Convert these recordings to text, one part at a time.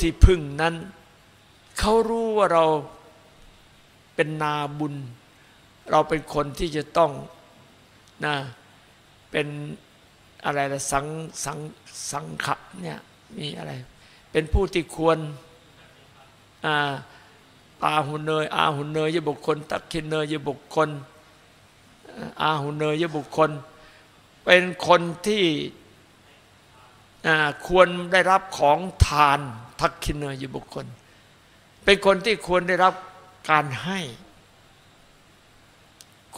ที่พึ่งนั้น เขารู้ว่าเราเป็นนาบุญ เราเป็นคนที่จะต้องนะเป็นอะไรละสังสังสังขะเนี่ยมีอะไร เป็นผู้ที่ควรอาอาหุเนยอาหุเนยยบุคคล ตักขินเนยยบุคคล อาหุเนยยบุคคล เป็นคนที่ควรได้รับของทาน ทักขินเนยยบุคคล เป็นคนที่ควรได้รับการให้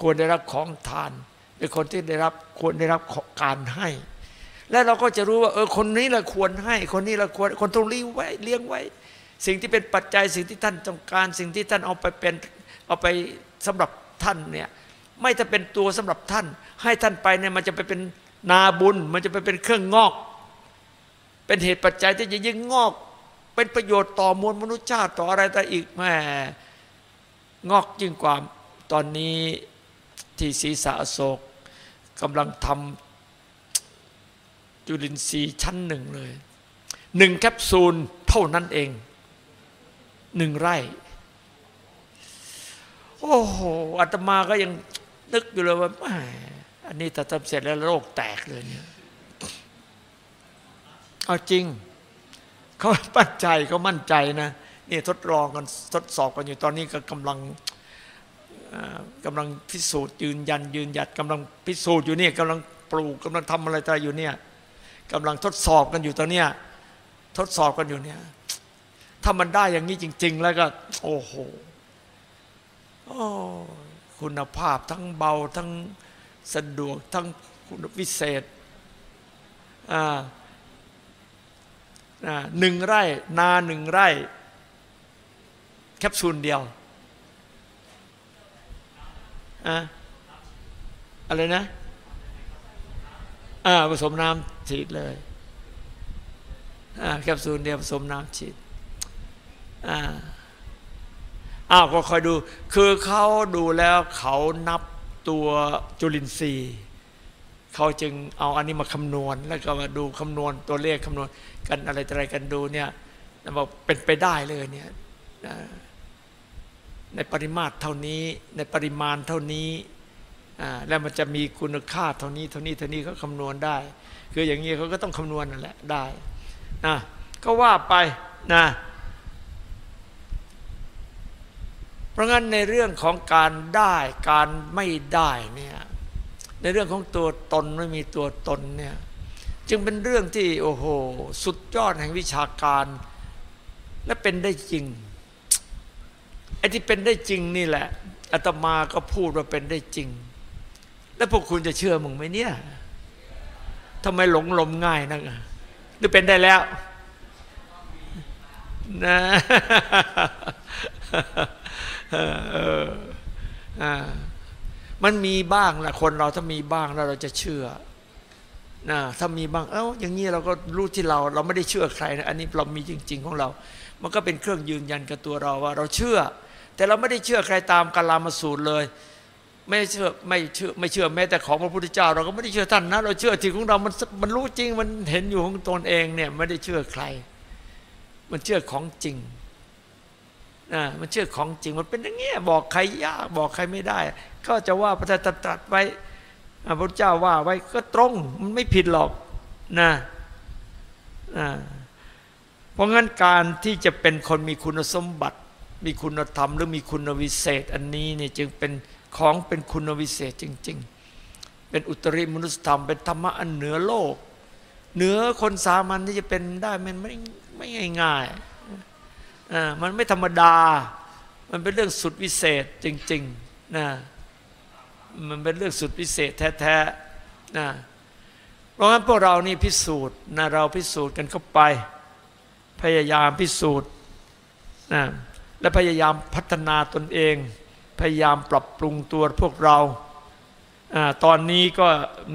ควรได้รับของทาน เป็นคนที่ได้รับควรได้รับการให้ และเราก็จะรู้ว่า เออคนนี้เราควรให้ คนนี้เราควรคนต้องเลี้ยงไว้เลี้ยงไว้ สิ่งที่เป็นปัจจัยสิ่งที่ท่านต้องการ สิ่งที่ท่านเอาไปเป็นเอาไปสำหรับท่านเนี่ยไม่จะเป็นตัวสำหรับท่าน ให้ท่านไปเนี่ยมันจะไปเป็นนาบุญ มันจะไปเป็นเครื่องงอก เป็นเหตุปัจจัยที่จะยิ่งงอก เป็นประโยชน์ต่อมวลมนุษยชาติต่ออะไรต่ออีกแม่งอกยิ่งกว่าตอนนี้ที่ศีรษะอโศกกำลังทำจุลินทรีย์ชั้นหนึ่งเลยหนึ่งแคปซูลเท่านั้นเองหนึ่งไร่ โอ้โหอาตมาก็ยังนึกอยู่เลยว่าอันนี้ถ้าทำเสร็จแล้วโรคแตกเลยเนี่ยเอาจริง เขาปั้นใจเขามั่นใจนะนี่ทดลองกันทดสอบกันอยู่ตอนนี้ก็กำลังกำลังพิสูจน์ยืนยัน ยืนหยัดกำลังพิสูจน์อยู่เนี่ยกำลังปลูกกำลังทำอะไรต่อยู่เนี่ยกำลังทดสอบกันอยู่ตอนเนี้ยทดสอบกันอยู่เนี่ยถ้ามันได้อย่างนี้จริง ๆ แล้วก็ โอ้โหโอ้คุณภาพทั้งเบาทั้งสะดวกทั้งคุณวิเศษอ่า หนึ่งไร่ นาหนึ่งไร่ แคปซูลเดียวอะอะไรนะอ่าผสมน้ำฉีดเลยอ่าแคปซูลเดียวผสมน้ำฉีดอ่าอ้าวก็คอยดู คือเขาดูแล้วเขานับตัวจุลินทรีย์ เขาจึงเอาอันนี้มาคำนวณ แล้วก็มาดูคำนวณตัวเลขคำนวณกันอะไรอะไรกันดูเนี่ยบอกเป็นไปได้เลยเนี่ยในปริมาตรเท่านี้ในปริมาณเท่านี้แล้วมันจะมีคุณค่าเท่านี้เท่านี้เท่านี้เขาคำนวณได้ คืออย่างนี้เขาก็ต้องคำนวณนั่นแหละได้นะก็ว่าไปนะเพราะงั้นในเรื่องของการได้การไม่ได้เนี่ย ในเรื่องของตัวตนไม่มีตัวตนเนี่ยจึงเป็นเรื่องที่โอ้โห สุดยอดแห่งวิชาการ และเป็นได้จริงไอ้ที่เป็นได้จริงนี่แหละอาตมาก็พูดว่าเป็นได้จริง แล้วพวกคุณจะเชื่อมึงไหมเนี่ยทำไมหลงลมง่ายนักหรือเป็นได้แล้วนะ มันมีบ้างแหละคนเราถ้ามีบ้างแล้วเราจะเชื่อนะถ้ามีบ้างเอ้าอย่างนี้เราก็รู้ที่เรา เราไม่ได้เชื่อใครนะอันนี้เรามีจริง ๆ ของเรา มันก็เป็นเครื่องยืนยันกับตัวเราว่า เราเชื่อ แต่เราไม่ได้เชื่อใครตามกาลามาสูตรเลย ไม่เชื่อไม่เชื่อไม่เชื่อแม้แต่ของพระพุทธเจ้า เราก็ไม่ได้เชื่อท่านนะ เราเชื่อที่ของเรา มันมันรู้จริง มันเห็นอยู่ของตนเองเนี่ยไม่ได้เชื่อใคร มันเชื่อของจริงนะมันเชื่อของจริงมันเป็นอย่างเงี้ยบอกใครยากบอกใครไม่ได้ ก็จะว่าพระธตรัสไว้พระพุทธเจ้าว่าไว้ก็ตรงมันไม่ผิดหรอกนะนะเพราะงั้นการที่จะเป็นคนมีคุณสมบัติ มีคุณธรรมหรือมีคุณวิเศษ อันนี้เนี่ยจึงเป็นของเป็นคุณวิเศษจริง ๆ เป็นอุตริมนุสธรรม เป็นธรรมะอันเหนือโลก เหนือคนสามัญที่จะเป็นได้มันไม่ไม่ง่ายๆอ่ามันไม่ธรรมดา มันเป็นเรื่องสุดวิเศษจริง ๆ นะ มันเป็นเรื่องสุดพิเศษแท้ๆนะเพราะงั้นพวกเรานี่พิสูจน์นะเราพิสูจน์กันเข้าไป พยายามพิสูจน์นะและพยายามพัฒนาตนเอง พยายามปรับปรุงตัวพวกเราอตอนนี้ก็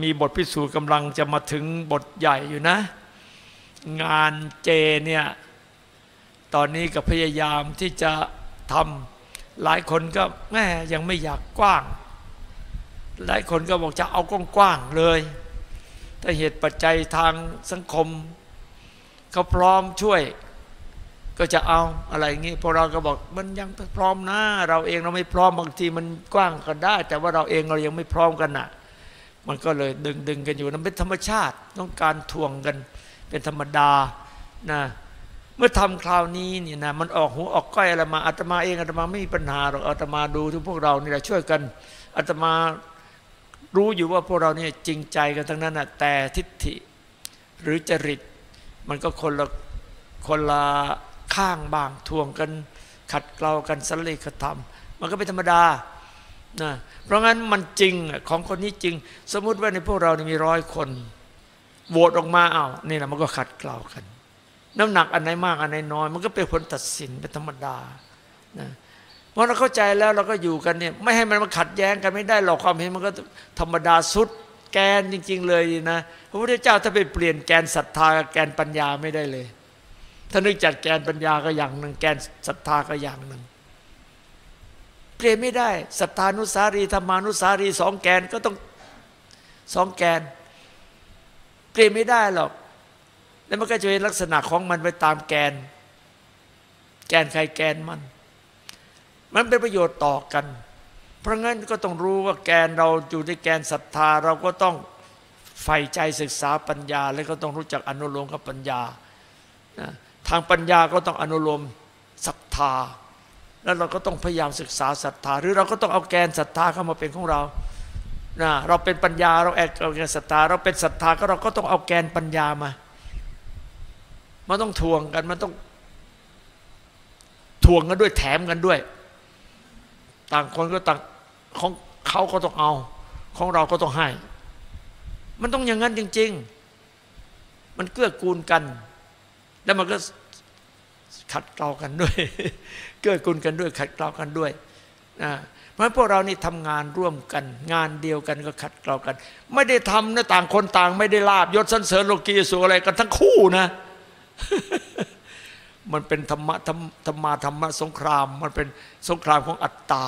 มีบทพิสูจน์กำลังจะมาถึงบทใหญ่อยู่นะ งานเจเนี่ยตอนนี้ก็พยายามที่จะทำหลายคนก็แม่ยังไม่อยากกว้าง หลายคนก็บอกจะเอากว้างๆเลย ถ้าเหตุปัจจัยทางสังคมเขาพร้อมช่วย ก็จะเอาอะไรอย่างงี้พวกเราก็บอกมันยังพร้อมนะเราเองเราไม่พร้อมบางทีมันกว้างก็ได้ แต่ว่าเราเองเรายังไม่พร้อมกันน่ะ มันก็เลยดึงดึงกันอยู่นั่นเป็นธรรมชาติต้องการทวงกันเป็นธรรมดานะเมื่อทำคราวนี้เนี่ยนะมันออกหูออกก้อยอะไรมาอาตมาเองอาตมาไม่มีปัญหาหรอกอาตมาดูทุกพวกเรานี่แหละช่วยกันอาตมา รู้อยู่ว่าพวกเราเนี่ยจริงใจกันทั้งนั้นนะแต่ทิฏฐิ หรือจริต มันก็คนละคนละข้างบางทวงกัน ขัดเกลากันสันเลขธรรม มันก็เป็นธรรมดานะเพราะงั้นมันจริงของคนนี้จริง สมมุติว่าในพวกเรานี่มีร้อยคนโหวตออกมาเอานี่แหละมันก็ขัดเกลากัน น้ำหนักอันไหนมากอันไหนน้อย มันก็เป็นผลตัดสินเป็นธรรมดานะ ราะเราเข้าใจแล้วเราก็อยู่กันเนี่ยไม่ให้มันมาขัดแย้งกันไม่ได้หรอกความเห็นมันก็ธรรมดาสุดแกนจริง ๆ เลยนะพระพุทธเจ้าถ้าไปเปลี่ยนแกนศรัทธากับแกนปัญญาไม่ได้เลย ถ้านึกจัดแกนปัญญาก็อย่างหนึ่งแกนศรัทธาก็อย่างหนึ่งเปลี่ยนไม่ได้ศรัทธานุสารีธรรมานุสารีสองแกนก็ต้องสองแกน เปลี่ยนไม่ได้หรอก แล้วมันก็จะเป็นลักษณะของมันไปตามแกน แกนใครแกนมัน มันเป็นประโยชน์ต่อกัน เพราะงั้นก็ต้องรู้ว่าแกนเราอยู่ในแกนศรัทธาเราก็ต้องใฝ่ใจศึกษาปัญญา แล้วก็ต้องรู้จักอนุโลมกับปัญญาทางปัญญาก็ต้องอนุโลมศรัทธา แล้วเราก็ต้องพยายามศึกษาศรัทธา หรือเราก็ต้องเอาแกนศรัทธาเข้ามาเป็นของเรานะเราเป็นปัญญาเราแอบเอาแกนศรัทธา เราเป็นศรัทธาก็เราก็ต้องเอาแกนปัญญามามันต้องทวงกันมันต้องทวงกันด้วยแถมกันด้วย ต่างคนก็ต่างของเขาก็ต้องเอา ของเราก็ต้องให้ มันต้องอย่างนั้นจริง ๆ มันเกื้อกูลกัน แล้วมันก็ขัดเกลากันด้วย เกื้อกูลกันด้วย ขัดเกลากันด้วยนะเพราะพวกเรานี่ทำงานร่วมกัน งานเดียวกันก็ขัดเกลากัน ไม่ได้ทำนะต่างคนต่าง ไม่ได้ลาบยศสันเสริญโลกีสุอะไรกันทั้งคู่นะ มันเป็นธรรมะธรรมธรรมาธรรมะสงคราม มันเป็นสงครามของอัตตา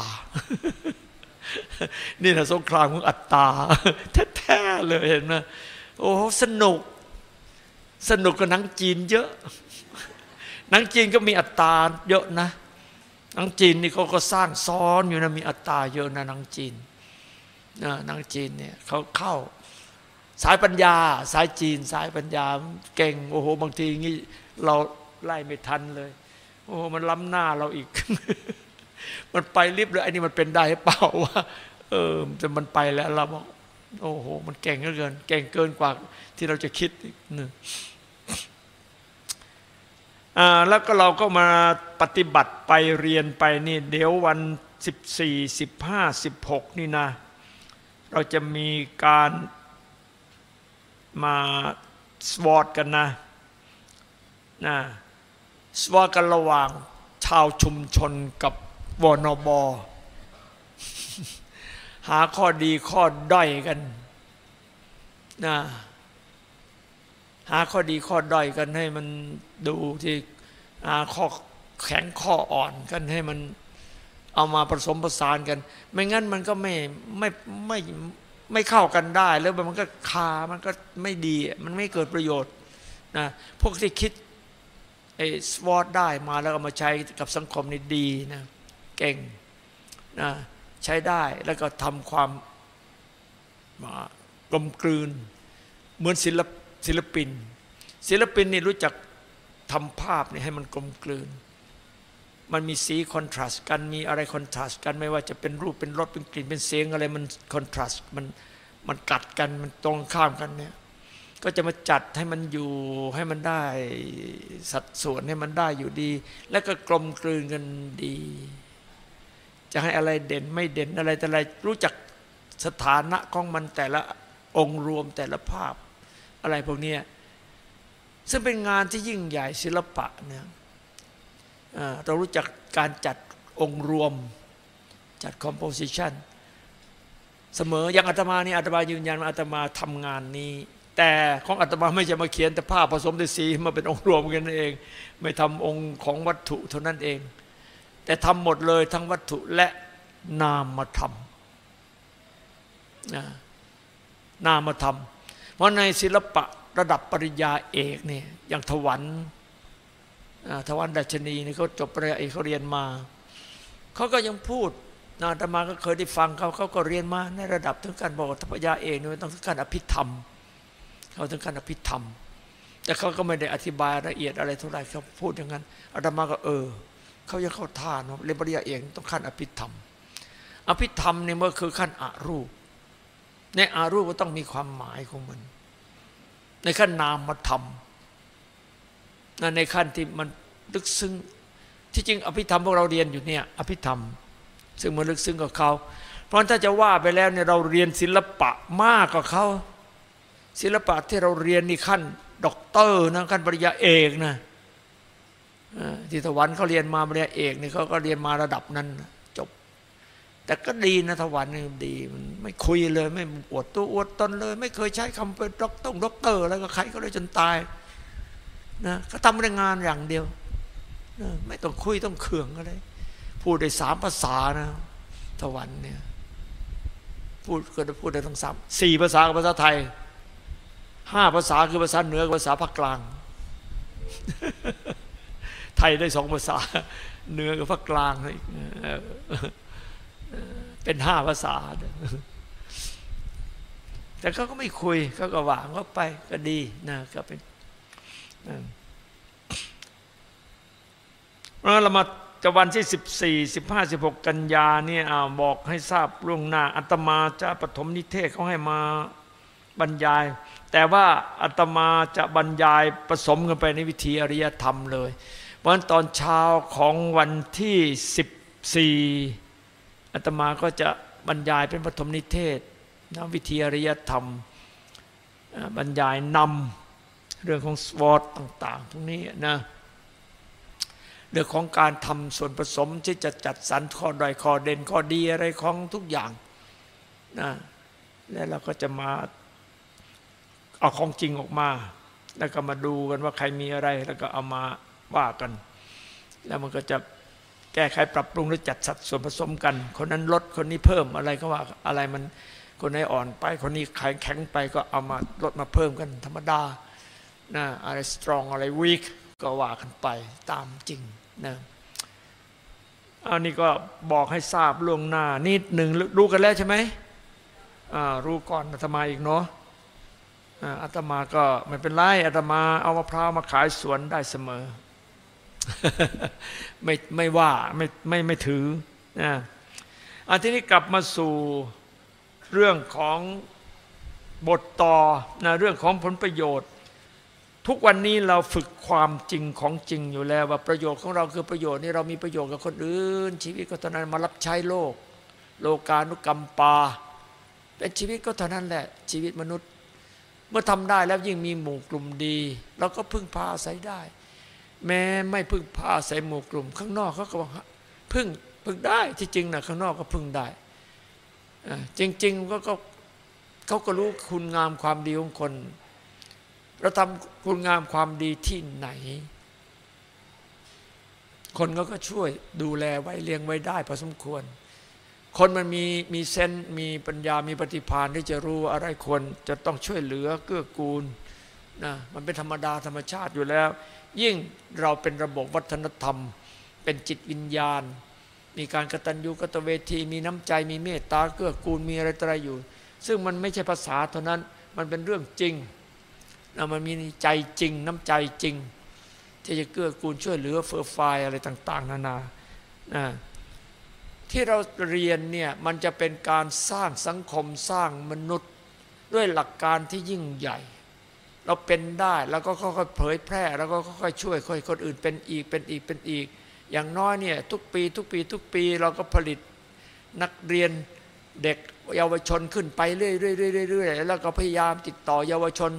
นี่นะสงครามของอัตตาแท้ๆเลยเห็นไหมโอ้สนุก สนุกกับหนังจีนเยอะ หนังจีนก็มีอัตตาเยอะนะ หนังจีนนี่เขาก็สร้างซ้อนอยู่นะมีอัตตาเยอะนะหนังจีนนะหนังจีนเนี่ยเขาเข้าสายปัญญา สายจีน สายปัญญาเก่งโอ้โหบางทีงี้เรา ไล่ไม่ทันเลย โอ้มันล้ำหน้าเราอีก มันไปรีบเลยไอ้นี่มันเป็นได้เปล่าว่าเออแต่มันไปแล้วเราบอกโอ้โห มันเก่งเหลือเกินเก่งเกินกว่าที่เราจะคิดอีกหนึ่งอ่าแล้วก็เราก็มาปฏิบัติไปเรียนไปนี่ เดี๋ยววันสิบสี่สิบห้าสิบหกนี่นะ เราจะมีการมาสวอตกันนะนะ สวอตกันระหว่าง ชาวชุมชนกับวนบหาข้อดีข้อด้อยกันนะหาข้อดีข้อด้อยกันให้มันดูที่หาข้อแข็งข้ออ่อนกันให้มันเอามาผสมผสานกัน ไม่งั้นมันก็ไม่ไม่ไม่ไม่เข้ากันได้ แล้วมันก็คา มันก็ไม่ดี มันไม่เกิดประโยชน์นะพวกที่คิด ไอ้สวอตได้มาแล้วเอามาใช้กับสังคมนี่ดีนะเก่งนะใช้ได้แล้วก็ทำความกลมกลืน เหมือนศิลปศิลปิน ศิลปินนี่รู้จักทำภาพนี่ให้มันกลมกลืน มันมีสีคอนทราสต์กันมีอะไรคอนทราสต์กันไม่ว่าจะเป็นรูปเป็นรสเป็นกลิ่นเป็นเสียงอะไรมันคอนทราสต์มันมันกัดกันมันตรงข้ามกันเนี่ย ก็จะมาจัดให้มันอยู่ให้มันได้สัดส่วนให้มันได้อยู่ดี แล้วก็กลมกลืนกันดี จะให้อะไรเด่นไม่เด่นอะไรแต่อะไรรู้จักสถานะของมันแต่ละองค์รวมแต่ละภาพ อะไรพวกนี้ซึ่งเป็นงานที่ยิ่งใหญ่ศิลปะเนี่ยเรารู้จักการจัดองค์รวมจัดคอมโพสิชันเสมออย่างอาตมานี่อาตมายืนยันว่าอาตมาทำงานนี้ แต่ของอาตมาไม่จะมาเขียนแต่ภาพผสมด้วยสีมาเป็นองค์รวมกันเอง ไม่ทำองค์ของวัตถุเท่านั้นเอง แต่ทำหมดเลยทั้งวัตถุและนามธรรมนามธรรม เพราะในศิลปะระดับปริญญาเอกเนี่ยอย่างถวันอ่าทวันดัชนีนี่เขาจบปริญญาเอกเขาเรียนมาเขาก็ยังพูดนะอาตมาก็เคยได้ฟังเขาเขาก็เรียนมาในระดับถึงการบอกว่าทัพยาเอกนี่ต้องถึงการอภิธรรม เขาถึงการอภิธรรม แต่เขาก็ไม่ได้อธิบายละเอียดอะไรเท่าไหร่เขาพูดอย่างนั้นอาตมาก็เออเขายังเข้าท่าเนาะเรียนปริญญาเอกต้องขั้นอภิธรรม อภิธรรมเนี่ยมันคือขั้นอารูป ในอารูปก็ต้องมีความหมายของมัน ในขั้นนามธรรมนะในขั้นที่มันลึกซึ้งที่จริงอภิธรรมพวกเราเรียนอยู่เนี่ยอภิธรรม ซึ่งมันลึกซึ้งกับเขา เพราะถ้าจะว่าไปแล้วเนี่ยเราเรียนศิลปะมากกว่าเขา ศิลปะที่เราเรียนนี่ขั้นด็อกเตอร์นะขั้นปริญญาเอกนะที่ตะวันเขาเรียนมาปริญญาเอกนี่เขาก็เรียนมาระดับนั้นจบ แต่ก็ดีนะตะวันนี่ดีมันไม่คุยเลย ไม่อวดตัวอวดตนเลย ไม่เคยใช้คำเป็นด็อกเตอร์ด็อกเตอร์แล้วก็ใครก็เลยจนตายนะก็ทำเรื่องงานอย่างเดียวนะไม่ต้องคุยต้องเขื่องอะไรพูดได้สามภาษานะตะวันเนี่ยพูดก็จะพูดได้ทั้งสามสี่ภาษากับภาษาไทย ห้าภาษาคือภาษาเหนือภาษาภาคกลาง ไทยได้สองภาษาเหนือกับภาคกลางอีกเป็นห้าภาษา แต่เขาก็ไม่คุยเขาก็วางเขาไปก็ดีนะก็เป็นเรามาจะวันที่สิบสี่สิบห้าสิบหกกันยาเนี่ยบอกให้ทราบล่วงหน้าอัตมาจะปฐมนิเทศเขาให้มา บรรยาย แต่ว่าอัตมาจะบรรยายผสมกันไปในวิธีอริยธรรมเลย เพราะตอนเช้าของวันที่สิบสี่อัตมาก็จะบรรยายเป็นปฐมนิเทศนะวิธีอริยธรรม บรรยายนำเรื่องของสวอตต่างๆพวกนี้นะเรื่องของการทำส่วนผสมที่จะจัดสรรข้อด้อยข้อเด่นข้อดีอะไรของทุกอย่างนะแล้วเราก็จะมา เอาของจริงออกมา แล้วก็มาดูกันว่าใครมีอะไร แล้วก็เอามาว่ากัน แล้วมันก็จะแก้ไขปรับปรุงหรือจัดสัดส่วนผสมกัน คนนั้นลดคนนี้เพิ่มอะไรก็ว่าอะไรมันคนไหนอ่อนไป คนนี้แข็งแข็งไปก็เอามาลดมาเพิ่มกันธรรมดานะอะไรสตรองอะไรวีคก็ว่ากันไปตามจริงนะอันนี้ก็บอกให้ทราบล่วงหน้านิดหนึ่งรู้กันแล้วใช่ไหมรู้ก่อนอาตมาอีกเนาะ อาตมาก็ไม่เป็นไรอาตมาเอามะพร้าวมาขายสวนได้เสมอ ไม่ไม่ว่าไม่ไม่ไม่ถือนะอันที่นี้กลับมาสู่เรื่องของบทต่อนะเรื่องของผลประโยชน์ ทุกวันนี้เราฝึกความจริงของจริงอยู่แล้ว ว่าประโยชน์ของเราคือประโยชน์นี่เรามีประโยชน์กับคนอื่น ชีวิตก็เท่านั้นมารับใช้โลก โลกานุกรรมปาเป็นชีวิตก็เท่านั้นแหละชีวิตมนุษย์ เมื่อทำได้แล้วยิ่งมีหมู่กลุ่มดีเราก็พึ่งพาอาศัยได้ แม้ไม่พึ่งพาอาศัยหมู่กลุ่ม ข้างนอกเขาก็บอกพึ่งพึ่งได้ที่จริงนะข้างนอกก็พึ่งได้จริงๆก็เขาก็รู้คุณงามความดีของคน เราทำคุณงามความดีที่ไหน คนก็ก็ช่วยดูแลไว้เลี้ยงไว้ได้พอสมควร คนมันมีมีเซนมีปัญญามีปฏิภาณที่จะรู้อะไรควรจะต้องช่วยเหลือเกื้อกูลนะมันเป็นธรรมดาธรรมชาติอยู่แล้ว ยิ่งเราเป็นระบบวัฒนธรรม เป็นจิตวิญญาณ มีการกตัญญูกตเวที มีน้ำใจมีเมตตาเกื้อกูลมีอะไรอะไรอยู่ ซึ่งมันไม่ใช่ภาษาเท่านั้นมันเป็นเรื่องจริงนะมันมีใจจริงน้ำใจจริง ที่จะเกื้อกูลช่วยเหลือเฟอร์ไฟอะไรต่าง ๆ นานานะ ที่เราเรียนเนี่ยมันจะเป็นการสร้างสังคมสร้างมนุษย์ ด้วยหลักการที่ยิ่งใหญ่ เราเป็นได้แล้วก็ค่อยๆเผยแพร่ แล้วก็ค่อยๆช่วยค่อยคนอื่นเป็นอีกเป็นอีกเป็นอีก อย่างน้อยเนี่ยทุกปีทุกปีทุกปีเราก็ผลิตนักเรียนเด็กเยาวชนขึ้นไปเรื่อยๆๆแล้วก็พยายามติดต่อเยาวชน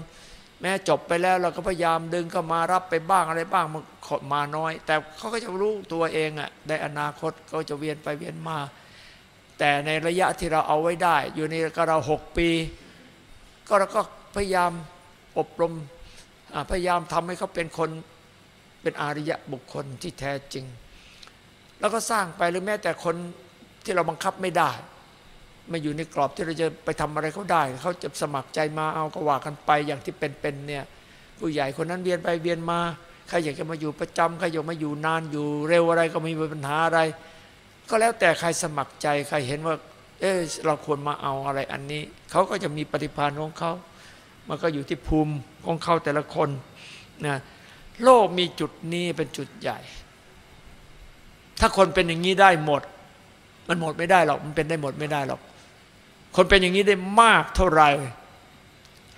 แม้จบไปแล้วเราก็พยายามดึงเขามารับไปบ้างอะไรบ้างมันมาน้อย แต่เขาก็จะรู้ตัวเองอะในอนาคตเขาจะเวียนไปเวียนมา แต่ในระยะที่เราเอาไว้ได้ อยู่ในกเราหกปี ก็เราก็พยายามอบรมพยายามทำให้เขาเป็นคนเป็นอาริยะบุคคลที่แท้จริง แล้วก็สร้างไปหรือแม้แต่คนที่เราบังคับไม่ได้ ไม่อยู่ในกรอบที่เราจะไปทำอะไรเขาได้ เขาจะสมัครใจมาเอาก็ว่ากันไปอย่างที่เป็นๆเนี่ยผู้ใหญ่คนนั้นเวียนไปเวียนมาใครอยากจะมาอยู่ประจำใครอยากมาอยู่นานอยู่เร็วอะไรก็ไม่มีปัญหาอะไร ก็แล้วแต่ใครสมัครใจใครเห็นว่า เออเราควรมาเอาอะไรอันนี้ เขาก็จะมีปฏิภาณของเขามันก็อยู่ที่ภูมิของเขาแต่ละคนนะโลกมีจุดนี้เป็นจุดใหญ่ ถ้าคนเป็นอย่างนี้ได้หมด มันหมดไม่ได้หรอกมันเป็นได้หมดไม่ได้หรอก คนเป็นอย่างนี้ได้มากเท่าไหร่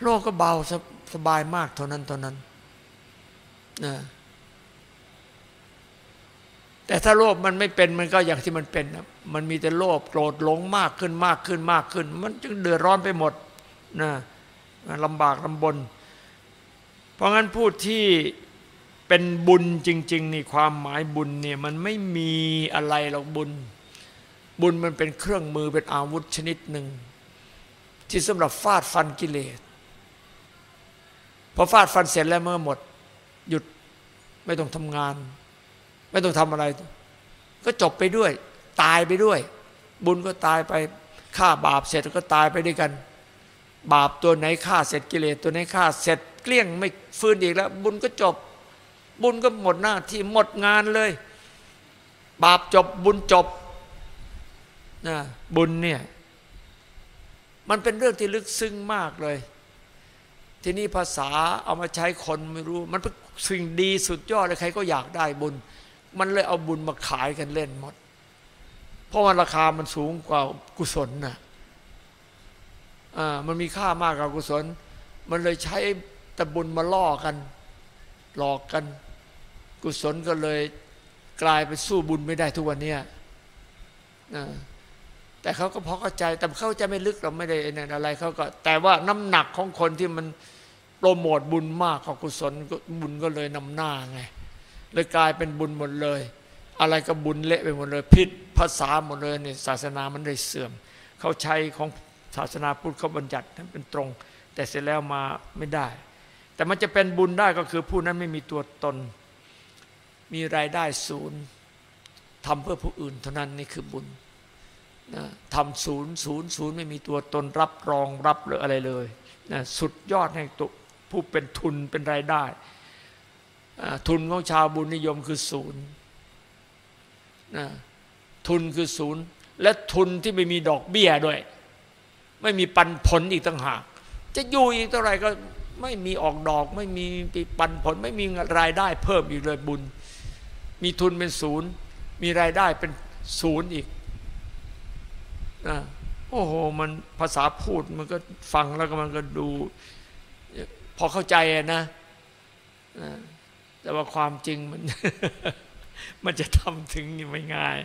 โลกก็เบาสสบายมากเท่านั้นเท่านั้นนะแต่ถ้าโลภมันไม่เป็นมันก็อย่างที่มันเป็นนะมันมีแต่โลภโกรธหลงมากขึ้นมากขึ้นมากขึ้น มันจึงเดือดร้อนไปหมดนะลำบากลำบน เพราะงั้นพูดที่เป็นบุญจริง ๆ นี่ความหมายบุญเนี่ยมันไม่มีอะไรหรอกบุญ บุญมันเป็นเครื่องมือเป็นอาวุธชนิดหนึ่ง ที่สำหรับฟาดฟันกิเลสพอฟาดฟันเสร็จแล้วเมื่อหมด หยุดไม่ต้องทำงาน ไม่ต้องทำอะไร ก็จบไปด้วย ตายไปด้วย บุญก็ตายไปฆ่าบาปเสร็จก็ตายไปด้วยกัน บาปตัวไหนฆ่าเสร็จกิเลสตัวไหนฆ่าเสร็จเกลี้ยงไม่ฟื้นอีกแล้ว บุญก็จบ บุญก็หมดหน้าที่หมดงานเลย บาปจบบุญจบ นะบุญเนี่ย มันเป็นเรื่องที่ลึกซึ้งมากเลย ทีนี้ภาษาเอามาใช้คนไม่รู้ มันเป็นสิ่งดีสุดยอดเลยใครก็อยากได้บุญ มันเลยเอาบุญมาขายกันเล่นหมด เพราะว่าราคามันสูงกว่ากุศลน่ะอ่ามันมีค่ามากกว่ากุศล มันเลยใช้แต่บุญมาล่อกัน หลอกกัน กุศลก็เลยกลายไปสู้บุญไม่ได้ทุกวันเนี้ยนะ แต่เขาก็พอเข้าใจแต่เขาใจไม่ลึกเราไม่ได้นั่นอะไรเขาก็ แต่ว่าน้ำหนักของคนที่มันโปรโมทบุญมากของกุศลบุญก็เลยนำหน้าไงเลยกลายเป็นบุญหมดเลย อะไรก็บุญเละไปหมดเลยผิดภาษาหมดเลยเนี่ยศาสนามันได้เสื่อม เขาใช้ของศาสนาพุทธเขาบัญญัตินั้นเป็นตรง แต่เสร็จแล้วมาไม่ได้ แต่มันจะเป็นบุญได้ก็คือผู้นั้นไม่มีตัวตน มีรายได้ศูนย์ทำเพื่อผู้อื่นเท่านั้นนี่คือบุญ ทำศูนย์ศูนย์ศูนย์ไม่มีตัวตนรับรองรับหรืออะไรเลยนะสุดยอดแห่งตัวผู้เป็นทุนเป็นรายได้ ทุนของชาวบุญนิยมคือศูนย์นะทุนคือศูนย์ และทุนที่ไม่มีดอกเบี้ยด้วย ไม่มีปันผลอีกต่างหาก จะอยู่อีกเท่าไหร่ก็ไม่มีออกดอก ไม่มีปันผล ไม่มีรายได้เพิ่มอีกเลยบุญ มีทุนเป็นศูนย์ มีรายได้เป็นศูนย์อีก นะโอ้โหมันภาษาพูดมันก็ฟังแล้วก็มันก็ดู พอเข้าใจนะแต่ว่าความจริงมัน มันจะทำถึงนี่ไม่ง่าย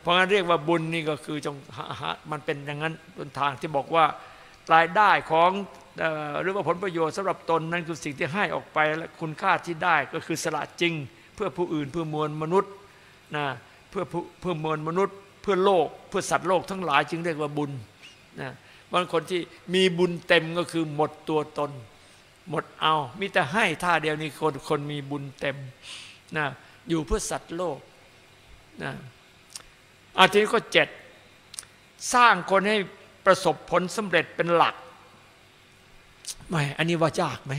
เพราะงั้นเรียกว่าบุญนี่ก็คือจงหามันเป็นอย่างนั้นบนทางที่บอกว่ารายได้ของหรือว่าผลประโยชน์สำหรับตนนั้นคือสิ่งที่ให้ออกไปและคุณค่าที่ได้ก็คือสละจริง เพื่อผู้อื่นเพื่อมวลมนุษย์นะเพื่อเพื่อมวลมนุษย์ เพื่อโลกเพื่อสัตว์โลกทั้งหลายจึงเรียกว่าบุญนะบางคนที่มีบุญเต็มก็คือหมดตัวตน หมดเอามีแต่ให้ท่าเดียวนี้คนคนมีบุญเต็มนะอยู่เพื่อสัตว์โลกนะอาทีนี้ก็เจ็ดสร้างคนให้ประสบผลสำเร็จเป็นหลักไม่อันนี้ว่ายากไหม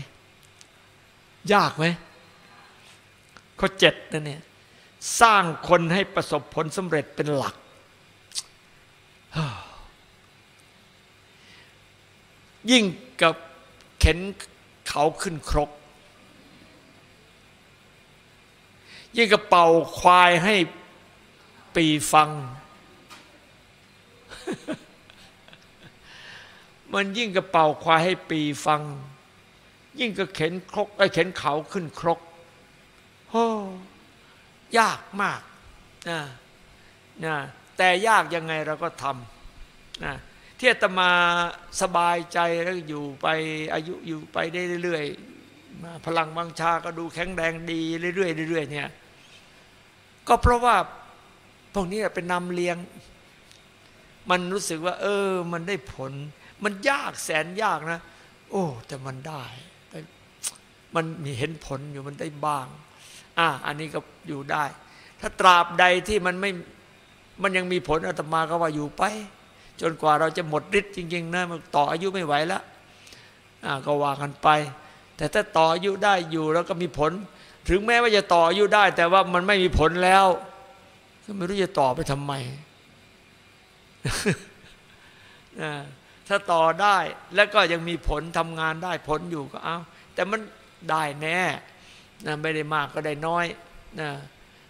ยากไหมข้อเจ็ดนั่นเนี่ยสร้างคนให้ประสบผลสำเร็จเป็นหลัก ยิ่งกับเข็นเขาขึ้นครก ยิ่งกับเป่าควายให้ปีฟัง มันยิ่งกับเป่าควายให้ปีฟัง ยิ่งกับเข็นครกไอ้เข็นเขาขึ้นครกโอ้ยากมากนะนะ แต่ยากยังไงเราก็ทำนะที่อาตมาสบายใจแล้วอยู่ไปอายุอยู่ไปได้เรื่อยๆพลังวังชาก็ดูแข็งแรงดีเรื่อยๆเรื่อยๆเนี่ยก็เพราะว่าพวกนี้เป็นนำเลี้ยง มันรู้สึกว่า เออ มันได้ผล มันยากแสนยากนะ โอ้ แต่มันได้มันมีเห็นผลอยู่มันได้บ้าง อะอันนี้ก็อยู่ได้ ถ้าตราบใดที่มันไม่ มันยังมีผลอาตมาก็ว่าอยู่ไป จนกว่าเราจะหมดฤทธิ์จริงๆนะมันต่ออายุไม่ไหวแล้วอะก็ว่ากันไป แต่ถ้าต่ออายุได้อยู่แล้วก็มีผล ถึงแม้ว่าจะต่ออายุได้ แต่ว่ามันไม่มีผลแล้วก็ไม่รู้จะต่อไปทำไมถ้าต่อได้แล้วก็ยังมีผลทำงานได้ผลอยู่ก็เอาแต่มันได้แน่นะไม่ได้มากก็ได้น้อยนะ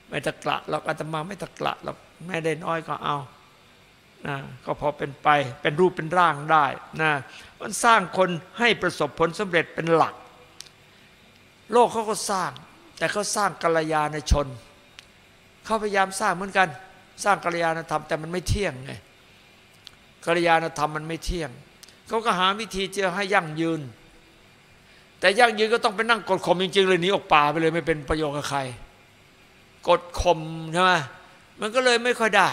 ไม่ตะกละเราอาตมาไม่ตะกละเรา ไม่ได้น้อยก็เอานะก็พอเป็นไปเป็นรูปเป็นร่างได้นะมันสร้างคนให้ประสบผลสำเร็จเป็นหลัก โลกเขาก็สร้าง แต่เขาสร้างกัลยาณชนเขาพยายามสร้างเหมือนกัน สร้างกัลยาณธรรมแต่มันไม่เที่ยงไงกัลยาณธรรมมันไม่เที่ยงเขาก็หาวิธีจะให้ยั่งยืน แต่ยั่งยืนก็ต้องไปนั่งกดข่มจริงๆเลยหนีออกป่าไปเลยไม่เป็นประโยชน์กับใคร กดข่มใช่ไหม มันก็เลยไม่ค่อยได้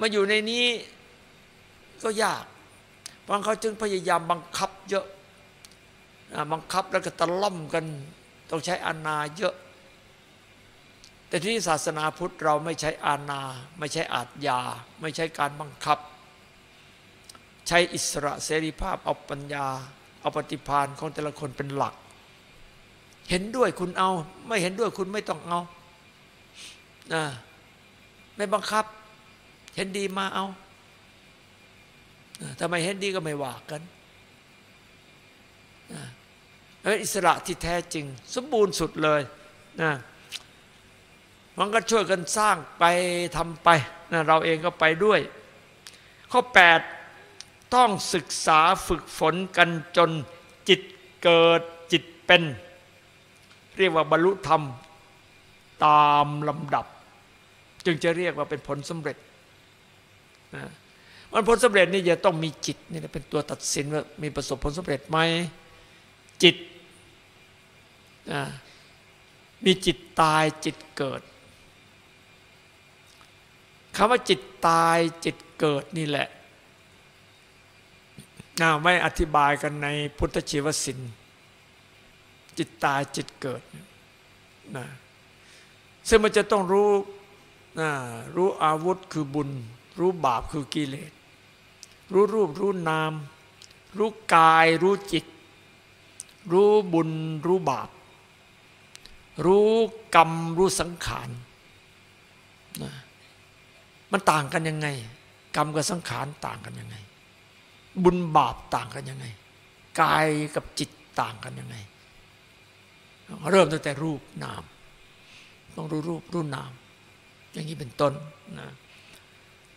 มาอยู่ในนี้ก็ยากบางเขาจึงพยายามบังคับเยอะบังคับแล้วก็ตะล่อมกัน ต้องใช้อานาเยอะ แต่ที่ศาสนาพุทธเราไม่ใช้อาณาไม่ใช่อาทยา ไม่ใช่การบังคับ ใช้อิสระเสรีภาพเอาปัญญา เอาปฏิภาณของแต่ละคนเป็นหลัก เห็นด้วยคุณเอา ไม่เห็นด้วยคุณไม่ต้องเอานะ ไม่บังคับ เห็นดีมาเอาถ้าไมเห็นดีก็ไม่ว่ากันเป็นอิสระที่แท้จริง สมบูรณ์สุดเลยนะมันก็ช่วยกันสร้างไปทำไปนะเราเองก็ไปด้วย ข้อ 8 ต้องศึกษาฝึกฝนกันจนจิตเกิดจิตเป็น เรียกว่าบรรลุธรรม ตามลำดับ จึงจะเรียกว่าเป็นผลสำเร็จนะมันผลสำเร็จนี่จะต้องมีจิตนี่เป็นตัวตัดสินว่ามีประสบผลสำเร็จไหมจิตมีจิตตายจิตเกิดคำว่าจิตตายจิตเกิดนี่แหละน่าไม่อธิบายกันในพุทธชีวศิลป์จิตตายจิตเกิดนะซึ่งมันจะต้องรู้ รู้อาวุธคือบุญ รู้บาปคือกิเลส รู้รูปรู้นาม รู้กายรู้จิต รู้บุญรู้บาป รู้กรรมรู้สังขารมันต่างกันยังไง กรรมกับสังขารต่างกันยังไง บุญบาปต่างกันยังไง กายกับจิตต่างกันยังไง เริ่มตั้งแต่รูปนาม ต้องรู้รูปรู้นาม อย่างนี้เป็นต้นนะ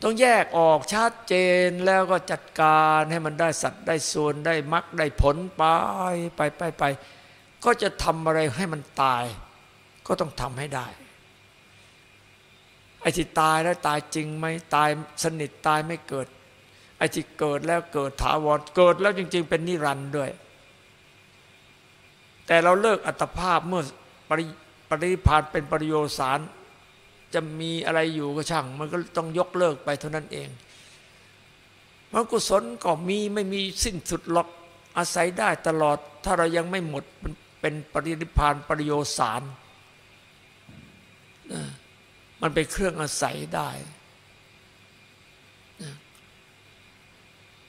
ต้องแยกออกชัดเจนแล้วก็จัดการให้มันได้สัตว์ได้ส่วนได้มรรคได้ผลไปไปไปไปก็จะทำอะไรให้มันตาย ก็ต้องทำให้ได้ไอ้ที่ตายแล้วตายจริงไหมตายสนิทตายไม่เกิดไอ้ที่เกิดแล้วเกิดถาวรเกิดแล้วจริง ๆ เป็นนิรันดร์ด้วย แต่เราเลิกอัตภาพเมื่อปริปริพานเป็นปริโยสาร จะมีอะไรอยู่ก็ช่าง มันก็ต้องยกเลิกไปเท่านั้นเองมันกุศลก็มีไม่มีสิ้นสุดหรอกอาศัยได้ตลอด ถ้าเรายังไม่หมดเป็นปรินิพานปริโยสารมันเป็นเครื่องอาศัยได้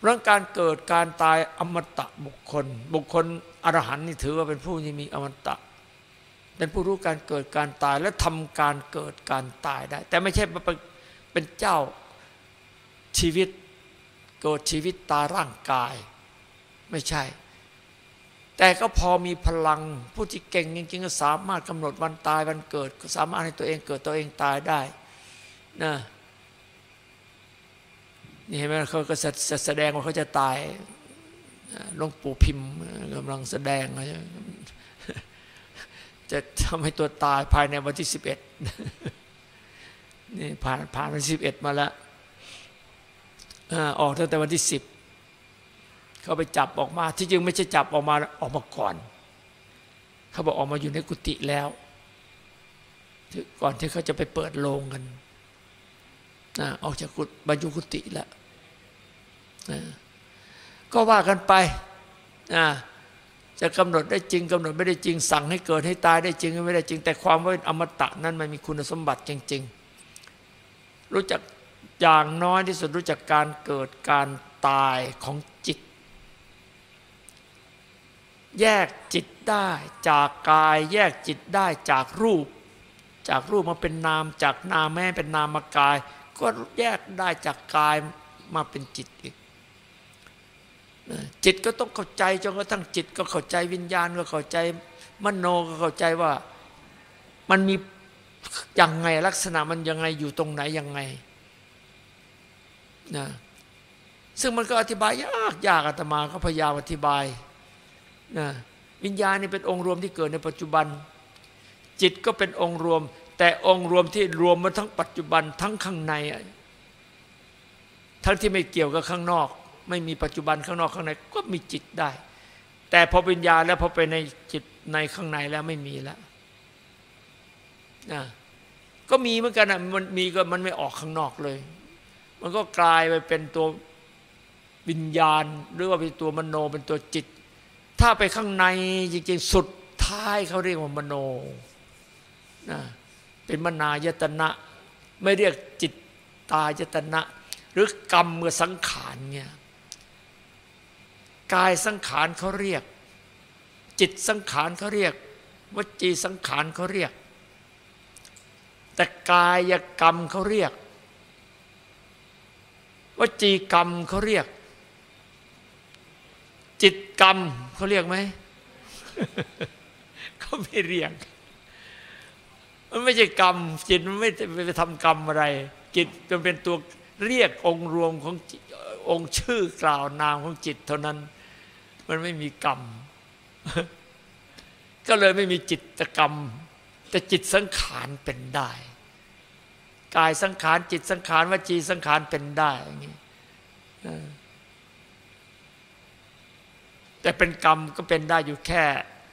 เรื่องการเกิดการตายอมตะบุคคล บุคคลอรหันต์นี่ถือว่าเป็นผู้ที่มีอมตะ เป็นผู้รู้การเกิดการตายและทำการเกิดการตายได้ แต่ไม่ใช่เป็นเจ้าชีวิตเกิดชีวิตตาร่างกาย ไม่ใช่ แต่ก็พอมีพลังผู้ที่เก่งจริงๆก็สามารถกำหนดวันตายวันเกิดก็สามารถให้ตัวเองเกิดตัวเองตายได้นะนี่เห็นไหมเขาก็แสดงว่าเขาจะตายหลวงปู่พิมพ์กำลังแสดง จะทำให้ตัวตายภายในวันที่สิบเอ็ดนี่ผ่านผ่านวันสิบเอ็ดมาแล้วออกตั้งแต่วันที่สิบเขาไปจับออกมา ที่จริงไม่ใช่จับออกมาออกมาก่อน เขาบอกออกมาอยู่ในกุฏิแล้วก่อนที่เขาจะไปเปิดโลงกันออกจากกุฏิบรรจุกุฏิแล้วก็ว่ากันไป จะกำหนดได้จริงกำหนดไม่ได้จริงสั่งให้เกิดให้ตายได้จริงไม่ได้จริง แต่ความว่าอมตะนั้นมันมีคุณสมบัติจริง ๆ รู้จักอย่างน้อยที่สุดรู้จักการเกิดการตายของจิต แยกจิตได้จากกาย แยกจิตได้จากรูป จากรูปมาเป็นนาม จากนามแม่เป็นนามกาย ก็แยกได้จากกายมาเป็นจิตอีก จิตก็ต้องเข้าใจจนกระทั่งจิตก็เข้าใจวิญญาณก็เข้าใจ มโนก็เข้าใจว่ามันมียังไงลักษณะมันยังไงอยู่ตรงไหนยังไงนะซึ่งมันก็อธิบายยากยากอาตมาก็พยายามอธิบายนะวิญญาณนี่เป็นองค์รวมที่เกิดในปัจจุบัน จิตก็เป็นองค์รวม แต่องค์รวมที่รวมมาทั้งปัจจุบันทั้งข้างในทั้งที่ไม่เกี่ยวกับข้างนอก ไม่มีปัจจุบันข้างนอกข้างในก็มีจิตได้ แต่พอวิญญาแล้วพอไปในจิตในข้างในแล้วไม่มีแล้วนะก็มีเหมือนกันนะมันมีก็มันไม่ออกข้างนอกเลย มันก็กลายไปเป็นตัววิญญาณ หรือว่าเป็นตัวมโนเป็นตัวจิต ถ้าไปข้างในจริงๆสุดท้ายเขาเรียกว่ามโนนะเป็นมนายตนะ ไม่เรียกจิตตายตนะ หรือกรรมเมื่อสังขารเนี่ย กายสังขารเขาเรียก จิตสังขารเขาเรียกวจีสังขารเขาเรียก แต่กายกรรมเขาเรียกวจีกรรมเขาเรียก จิตกรรมเขาเรียกไหมเขาไม่เรียก มันไม่ใช่กรรม จิตมันไม่ไปทำกรรมอะไร จิตมันเป็นตัวเรียกองค์รวมขององค์ชื่อกล่าวนามของจิตเท่านั้น มันไม่มีกรรม ก็เลยไม่มีจิตกรรม แต่จิตสังขารเป็นได้กายสังขารจิตสังขารวจีสังขารเป็นได้อย่างนี้แต่เป็นกรรมก็เป็นได้อยู่แค่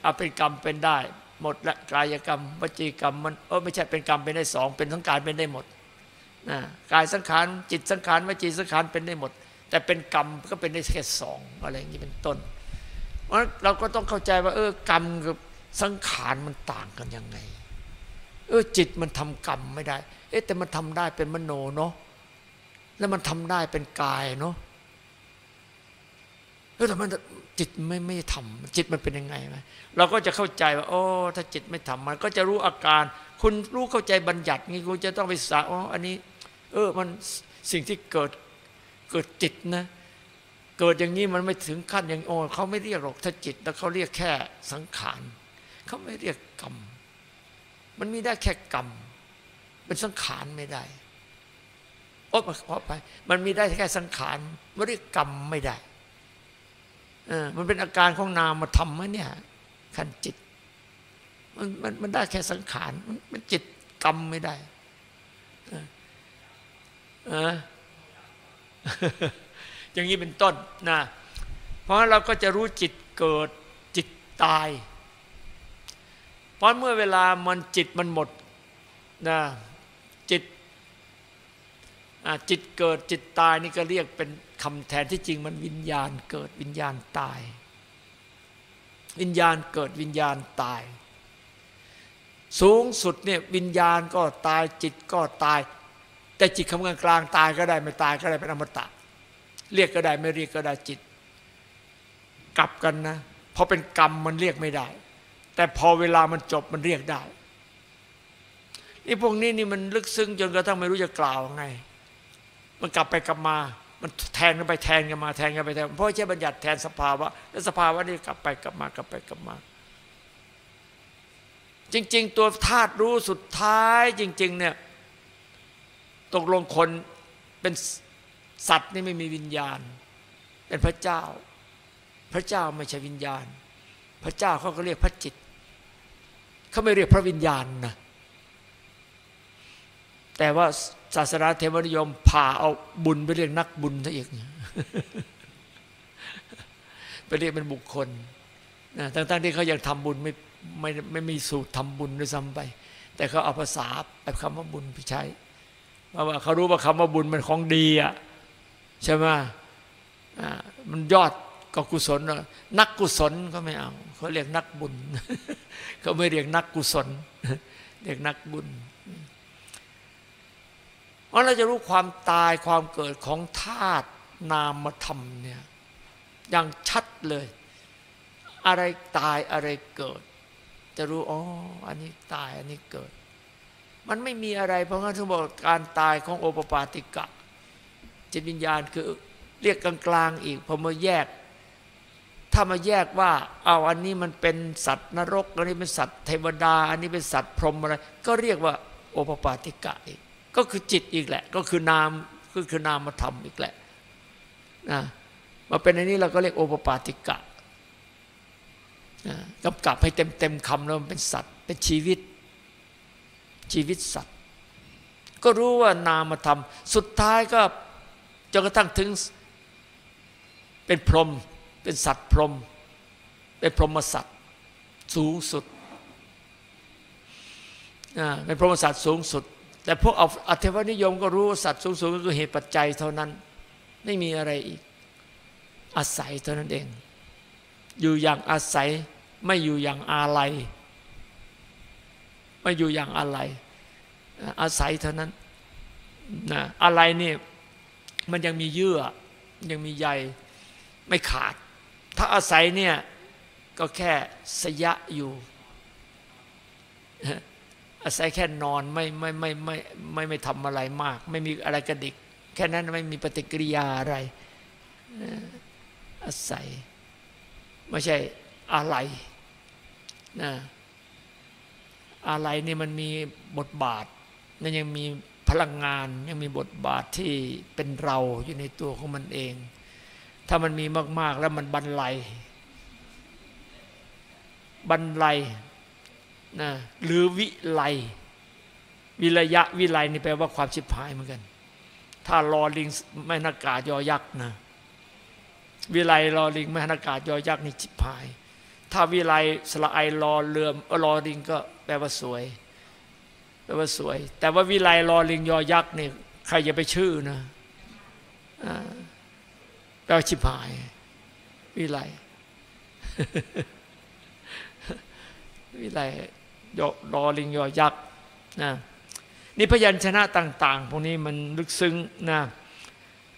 เอาเป็นกรรมเป็นได้ หมดละกายกรรม วจีกรรมมันเออไม่ใช่เป็นกรรมเป็นได้สองเป็นสังขารเป็นได้หมดนะกายสังขารจิตสังขารวจีสังขารเป็นได้หมด แต่เป็นกรรมก็เป็นได้แค่สองอะไรอย่างนี้เป็นต้น เพราะเราก็ต้องเข้าใจว่า เออกรรมกับสังขารมันต่างกันยังไง เออจิตมันทำกรรมไม่ได้ เอ๊ะแต่มันทำได้เป็นมโนเนาะแล้วมันทำได้เป็นกายเนาะเออแต่มันจิตไม่ไม่ทำจิตมันเป็นยังไงไหมเราก็จะเข้าใจว่าโอ้ถ้าจิตไม่ทำมัน ก็จะรู้อาการ คุณรู้เข้าใจบัญญัติงี้คุณจะต้องไปสาอ๋ออันนี้ เออมันสิ่งที่เกิดเกิดจิตนะ เกิดอย่างนี้มันไม่ถึงขั้นอย่างโอ้เขาไม่เรียกหรอกถ้าจิตแล้วเขาเรียกแค่สังขารเขาไม่เรียกกรรม มันมีได้แค่กรรม เป็นสังขารไม่ได้โอ้ขอไป มันมีได้แค่สังขารไม่เรียกกรรมไม่ได้มันเป็นอาการของนามมาทำมเนี่ยขันจิต มันมันมันได้แค่สังขารมันมันจิตกรรมไม่ได้อ อย่างนี้เป็นต้นนะเพราะเราก็จะรู้จิตเกิดจิตตาย เพราะเมื่อเวลามันจิตมันหมดนะจิตจิตเกิดจิตตายนี่ก็เรียกเป็นคำแทนที่จริงมันวิญญาณเกิดวิญญาณตาย วิญญาณเกิดวิญญาณตาย สูงสุดเนี่ยวิญญาณก็ตายจิตก็ตาย แต่จิตคำกลางตายก็ได้ไม่ตายก็ได้เป็นอมตะ เรียกก็ได้ไม่เรียกก็ได้จิต กลับกันนะเพราะเป็นกรรมมันเรียกไม่ได้ แต่พอเวลามันจบมันเรียกได้นี่พวกนี้นี่มันลึกซึ้งจนกระทั่งไม่รู้จะกล่าวไง มันกลับไปกลับมา มันแทนกันไปแทนกันมาแทนกันไปแทนเพราะใช้บัญญัติแทนสภาวะแล้วสภาวะนี่กลับไปกลับมากลับไปกลับมา จริง ๆ ตัวธาตุรู้สุดท้ายจริง ๆ เนี่ยตกลงคนเป็น สัตว์นี่ไม่มีวิญญาณ เป็นพระเจ้า พระเจ้าไม่ใช่วิญญาณ พระเจ้าเขาก็เรียกพระจิต เขาไม่เรียกพระวิญญาณนะแต่ว่าศาสนาเทวนิยมผ่าเอาบุญไปเรียกนักบุญซะอีกไปเรียกเป็นบุคคลนะทั้งๆที่เขายังทำบุญไม่ไม่ไม่มีสูตรทำบุญด้วยซ้ำไป แต่เขาเอาภาษาแบบคำว่าบุญไปใช้เพราะว่าเขารู้ว่าคำว่าบุญมันของดีอะ ใช่ไหมมันยอดก็กุศล นักกุศลเขาไม่เอาเขาเรียกนักบุญเขาไม่เรียกนักกุศล เรียกนักบุญเพราะเราจะรู้ความตายความเกิดของธาตุนามธรรมเนี่ยอย่างชัดเลย อะไรตายอะไรเกิด จะรู้อ๋ออันนี้ตายอันนี้เกิด มันไม่มีอะไร เพราะงั้นถึงบอกการตายของโอปปาติกะ จิตวิญญาณคือเรียกกลางๆอีกพอมาแยก ถ้ามาแยกว่าเอาอันนี้มันเป็นสัตว์นรกอันนี้เป็นสัตว์เทวดา อันนี้เป็นสัตว์พรหมอะไร ก็เรียกว่าโอปปาติกะอีกก็คือจิตอีกแหละ ก็คือนามก็คือนามธรรมอีกแหละนะมาเป็นอันนี้เราก็เรียกโอปปาติกะกำกับให้เต็มเต็มคำแล้วมันเป็นสัตว์ เป็นชีวิต ชีวิตสัตว์ ก็รู้ว่านามธรรม สุดท้ายก็ จนกระทั่งถึงเป็นพรหมเป็นสัตว์พรหมเป็นพรหมสัตว์สูงสุดเป็นพรหมสัตว์สูงสุด แต่พวกอัตวนิยมก็รู้ว่าสัตว์สูงสุดก็คือเหตุปัจจัยเท่านั้น ไม่มีอะไรอีก อาศัยเท่านั้นเอง อยู่อย่างอาศัยไม่อยู่อย่างอาลัยไม่อยู่อย่างอะไรอาศัยเท่านั้นนะอะไรนี่ มันยังมีเยื่อ ยังมีใยไม่ขาด ถ้าอาศัยเนี่ยก็แค่สยะอยู่ อาศัยแค่นอนไม่ไม่ไม่ไม่ไม่ไม่ทำอะไรมาก ไม่มีอะไรกระดิก แค่นั้นไม่มีปฏิกิริยาอะไร อาศัย ไม่ใช่อะไรนะอะไรนี่มันมีบทบาทนั่นยังมี พลังงานยังมีบทบาทที่เป็นเราอยู่ในตัวของมันเอง ถ้ามันมีมาก ๆ แล้วมันบรรลัยบรรลัยนะหรือวิไลวิระยะวิไลนี่แปลว่าความชิบหายเหมือนกัน ถ้ารอลิงไม่นากาศยอยักษ์นะวิไลรอลิงไม่นากาศยอยักษ์นี่ชิบหาย ถ้าวิไลสละไอรอเรือมรอลิงก็แปลว่าสวย แปลว่าสวย แต่ว่าวิไลรอลิงยอยักษ์นี่ใครจะไปชื่อนะแปลว่าชิบหาย วิไลวิไลรอลิงยอยักษ์นะนี่พยัญชนะต่าง ๆ พวกนี้มันลึกซึ้งนะ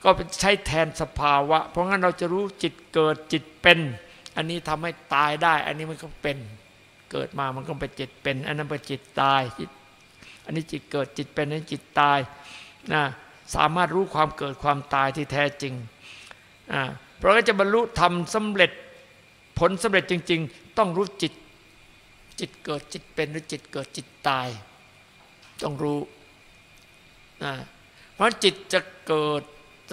ก็ใช้แทนสภาวะ เพราะงั้นเราจะรู้จิตเกิดจิตเป็น อันนี้ทำให้ตายได้ อันนี้มันก็เป็น เกิดมามันก็เป็นจิตเป็น อันนั้นเป็นจิตตายจิต อันนี้จิตเกิดจิตเป็นอันนี้จิตตายนะสามารถรู้ความเกิดความตายที่แท้จริงอ่าเพราะงั้นจะบรรลุธรรมสำเร็จผลสำเร็จจริง ๆ ต้องรู้จิต จิตเกิดจิตเป็นหรือจิตเกิดจิตตาย ต้องรู้นะเพราะจิตจะเกิด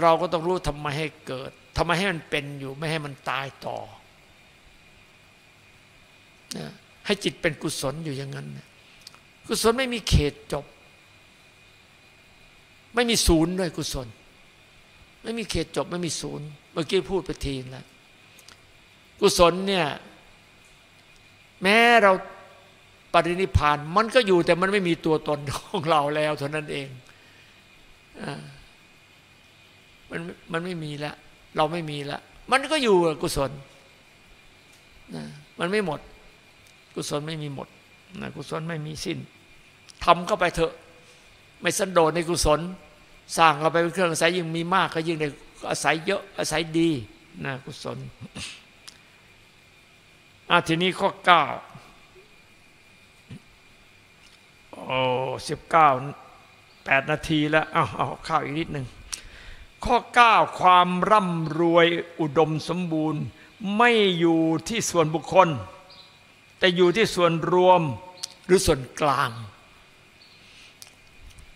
เราก็ต้องรู้ทำไมให้เกิดทำไมให้มันเป็นอยู่ไม่ให้มันตายต่อนะให้จิตเป็นกุศลอยู่อย่างนั้น กุศลไม่มีเขตจบ ไม่มีศูนย์ด้วยกุศล ไม่มีเขตจบ ไม่มีศูนย์ เมื่อกี้พูดไปทีแล้วกุศลเนี่ย แม้เราปรินิพาน มันก็อยู่แต่มันไม่มีตัวตนของเราแล้วเท่านั้นเองมันมันไม่มีล้วเราไม่มีล้วมันก็อยู่กุศลนะมันไม่หมด กุศลไม่มีหมดนะกุศลไม่มีสิ้น ทำเข้าไปเถอะ ไม่สันโดษในกุศล สร้างเข้าไปเป็นเครื่องอาศัยยิ่งมีมากก็ยิ่งได้อาศัยเยอะอาศัยดีนะกุศลอะทีนี้ข้อเก้าโอ้สิบเก้าแปดนาทีแล้วเอาเอาข้าวอีกนิดหนึ่งข้อเก้าความร่ำรวยอุดมสมบูรณ์ ไม่อยู่ที่ส่วนบุคคล แต่อยู่ที่ส่วนรวมหรือส่วนกลาง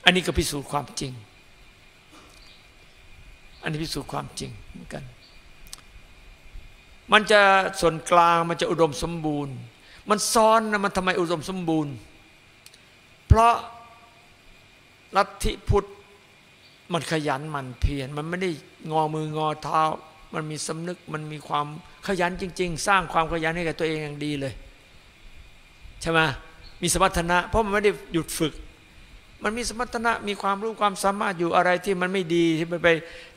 อันนี้ก็พิสูจน์ความจริง อันนี้พิสูจน์ความจริงเหมือนกัน มันจะส่วนกลางมันจะอุดมสมบูรณ์ มันซ้อนนะมันทำไมอุดมสมบูรณ์ เพราะลัทธิพุทธมันขยันมันเพียรมันไม่ได้งอมืองอเท้า มันมีสำนึกมันมีความขยันจริง ๆ สร้างความขยันให้กับตัวเองอย่างดีเลย ใช่ไหมมีสมรรถนะ เพราะมันไม่ได้หยุดฝึก มันมีสมรรถนะมีความรู้ความสามารถอยู่อะไรที่มันไม่ดีที่ไปไป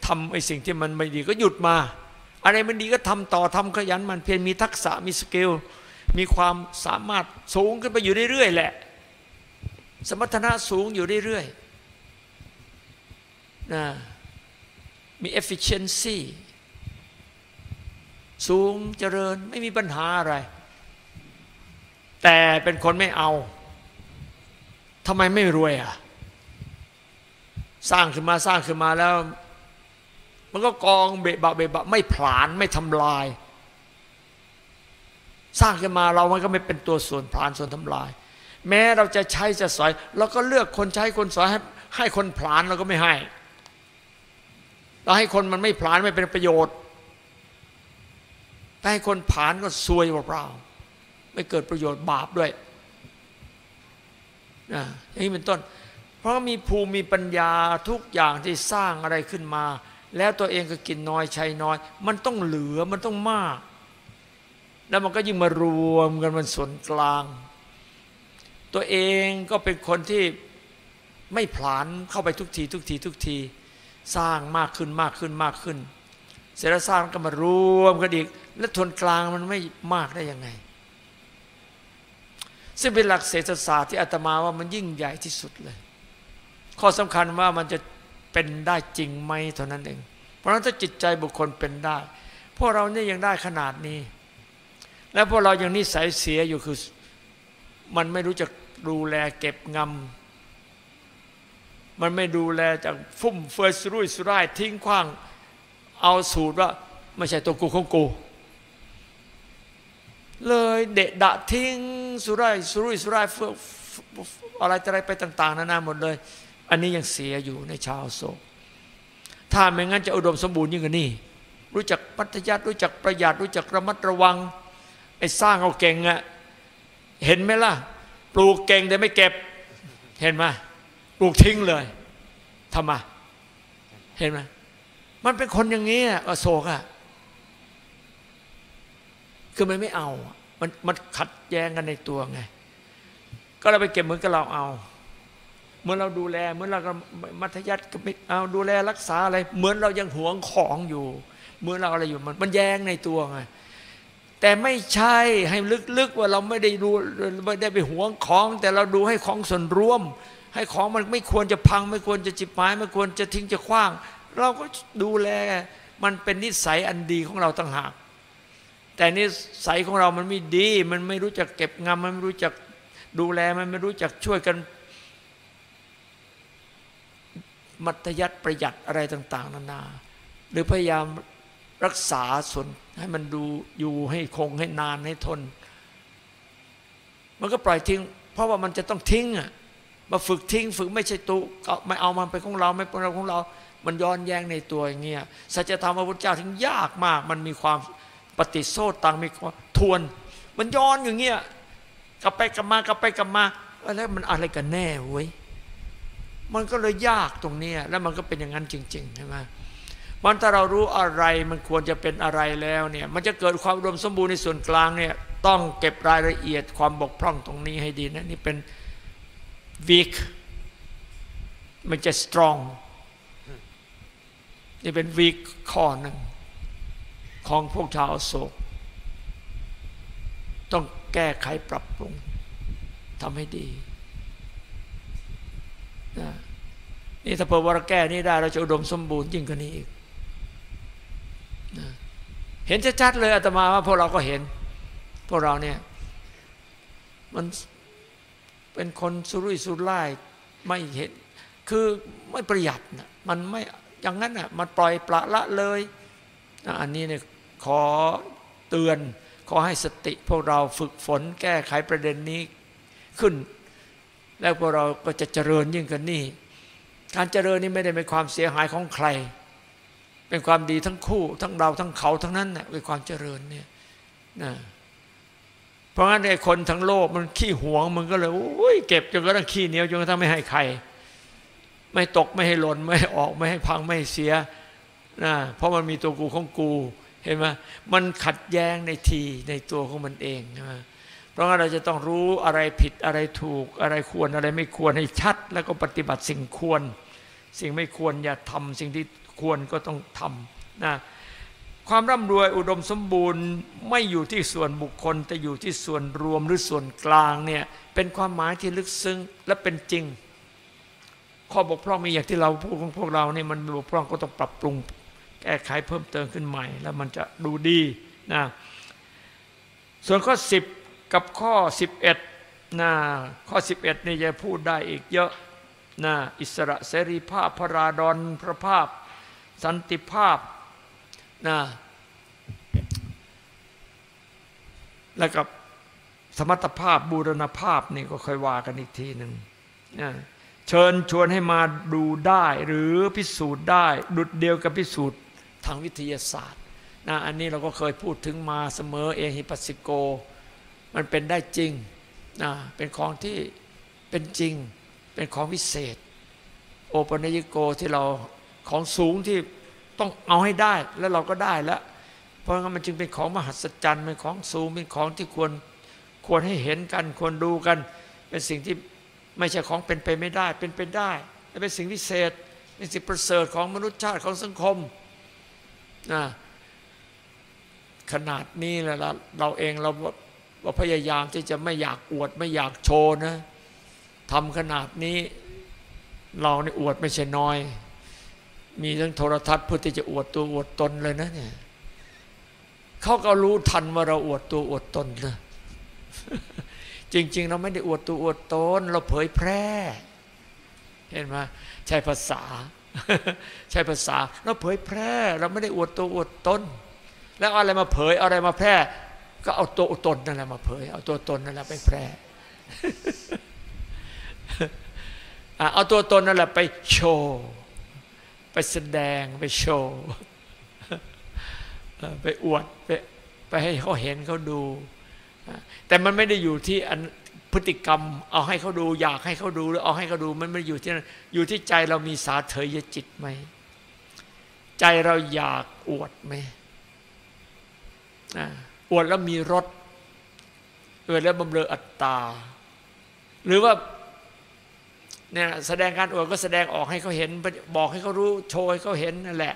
ทำไอ้สิ่งที่มันไม่ดีก็หยุดมา อะไรมันดีก็ทำต่อทำขยันมันเพียรมีทักษะมีสกิลมีความสามารถสูงขึ้นไปอยู่เรื่อยๆแหละ สมรรถนะสูงอยู่เรื่อยๆนะมี efficiency สูงเจริญไม่มีปัญหาอะไร แต่เป็นคนไม่เอา ทำไมไม่รวยอะ สร้างขึ้นมาสร้างขึ้นมาแล้ว มันก็กองเบะบะเบะบะไม่ผลาญไม่ทำลาย สร้างขึ้นมาเรามันก็ไม่เป็นตัวส่วนผลาญส่วนทำลาย แม้เราจะใช้จะสอยเราก็เลือกคนใช้คนสอยให้ให้คนผลาญเราก็ไม่ให้ เราให้คนมันไม่ผลาญไม่เป็นประโยชน์แต่ให้คนผลาญก็ซวยเปล่าไม่เกิดประโยชน์บาปด้วย อย่างนี้เป็นต้น เพราะมีภูมิมีปัญญาทุกอย่างที่สร้างอะไรขึ้นมา แล้วตัวเองก็กินน้อยใช้น้อย มันต้องเหลือมันต้องมาก แล้วมันก็ยิ่งมารวมกันมันส่วนกลาง ตัวเองก็เป็นคนที่ไม่ผลาญเข้าไปทุกที ทุกที ทุกที สร้างมากขึ้นมากขึ้นมากขึ้น เสร็จแล้วสร้างก็มารวมกันอีก แล้วทนกลางมันไม่มากได้ยังไง ซึ่งเป็นหลักเศรษฐศาสตร์ที่อาตมาว่ามันยิ่งใหญ่ที่สุดเลย ข้อสำคัญว่ามันจะเป็นได้จริงไหมเท่านั้นเอง เพราะฉะนั้นถ้าจิตใจบุคคลเป็นได้ พวกเราเนี่ยยังได้ขนาดนี้ แล้วพวกเรายังนิสัยเสียอยู่คือมันไม่รู้จักดูแลเก็บงำมันไม่ดูแลจากฟุ่มเฟือยสุรุ่ยสุร่ายทิ้งขว้าง เอาสูตรว่า ไม่ใช่ตัวกูของกู เลยเดะดะทิ้งสุร่ายสุรุ่ยสุร่ายเฟื่ออะไรอะไรไปต่าง ๆ นานาหมดเลย อันนี้ยังเสียอยู่ในชาวโศก ถ้าไม่งั้นจะอุดมสมบูรณ์ยิ่งกว่านี้ รู้จักปัจยัติรู้จักประหยัดรู้จักระมัดระวังไอ้สร้างเอาเก่งอะเห็นไหมล่ะ ปลูกเก่งแต่ไม่เก็บ เห็นไหมปลูกทิ้งเลยทำไมเห็นไหมมันเป็นคนอย่างนี้อโศกอะ คือมันไม่เอา มันมันขัดแย้งกันในตัวไง ก็เราไปเก็บเหมือนกับเราเอา เหมื่อเราดูแลเหมื่อเรามัธยัติก็ไม่เอาดูแลรักษาอะไร เหมือนเรายังหวงของอยู่ เหมื่อเราอะไรอยู่มันมันแย้งในตัวไงแต่ไม่ใช่ให้ลึกๆว่าเราไม่ได้ดูไม่ได้ไปหวงของ แต่เราดูให้ของส่วนรวม ให้ของมันไม่ควรจะพัง ไม่ควรจะจิบหาย ไม่ควรจะทิ้งจะคว้าง เราก็ดูแลมันเป็นนิสัยอันดีของเราต่างหาก แต่นิสัยของเรามันไม่ดี มันไม่รู้จักเก็บงำมันไม่รู้จักดูแลมันไม่รู้จักช่วยกัน มัธยัติประหยัดอะไรต่าง ๆ นานา หรือพยายามรักษาส่วนให้มันดูอยู่ให้คงให้นานให้ทน มันก็ปล่อยทิ้ง เพราะว่ามันจะต้องทิ้งอะมาฝึกทิ้ง ฝึกไม่ใช่ตุไม่เอามันไปของเราไม่เป็นเราของเรา มันย้อนแย้งในตัวอย่างเงี้ยสัจธรรมพระพุทธเจ้าถึงยากมาก มันมีความ ปฏิโซตังมีความทวน มันย้อนอย่างเงี้ยกลับไปกลับมากลับไปกลับมาแล้วมันอะไรกันแน่เว้ยมันก็เลยยากตรงเนี้ยแล้วมันก็เป็นอย่างนั้นจริงๆใช่ไหมมันถ้าเรารู้อะไรมันควรจะเป็นอะไรแล้วเนี่ยมันจะเกิดความรวมสมบูรณ์ในส่วนกลางเนี่ยต้องเก็บรายละเอียดความบกพร่องตรงนี้ให้ดีนะนี่เป็น weak มันจะ strong นี่เป็น weak ข้อหนึ่ง ของพวกชาวโศก ต้องแก้ไขปรับปรุงทำให้ดีนะนี่ถ้าเผื่อวารแก้นี้ได้ เราจะอุดมสมบูรณ์ยิ่งกว่านี้อีกนะเห็นชัดๆเลยอาตมาว่าพวกเราก็เห็น พวกเราเนี่ยมันเป็นคนสุรุ่ยสุร่ายไม่เห็น คือไม่ประหยัดนะมันไม่อย่างนั้นอะมันปล่อยปละละเลย อันนี้เนี่ย ขอเตือน ขอให้สติพวกเราฝึกฝนแก้ไขประเด็นนี้ขึ้น แล้วพวกเราก็จะเจริญยิ่งกันนี่ การเจริญนี่ไม่ได้เป็นความเสียหายของใคร เป็นความดีทั้งคู่ ทั้งเราทั้งเขาทั้งนั้นเน่ยเป็นความเจริญเนี่ยนะเพราะงั้นไอ้คนทั้งโลกมันขี้หวงมันก็เลยโอ้ยเก็บจนกระทั่งขี้เหนียวจนกระทั่งไม่ให้ใคร ไม่ตกไม่ให้หล่นไม่ให้ออกไม่ให้พังไม่ให้เสียนะเพราะมันมีตัวกูของกู เห็นไหมมันขัดแย้งในทีในตัวของมันเองนะเพราะงั้นเราจะต้องรู้อะไรผิดอะไรถูกอะไรควรอะไรไม่ควรให้ชัด แล้วก็ปฏิบัติสิ่งควร สิ่งไม่ควรอย่าทำสิ่งที่ควรก็ต้องทำนะความร่ำรวยอุดมสมบูรณ์ไม่อยู่ที่ส่วนบุคคล แต่อยู่ที่ส่วนรวมหรือส่วนกลางเนี่ยเป็นความหมายที่ลึกซึ้งและเป็นจริง ข้อบกพร่องมีอย่างที่เราพูดของพวกเราเนี่ยมันบกพร่องก็ต้องปรับปรุง แก้ไขเพิ่มเติมขึ้นใหม่ แล้วมันจะดูดีนะส่วนข้อ 10 กับข้อ 11นะข้อ 11 นี่จะพูดได้อีกเยอะนะอิสระเสรีภาพพระราดอนพระภาพ สันติภาพนะแล้วกับสมรรถภาพบูรณภาพนี่ก็ค่อยว่ากันอีกทีหนึ่งนะเชิญชวนให้มาดูได้หรือพิสูจน์ได้ ดุดเดียวกับพิสูจน์ ทางวิทยาศาสตร์นะอันนี้เราก็เคยพูดถึงมาเสมอเอหิปัสสิโก มันเป็นได้จริงนะเป็นของที่เป็นจริง เป็นของวิเศษ โอปัญญิโกที่เราของสูงที่ต้องเอาให้ได้แล้วเราก็ได้แล้ว เพราะงั้นมันจึงเป็นของมหัศจรรย์เป็นของสูงเป็นของที่ควรควรให้เห็นกันควรดูกัน เป็นสิ่งที่ไม่ใช่ของเป็นไปไม่ได้เป็นไปได้และเป็นสิ่งวิเศษเป็นสิ่งประเสริฐของมนุษยชาติของสังคม นะขนาดนี้และเราเราเองเราเราพยายามที่จะไม่อยากอวดไม่อยากโชว์นะทำขนาดนี้ เราในอวดไม่ใช่น้อย มีทั้งโทรทัศน์เพื่อที่จะอวดตัวอวดตนเลยนะเนี่ยเขาก็รู้ทันว่าเราอวดตัวอวดตนนะจริง ๆ เราไม่ได้อวดตัวอวดตน เราเผยแพร่ เห็นไหมใช้ภาษา ใช้ภาษาเราเผยแพร่ เราไม่ได้อวดตัวอวดตนแล้วเอาอะไรมาเผยเอาอะไรมาแพร่ ก็เอาตัวตนนั่นแหละมาเผย เอาตัวตนนั่นแหละไปแพร่เอาตัวตนนั่นแหละไปโชว์ไปแสดงไปโชว์ไปอวดไปไปให้เขาเห็นเขาดู แต่มันไม่ได้อยู่ที่อัน พฤติกรรม เอาให้เขาดูอยากให้เขาดูหรือเอาให้เขาดูมันไม่อยู่ที่นั่นอยู่ที่ใจเรามีสาเถยจิตไหมใจเราอยากอวดไหมอวดแล้วมีรสอวดแล้วบำเรออัตตา หรือว่าเนี่ยแสดงการอวดก็แสดงออกให้เขาเห็น บอกให้เขารู้โชว์ให้เขาเห็นนั่นแหละ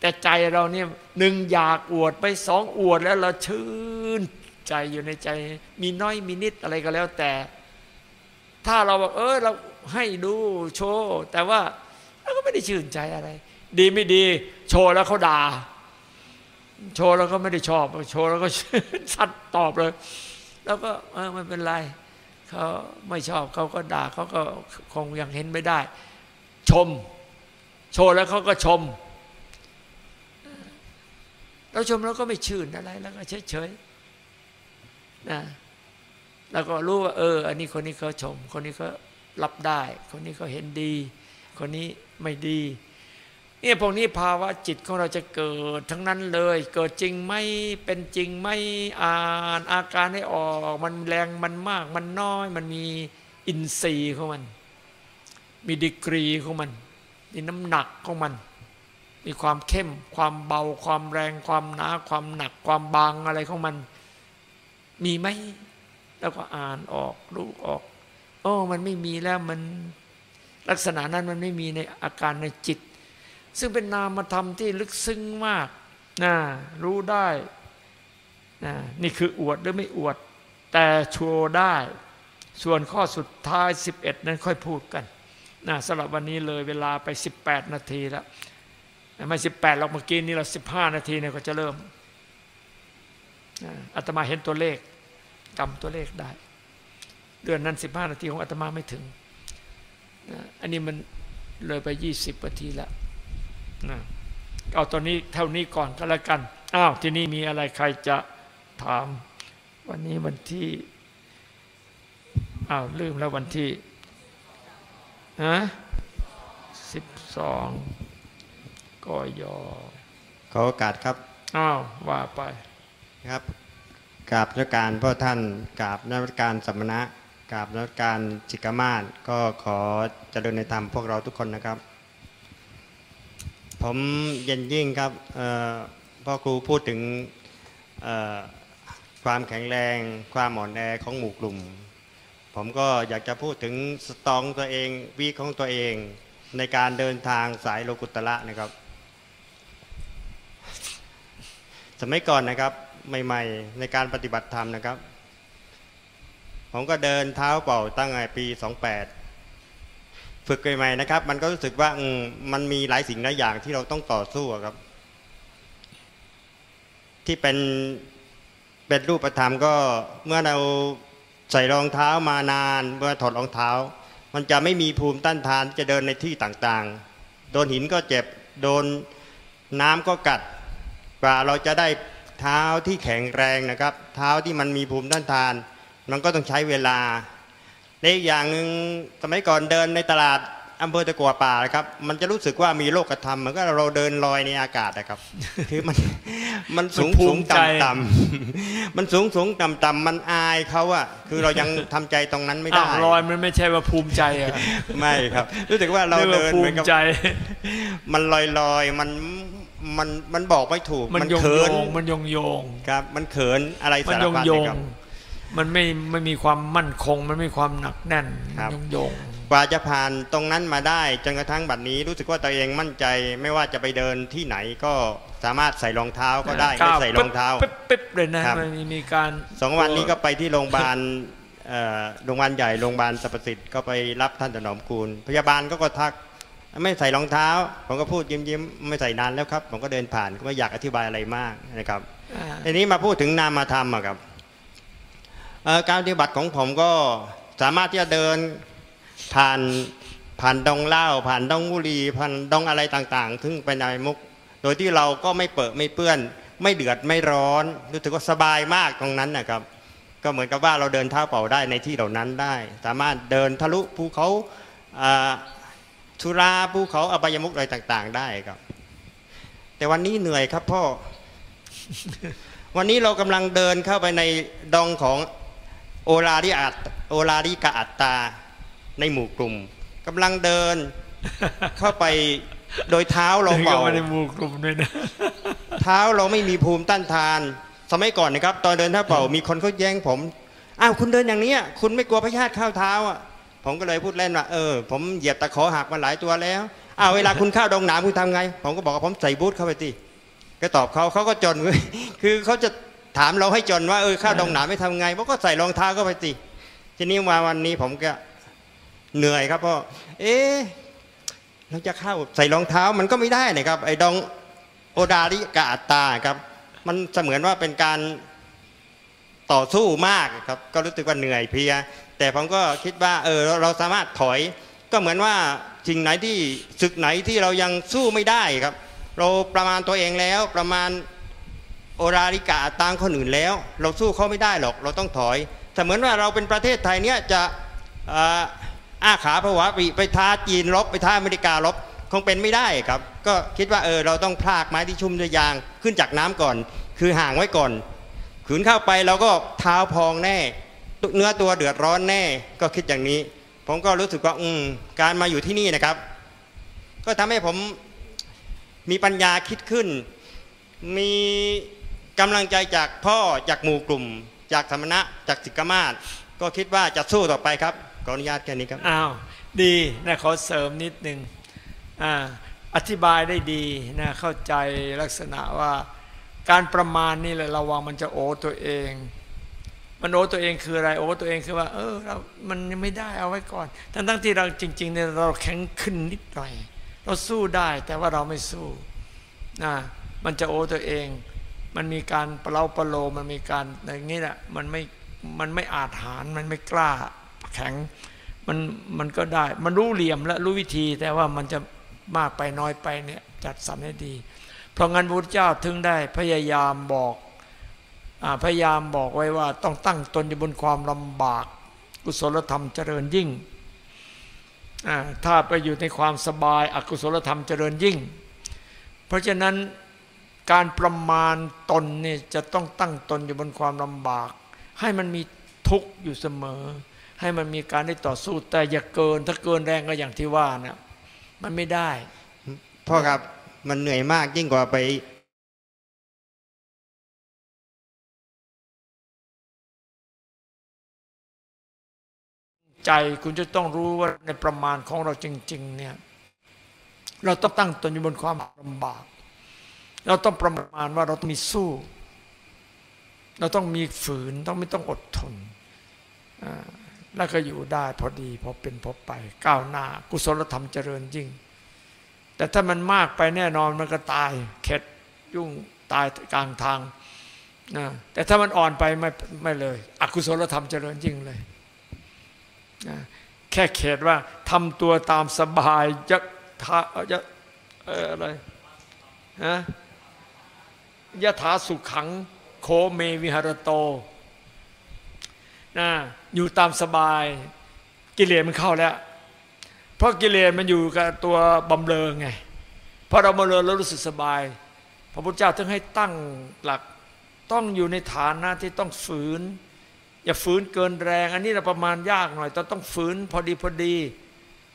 แต่ใจเราเนี่ยหนึ่งอยากอวดไปสองอวดแล้วเราชื่น ใจอยู่ในใจ มีน้อยมีนิดอะไรก็แล้วแต่ ถ้าเราบอกเออเราให้ดูโชว์ แต่ว่าเราก็ไม่ได้ชื่นใจอะไร ดีไม่ดี โชว์แล้วเขาด่า โชว์แล้วก็ไม่ได้ชอบ โชว์แล้วก็ชัดตอบเลย แล้วก็เออไม่เป็นไรเขาไม่ชอบเขาก็ด่าเขาก็คงยังเห็นไม่ได้ ชม โชว์แล้วเขาก็ชมเราชมเราก็ไม่ชื่นอะไรแล้วก็เฉยๆ นะแล้วก็รู้ว่า เออ อันนี้คนนี้เขาชม คนนี้เขารับได้ คนนี้เขาเห็นดี คนนี้ไม่ดีเนี่ยพวกนี้ภาวะจิตของเราจะเกิดทั้งนั้นเลย เกิดจริงไม่เป็นจริงไม่อ่านอาการให้ออก มันแรงมันมากมันน้อย มันมีอินทรีย์ของมัน มีดีกรีของมัน มีน้ำหนักของมัน มีความเข้ม ความเบา ความแรง ความหนา ความหนัก ความบางอะไรของมัน มีไหมแล้วก็อ่านออกรู้ออกโอ้มันไม่มีแล้วมันลักษณะนั้นมันไม่มีในอาการในจิต ซึ่งเป็นนามธรรมที่ลึกซึ้งมากนะรู้ได้นะนี่คืออวดหรือไม่อวด แต่โชว์ได้ ส่วนข้อสุดท้าย 11 นั้นค่อยพูดกันนะสำหรับวันนี้เลยเวลาไป 18 นาทีแล้วไม่ 18เราเมื่อกี้นี้เรา 15 นาทีเนี่ยก็จะเริ่มอาตมาเห็นตัวเลข กำตัวเลขได้ เดือนนั้น 15 นาทีของอาตมาไม่ถึงอันนี้มันเลยไป 20นาทีแล้วนะเอาตอนนี้เท่านี้ก่อนก็แล้วกัน อ้าวที่นี่มีอะไรใครจะถาม วันนี้วันที่ อ้าวลืมแล้ววันที่ฮะสิบสองกยอขอโอกาสครับ อ้าว ว่าไปครับ กราบนักการพ่อท่านกราบนักการสัมมณะกราบนักการจิกมาศก็ขอเจริญในธรรมพวกเราทุกคนนะครับ ผมเย็นยิ่งครับพ่อครูพูดถึงความแข็งแรง ความอ่อนแอของหมู่กลุ่ม ผมก็อยากจะพูดถึงสตองตัวเองวีของตัวเองในการเดินทางสายโลกุตระนะครับ สมัยก่อนนะครับ ใหม่ๆ ในการปฏิบัติธรรมนะครับ ผมก็เดินเท้าเป่าตั้งแต่ปี 28 ฝึกใหม่ๆนะครับ มันก็รู้สึกว่ามันมีหลายสิ่งหลายอย่างที่เราต้องต่อสู้ครับ ที่เป็นเป็นรูปธรรมก็เมื่อเราใส่รองเท้ามานาน เมื่อถอดรองเท้า มันจะไม่มีภูมิต้านทานจะเดินในที่ต่างๆ โดนหินก็เจ็บโดนน้ำก็กัดกว่าเราจะได้ เท้าที่แข็งแรงนะครับ เท้าที่มันมีภูมิต้านทาน มันก็ต้องใช้เวลาและอีกอย่างหนึ่งสมัยก่อนเดินในตลาดอำเภอตะกัวป่านะครับ มันจะรู้สึกว่ามีโลกธรรมเหมือนก็เราเดินลอยในอากาศนะครับ คือมันมันสูงมันภูสูงมิใจต่ำต่ำมันสูงสูงต่ำต่ำมันอายเขาอะคือเรายังทำใจตรงนั้นไม่อ้าได้วลอยมันไม่ใช่ว่าภูมิใจอะไม่ครับ รู้สึกว่าเรารียกว่เดินภูเหมือนมิกับใจมันลอยลอยๆมัน มันมันบอกไม่ถูกมันยงเขิโยนงมันยงโยงครับมันเขินอะไรมันสารยงพัดโยเลยงครับมันไม่ไม่มีความมั่นคง มันไม่มีความหนักแน่นครับยงโยงกว่าจะผ่านตรงนั้นมาได้จนกระทั่งบัดนี้รู้สึกว่าตัวเองมั่นใจไม่ว่าจะไปเดินที่ไหนก็สามารถใส่รองเท้าก็ได้ก้าไม่วใส่รองเท้าปิ๊บปิ๊บปิ๊บเลยนะครับมันมีมีการสองวันนี้ก็ไปที่โรงพยาบาลเอ่อโรงพยาบาลใหญ่โรงพยาบาลสรรพสิทธิ์ก็ไปรับท่านถนอมกูลพยาบาลก็ก็ทัก ไม่ใส่รองเท้า ผมก็พูดยิ้มยิ้มๆไม่ใส่นานแล้วครับ ผมก็เดินผ่านก็ไม่อยากอธิบายอะไรมากนะครับอ่าทีนี้มาพูดถึงนามธรรมอะครับเอ่อการปฏิบัติของผมก็สามารถที่จะเดินผ่านผ่านดงเหล้าผ่านดงบุหรี่ผ่านดงอะไรต่างๆซึ่งเป็นอบายมุก โดยที่เราก็ไม่เปิดไม่เปื้อน ไม่เดือดไม่ร้อนรู้สึกว่าสบายมากตรงนั้นนะครับ ก็เหมือนกับว่าเราเดินเท้าเปล่าได้ในที่เหล่านั้นได้ สามารถเดินทะลุภูเขา อ่าชุราภูเขาอบายมุกอะไรต่าง ๆ ได้ครับ แต่วันนี้เหนื่อยครับพ่อ วันนี้เรากำลังเดินเข้าไปในดองของโอลาริอัตโอลาริกาอัตตาในหมู่กลุ่มกำลังเดินเข้าไปโดยเท้าเราก็เบาไม่ได้หมู่กลุ่มด้วยนะเท้าเราไม่มีภูมิต้านทาน สมัยก่อนนะครับ ตอนเดินเท้าเปล่ามีคนเขาแย้งผมอ้าวคุณเดินอย่างเนี้ยคุณไม่กลัวพยาธิเข้าเท้าอะ ผมก็เลยพูดเล่นว่าเออผมเหยียบตะขอหักมาหลายตัวแล้วอ้าวเวลาคุณเข้าดงหนามคุณทำไง ผมก็บอกว่าผมใส่บูทเข้าไปติก็ตอบเขาเขาก็จนเว้ยคือเขาจะถามเราให้จนว่าเออเข้าดงหนามไม่ทำไงผมก็ใส่รองเท้าเข้าไปติทีนี้มาวันนี้ผมก็เหนื่อยครับเพราะเอ๊ะเราจะเข้าใส่รองเท้ามันก็ไม่ได้นะครับ ไอ้ดองโอดาริกาอัตตาครับ มันเสมือนว่าเป็นการต่อสู้มากครับ ก็รู้สึกว่าเหนื่อยเพลีย แต่ผมก็คิดว่าเออเราสามารถถอย ก็เหมือนว่าสิ่งไหนที่ศึกไหนที่เรายังสู้ไม่ได้ครับ เราประมาณตัวเองแล้วประมาณโอราริกาตตางคนอื่นแล้ว เราสู้เขาไม่ได้หรอก เราต้องถอยเสมือนว่าเราเป็นประเทศไทยเนี้ยจะอ้าขาผวาปีไปท้าจีนรบไปท้าอเมริการบคงเป็นไม่ได้ครับ ก็คิดว่าเออเราต้องพลากไม้ที่ชุ่มด้วยยางขึ้นจากน้ำก่อน คือห่างไว้ก่อนขืนเข้าไปเราก็เท้าพองแน่ เนื้อตัวเดือดร้อนแน่ก็คิดอย่างนี้ ผมก็รู้สึกว่าอืมการมาอยู่ที่นี่นะครับ ก็ทำให้ผมมีปัญญาคิดขึ้น มีกำลังใจจากพ่อจากหมู่กลุ่ม จากธรรมณะจากสิกขมาศก็คิดว่าจะสู้ต่อไปครับขออนุญาตแค่นี้ครับอ้าวดีนะขอเสริมนิดนึงอ่าอธิบายได้ดีนะเข้าใจลักษณะว่าการประมาณนี่แหละระวังมันจะโอตัวเอง มันโอตัวเองคืออะไรโอตัวเองคือว่า เออเรา มันยังไม่ได้เอาไว้ก่อน ทั้งทั้งที่เราจริงๆเนี่ยเราแข็งขึ้นนิดหน่อย เราสู้ได้แต่ว่าเราไม่สู้นะมันจะโอตัวเอง มันมีการเปล้าปโลมันมีการอย่างนี้แหละมันไม่มันไม่อาจหารมันไม่กล้าแข็งมันมันก็ได้ มันรู้เหลี่ยมและรู้วิธีแต่ว่ามันจะมากไปน้อยไปเนี่ยจัดสรรให้ดี เพราะงั้นพระพุทธเจ้าถึงได้พยายามบอก พยายามบอกไว้ว่าต้องตั้งตนอยู่บนความลำบาก กุศลธรรมเจริญยิ่ง ถ้าไปอยู่ในความสบายอกุศลธรรมเจริญยิ่ง เพราะฉะนั้นการประมาณตนเนี่ยจะต้องตั้งตนอยู่บนความลำบาก ให้มันมีทุกข์อยู่เสมอ ให้มันมีการได้ต่อสู้แต่อย่าเกิน ถ้าเกินแรงก็อย่างที่ว่านะมันไม่ได้พ่อครับมันเหนื่อยมากยิ่งกว่าไป ใจคุณจะต้องรู้ว่าในประมาณของเราจริง ๆ เนี่ย เราต้องตั้งตนอยู่บนความลำบาก เราต้องประมาณว่าเราต้องมีสู้ เราต้องมีฝืนต้องไม่ต้องอดทนแล้วก็อยู่ได้พอดีพอเป็นพอไป ก้าวหน้า กุศลธรรมเจริญยิ่ง แต่ถ้ามันมากไปแน่นอนมันก็ตายเข็ดยุ่งตายกลางทางนะแต่ถ้ามันอ่อนไปไม่ไม่เลย อกุศลธรรมเจริญยิ่งเลย แค่เขตว่าทำตัวตามสบายจะทาจะอะไรฮะยะถาสุขังโคเมวิหารโตนะอยู่ตามสบาย กิเลสมันเข้าแล้ว เพราะกิเลสมันอยู่กับตัวบำเรอไงพอเราบำเรอแล้วรู้สึกสบาย พระพุทธเจ้าถึงให้ตั้งหลักต้องอยู่ในฐานะที่ต้องฝืน อย่าฝืนเกินแรง อันนี้เราประมาณยากหน่อยแต่ต้องฝืนพอดีพอดี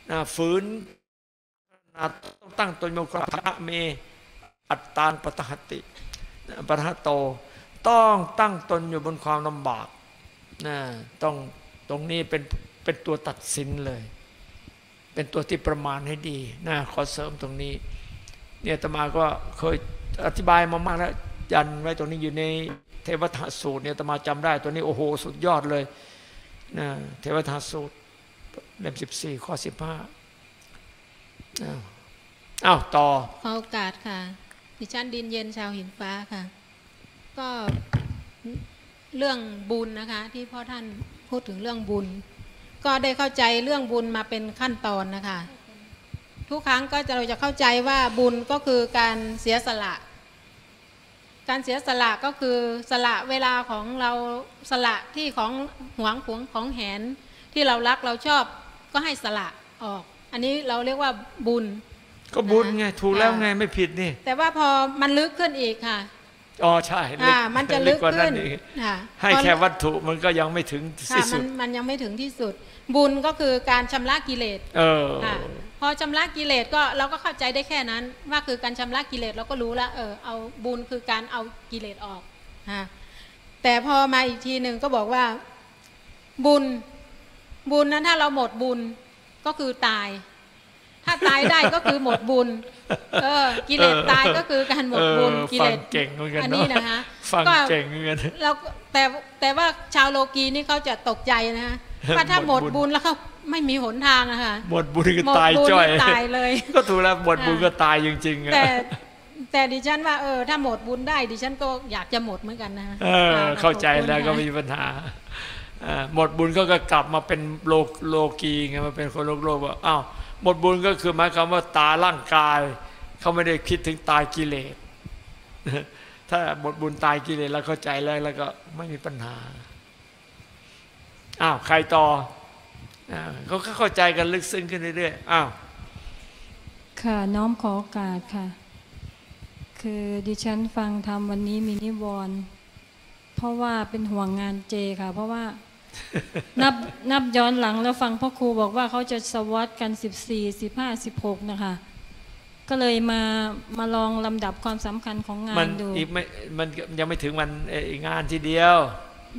นะฝืนนะต้องตั้งตนโยกระเม อัตตานปตหติปตหโต ต้องตั้งตนอยู่บนความลำบากนะต้องตรงนี้เป็นเป็นตัวตัดสินเลย เป็นตัวที่ประมาณให้ดีนะขอเสริมตรงนี้ เนี่ยตมาก็เคยอธิบายมามากแล้วยันไว้ตรงนี้อยู่ใน เทวทาสูตรเนี่ยอาตมาจำได้ ตัวนี้โอ้โหสุดยอดเลยนะเทวทาสูตรเล่มสิบสี่ข้อสิบห้าอ้าวต่อขอโอกาสค่ะดิฉันดินเย็นชาวหินฟ้าค่ะ ก็เรื่องบุญนะคะ ที่พ่อท่านพูดถึงเรื่องบุญ ก็ได้เข้าใจเรื่องบุญมาเป็นขั้นตอนนะคะ ทุกครั้งก็จะเราจะเข้าใจว่าบุญก็คือการเสียสละ การเสียสละก็คือสละเวลาของเราสละที่ของหวงหวงของแหนที่เรารักเราชอบก็ให้สละออก อันนี้เราเรียกว่าบุญ ก็บุญไงถูกแล้วค่ะไงไม่ผิดนี่ แต่ว่าพอมันลึกขึ้นอีกค่ะอ๋อใช่ลึกอ่ามันจะลึกกว่าขึ้นอีกค่ะให้แค่วัตถุมันก็ยังไม่ถึงค่ะที่มัสุนดมันยังไม่ถึงที่สุด บุญก็คือการชำระกิเลสเออค่ะพอชำระกิเลสก็เราก็เข้าใจได้แค่นั้น ว่าคือการชำระกิเลสเราก็รู้แล้วเออเอาบุญคือการเอากิเลสออกฮะแต่พอมาอีกทีหนึ่งก็บอกว่าบุญบุญนั้นถ้าเราหมดบุญก็คือตาย ถ้าตายได้ก็คือหมดบุญ เออ กิเลสตายก็คือการหมดบุญเออกิเลสฟังเก่งเหมือนกันอันเนอะนี้นะคะฟังก็เก่งเหมือนกันเราก็แต่แต่ว่าชาวโลกีนี่เขาจะตกใจนะฮะ ว่าถ้าหหมมดดบุญบุญแล้วเขาไม่มีหนทางอะค่ะหมดบุญก็หมดตายบุญจ้อยนี่ตายเลย ก็ถูกแล้วหมดบุญก็ตายจริงๆอะแต่แต่ดิฉันว่าเออถ้าหมดบุญได้ ดิฉันก็อยากจะหมดเหมือนกันนะเออค่ะเข้าใจแล้วก็ขอบไม่คุณมีปัญหาอ่าหมดบุญก็ก็กลับมาเป็นโลกโลกีไงมาเป็นคนโลกโลกว่าอ้าวหมดบุญก็คือหมายความว่าตายร่างกาย เขาไม่ได้คิดถึงตายกิเลสถ้าหมดบุญตายกิเลสแล้วเข้าใจแล้วแล้วก็ไม่มีปัญหา อ้าวใครต่ออ่าเขาก็เข้าใจกันลึกซึ้งขึ้นเรื่อยๆอ้าวค่ะน้อมขอโอกาสค่ะ คือดิฉันฟังทำวันนี้มีนิวรณ์เพราะว่าเป็นห่วงงานเจค่ะ เพราะว่านับนับย้อนหลังแล้วฟังพ่อครูบอกว่าเขาจะสวัสดกัน 14 15 16 นะคะ ก็เลยมามาลองลำดับความสำคัญของงามันนดูอีกไม่มันยังไม่ถึงวันเอ่องานทีเดียว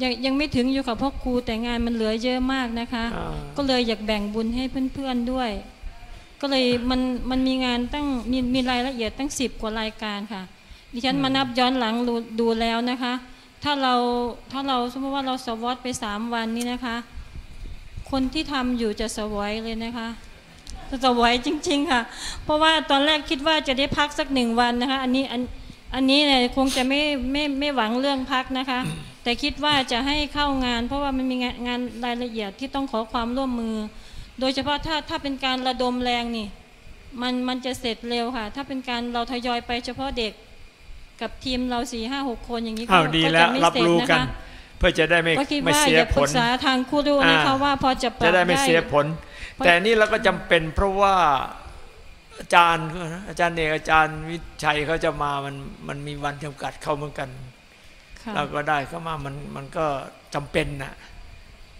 ยังยังไม่ถึงอยู่กับพ่อครูแต่งานมันเหลือเยอะมากนะคะอ่าก็เลยอยากแบ่งบุญให้เพื่อนๆด้วย ก็เลยมันมันมีงานตั้งมีมีรายละเอียดตั้งสิบกว่ารายการค่ะ ดิฉันมานับย้อนหลังดูดูแล้วนะคะ ถ้าเราถ้าเราสมมติว่าเราสวอตไปสามวันนี้นะคะ คนที่ทำอยู่จะสวยเลยนะคะจะสวยจริง ๆ ค่ะ เพราะว่าตอนแรกคิดว่าจะได้พักสักหนึ่งวันนะคะ อันนี้อันอันนี้เนี่ยคงจะไม่ไม่ไม่หวังเรื่องพักนะคะ แต่คิดว่าจะให้เข้างาน เพราะว่ามันมีงานงานรายละเอียดที่ต้องขอความร่วมมือ โดยเฉพาะถ้าถ้าเป็นการระดมแรงนี่มันมันจะเสร็จเร็วค่ะ ถ้าเป็นการเราทยอยไปเฉพาะเด็กกับทีมเราสี่ห้าหกคนอย่างนี้อ้าวดีก็แล้จะวไม่รับเสร็จรู้นะกันคะเพื่อจะได้ไม่ก็คิดไม่ว่าเสีอยยากผปรึลกษาทางครูดูนะคะอ่าว่าพอจะปรับจะได้ไม่เสียผล แต่นี่เราก็จำเป็นเพราะว่าอาจารย์เขานะอาจารย์เอกอาจารย์วิชัยเขาจะมามันมันมีวันจำกัดเข้าเหมือนกันค่ะ เราก็ได้เข้ามามันมันก็จำเป็นนะ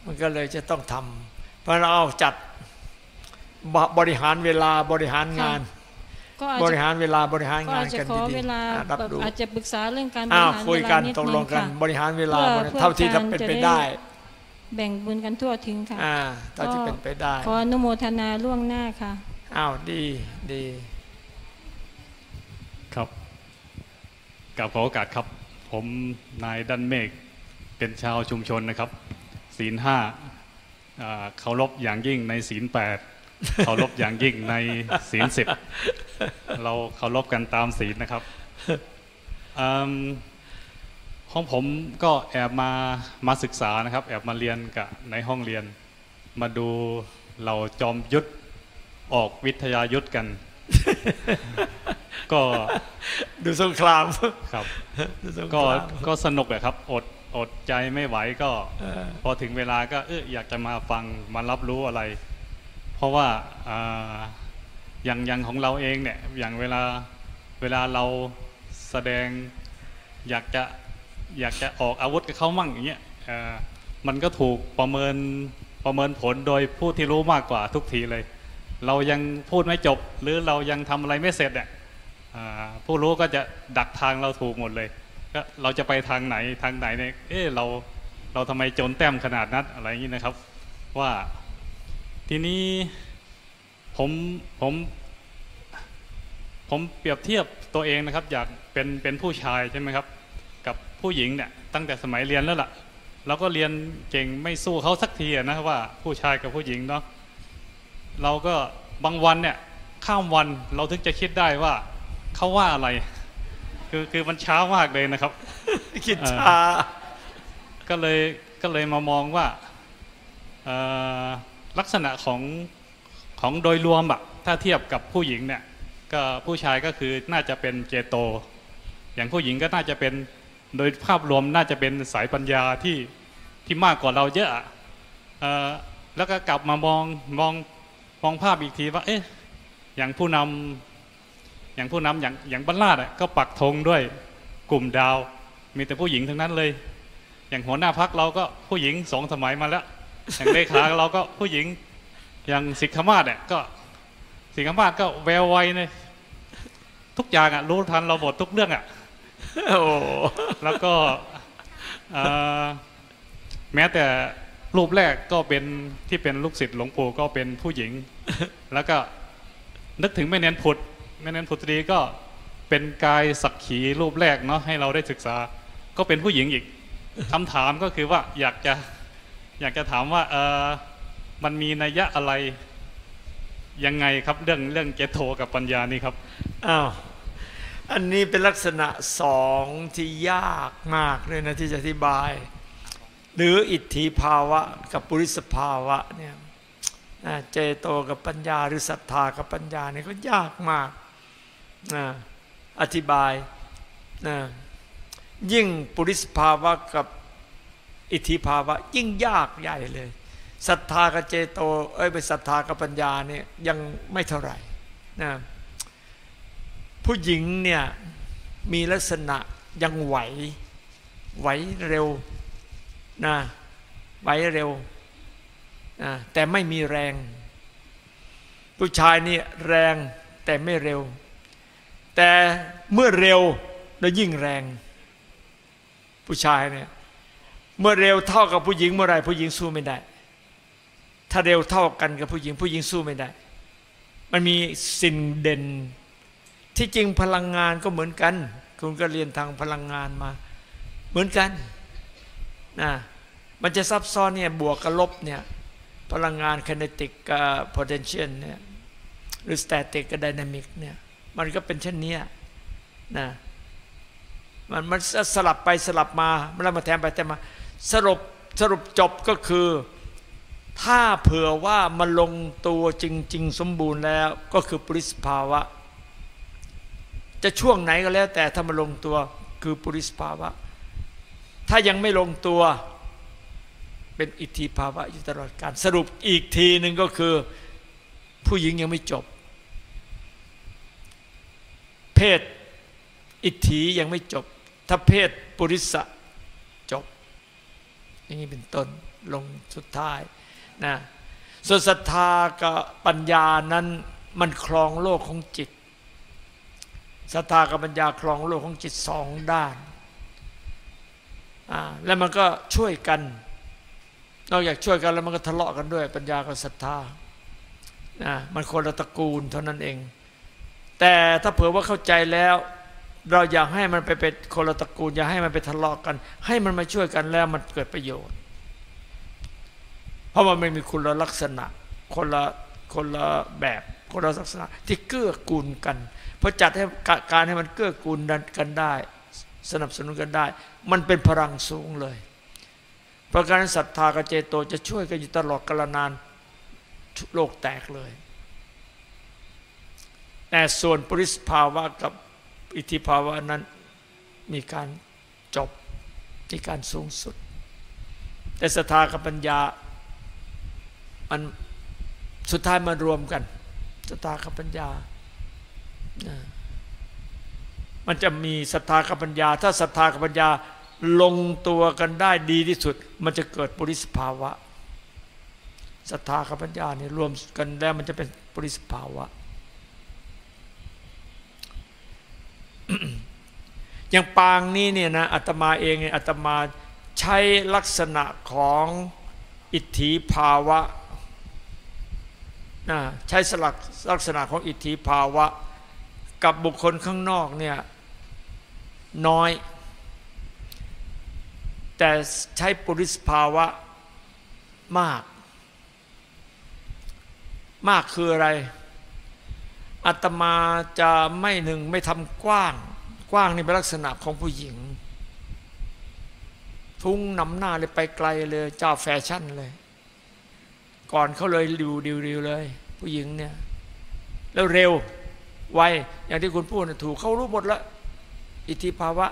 มันก็เลยจะต้องทำเพราะเราเอาจัดบบริหารเวลาบริหารงานก็อาจบจะริหารเวลาบริหารก็งาอานจจะกันขอดีเวลาๆอะรับแบบรู้อาจจะปรึกษาเรื่องการบอ้าริวหารคุยเวกัลานนิดตกนึลงงกันค่ะบริหารเวลาเพื่อเพื่อเท่าที่การทำเป็นจะไปได้ได้ แบ่งบุญกันทั่วถึงค่ะอ่าเท่าที่เป็นไปได้ ขออนุโมทนาล่วงหน้าค่ะอ้าวดีดี ครับกับขอโอกาสครับ ผมนายดันเมฆเป็นชาวชุมชนนะครับ ศีลห้าเคารพอย่างยิ่งในศีลแปดเคารพอย่างยิ่งในศีลสิบเราเคารพกันตามศีลนะครับอของผมก็แอบมามาศึกษานะครับ แอบมาเรียนกับในห้องเรียน มาดูเราจอมยุทธออกวิทยายุทธกัน ก็ดูสงครามครับดูสงคก็รามก็สนุกอะครับ อดอดใจไม่ไหวก็เออพอถึงเวลาก็เอออยากจะมาฟังมารับรู้อะไร เพราะว่าอ่าอย่างอย่างของเราเองเนี่ยอย่างเวลาเวลาเราแสดงอยากจะอยากจะออกอาวุธกับเขามั่งอย่างเงี้ยเอ่อมันก็ถูกประเมินประเมินผลโดยผู้ที่รู้มากกว่าทุกทีเลย เรายังพูดไม่จบหรือเรายังทำอะไรไม่เสร็จเนี่ยอ่า ผู้รู้ก็จะดักทางเราถูกหมดเลยก็เราจะไปทางไหนทางไหนเนี่ยเออเราเราทำไมจนแต้มขนาดนั้นอะไรอย่างนี้นะครับ ว่าทีนี้ผมผมผมเปรียบเทียบตัวเองนะครับ อยากเป็นเป็นผู้ชายใช่ไหมครับ กับผู้หญิงเนี่ยตั้งแต่สมัยเรียนแล้วล่ะเราก็เรียนเก่งไม่สู้เขาสักทีนะว่าผู้ชายกับผู้หญิงเนาะเราก็บางวันเนี่ยข้ามวันเราถึงจะคิดได้ว่า เขาว่าอะไร คือคือมันช้ามากเลยนะครับ คิดเออช้า ก็เลยก็เลยมามองว่าเอ่อลักษณะของของโดยรวมอะถ้าเทียบกับผู้หญิงเนี่ยก็ผู้ชายก็คือน่าจะเป็นเจโต อย่างผู้หญิงก็น่าจะเป็นโดยภาพรวมน่าจะเป็นสายปัญญาที่ที่มากกว่าเราเยอะอะเอ่อแล้วก็กลับมามองมองมองภาพอีกทีว่าเอ๊ะอย่างผู้นำ อย่างผู้นำอย่างอย่างบรรลาดอะก็ปักธงด้วยกลุ่มดาว มีแต่ผู้หญิงทั้งนั้นเลย อย่างหัวหน้าพักเราก็ผู้หญิงสองสมัยมาแล้ว อย่างเลขาเราก็ผู้หญิงอย่างสิกขมาศเนี่ยก็สิกขมาศก็แววไวเลยทุกอย่างอะรู้ทันเราหมดทุกเรื่องอะโอ้แล้วก็เอ่อแม้แต่รูปแรกก็เป็นที่เป็นลูกศิษย์หลวงปู่ก็เป็นผู้หญิง แล้วก็นึกถึงแม่เนียนผุด แม่เนียนผุดตรีก็เป็นกายสักขีรูปแรกเนาะให้เราได้ศึกษา ก็เป็นผู้หญิงอีกคำถามก็คือว่าอยากจะอยากจะถามว่าเออมันมีนัยยะอะไรยังไงครับเรื่องเรื่องเจโทกับปัญญานี่ครับอ้าวอันนี้เป็นลักษณะสองที่ยากมากเลยนะที่จะอธิบาย หรืออิทธิภาวะกับปุริสภาวะเนี่ยนะเจโตกับปัญญาหรือศรัทธากับปัญญาเนี่ยก็ยากมากนะ อธิบายนะยิ่งปุริสภาวะกับอิทธิภาวะ ยิ่งยากใหญ่เลยศรัทธากับเจโต เอ้ยไปศรัทธากับปัญญาเนี่ยยังไม่เท่าไหร่นะผู้หญิงเนี่ยมีลักษณะยังไหวไหวเร็วนะไหวเร็วนะแต่ไม่มีแรง ผู้ชายนี่แรงแต่ไม่เร็ว แต่เมื่อเร็วแล้วยิ่งแรง ผู้ชายเนี่ยเมื่อเร็วเท่ากับผู้หญิงเมื่อไรผู้หญิงสู้ไม่ได้ ถ้าเร็วเท่ากันกับผู้หญิงผู้หญิงสู้ไม่ได้ มันมีสิ่งเด่น ที่จริงพลังงานก็เหมือนกัน คุณก็เรียนทางพลังงานมา เหมือนกันนะมันจะซับซ้อนเนี่ยบวกกับลบเนี่ยพลังงาน kinetic กับ potential เนี่ยหรือ static กับ dynamic เนี่ย มันก็เป็นเช่นนี้นะมันมันสลับไปสลับมามันแล้วมาแทนไปแทนมาสรุปสรุปจบก็คือ ถ้าเผื่อว่ามันลงตัวจริง ๆ สมบูรณ์แล้วก็คือปริสภาวะ จะช่วงไหนก็แล้ว แต่ถ้ามันลงตัวคือปุริสภาวะ ถ้ายังไม่ลงตัวเป็นอิทธิภาวะอยู่ตลอดการสรุปอีกทีหนึ่งก็คือ ผู้หญิงยังไม่จบ เพศอิทธิยังไม่จบ ถ้าเพศปุริสะจบ อย่างนี้เป็นต้นลงสุดท้ายนะส่วนศรัทธากับปัญญานั้นมันครองโลกของจิตศรัทธากับปัญญาครองโลกของจิตสองด้าน แล้วมันก็ช่วยกัน นอกจากช่วยกันแล้วมันก็ทะเลาะกันด้วย ปัญญากับศรัทธานะมันคนละตระกูลเท่านั้นเอง แต่ถ้าเผื่อว่าเข้าใจแล้ว เราอยากให้มันไปเป็นคนละตระกูล อย่าให้มันไปทะเลาะกัน ให้มันมาช่วยกันแล้วมันเกิดประโยชน์ เพราะมันไม่มีคุณลักษณะ คนละคนละแบบคนละลักษณะ ที่เกื้อกูลกันเพราะจัดให้การให้มันเกื้อกูลกันได้ สนับสนุนกันได้ มันเป็นพลังสูงเลยเพราะการศรัทธากับเจโตจะช่วยกันอยู่ตลอดกาลนานโลกแตกเลย แต่ส่วนปริสภาวะกับอิทธิภาวะนั้นมีการจบมีการสูงสุด แต่ศรัทธากับปัญญามันสุดท้ายมารวมกันศรัทธากับปัญญา มันจะมีศรัทธากับปัญญา ถ้าศรัทธากับปัญญาลงตัวกันได้ดีที่สุด มันจะเกิดปริสภาวะศรัทธากับปัญญาเนี่ยรวมกันแล้วมันจะเป็นปริสภาวะ อย่างปางนี้เนี่ยนะอาตมาเองเนี่ยอาตมาใช้ลักษณะของอิทธิภาวะนะใช้สลักลักษณะของอิทธิภาวะ กับบุคคลข้างนอกเนี่ยน้อย แต่ใช้ปุริสภาวะมาก มากคืออะไร อาตมาจะไม่หนึ่งไม่ทำกว้าง กว้างนี่เป็นลักษณะของผู้หญิง ทุ่งนำหน้าเลยไปไกลเลยเจ้าแฟชั่นเลย ก่อนเขาเลยดิวดิวดิวเลย ผู้หญิงเนี่ยแล้วเร็วไวอย่างที่คุณพูดนะถูกเขารู้หมดแล้วอิทธิภาวะ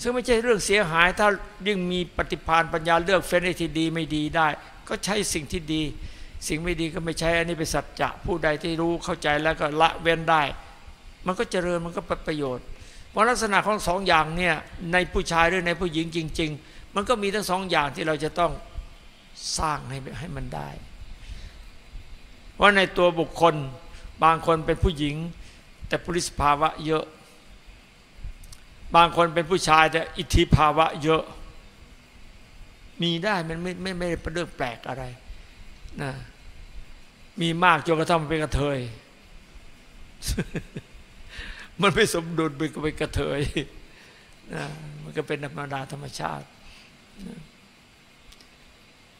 ซึ่งไม่ใช่เรื่องเสียหาย ถ้ายิ่งมีปฏิภาณปัญญาเลือกเฟ้นไอ้ที่ดีไม่ดีได้ ก็ใช้สิ่งที่ดี สิ่งไม่ดีก็ไม่ใช้อันนี้เป็นสัจจะผู้ใดที่รู้เข้าใจแล้วก็ละเว้นได้ มันก็เจริญมันก็เป็นประโยชน์ เพราะลักษณะของสองอย่างเนี่ยในผู้ชายหรือในผู้หญิงจริง ๆ มันก็มีทั้งสองอย่างที่เราจะต้องสร้างให้ให้มันได้ ว่าในตัวบุคคลบางคนเป็นผู้หญิง แต่ปริสภาวะเยอะ บางคนเป็นผู้ชายแต่อิทธิภาวะเยอะ มีได้มันไม่ไม่ไม่ได้เป็นเรื่องแปลกอะไร นะมีมากจนกระทั่งมันเป็นกระเทย มันไม่สมดุลมันก็เป็นกระเทยนะมันก็เป็นธรรมดาธรรมชาตินะ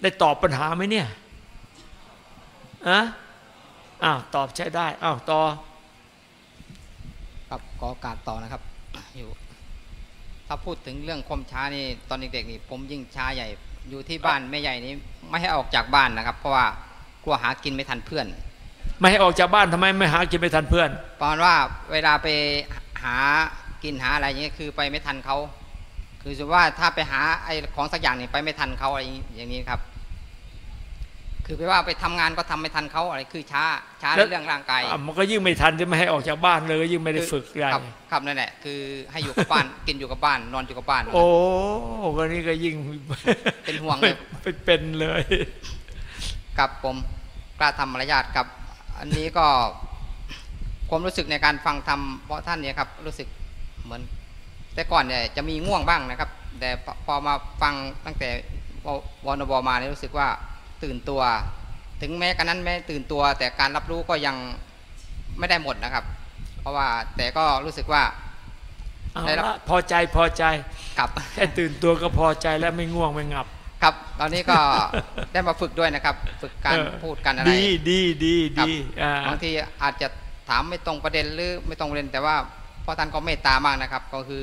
ได้ตอบปัญหาไหมเนี่ยอะอ้าวตอบใช้ได้ อ้าวต่อครับขอกาสต่อนะครับ อยู่ ถ้าพูดถึงเรื่องความช้านี่ตอนเด็กๆนี่ผมยิ่งช้าใหญ่ อยู่ที่บ้านแม่ใหญ่นี่ไม่ให้ออกจากบ้านนะครับ เพราะว่ากลัวหากินไม่ทันเพื่อน ไม่ให้ออกจากบ้านทำไมไม่หากินไม่ทันเพื่อนประมาณว่าเวลาไปหากินหาอะไรอย่างเงี้ยคือไปไม่ทันเขาคือสมมติว่าถ้าไปหาไอ้ของสักอย่างนี่ไปไม่ทันเขาอะไรอย่างนี้ครับ คือไปว่าไปทำงานก็ทำไม่ทันเขาอะไรคือช้าช้าแล้ในวเรื่องร่างกายอะมันก็ยิ่งไม่ทันจะไม่ให้ออกจากบ้านเลยยิ่งไม่ได้ฝึกใหญ่ครับครับนั่นแหละคือให้อยู่กับบ้านกินอยู่กับบ้านนอนอยู่กับบ้าน โอ้วันนี้ก็ยิ่งเป็นห่วงเลยไปเป็นเลยกับผมกล้าทำมารยาทกับ อันนี้ก็ความรู้สึกในการฟังธรรมเพราะท่านเนี่ยครับรู้สึกเหมือน แต่ก่อนเนี่ยจะมีง่วงบ้างนะครับ แต่พอพอมาฟังตั้งแต่ววนบมาเนี่ยรู้สึกว่า ตื่นตัว ถึงแม้กันนั้นแม้ตื่นตัว แต่การรับรู้ก็ยังไม่ได้หมดนะครับ เพราะว่าแต่ก็รู้สึกว่าเอาได้รับละพอใจพอใจกับแค่ตื่นตัวก็พอใจแล้วไม่ง่วงไม่งับ ครับ ตอนนี้ก็ได้มาฝึกด้วยนะครับ ฝึกการเออพูดกันอะไรดีดีดีครับดีอ่าบางทีอาจจะถามไม่ตรงประเด็นหรือไม่ตรงประเด็นแต่ว่าพ่อท่านก็เมตตามากนะครับ ก็คือ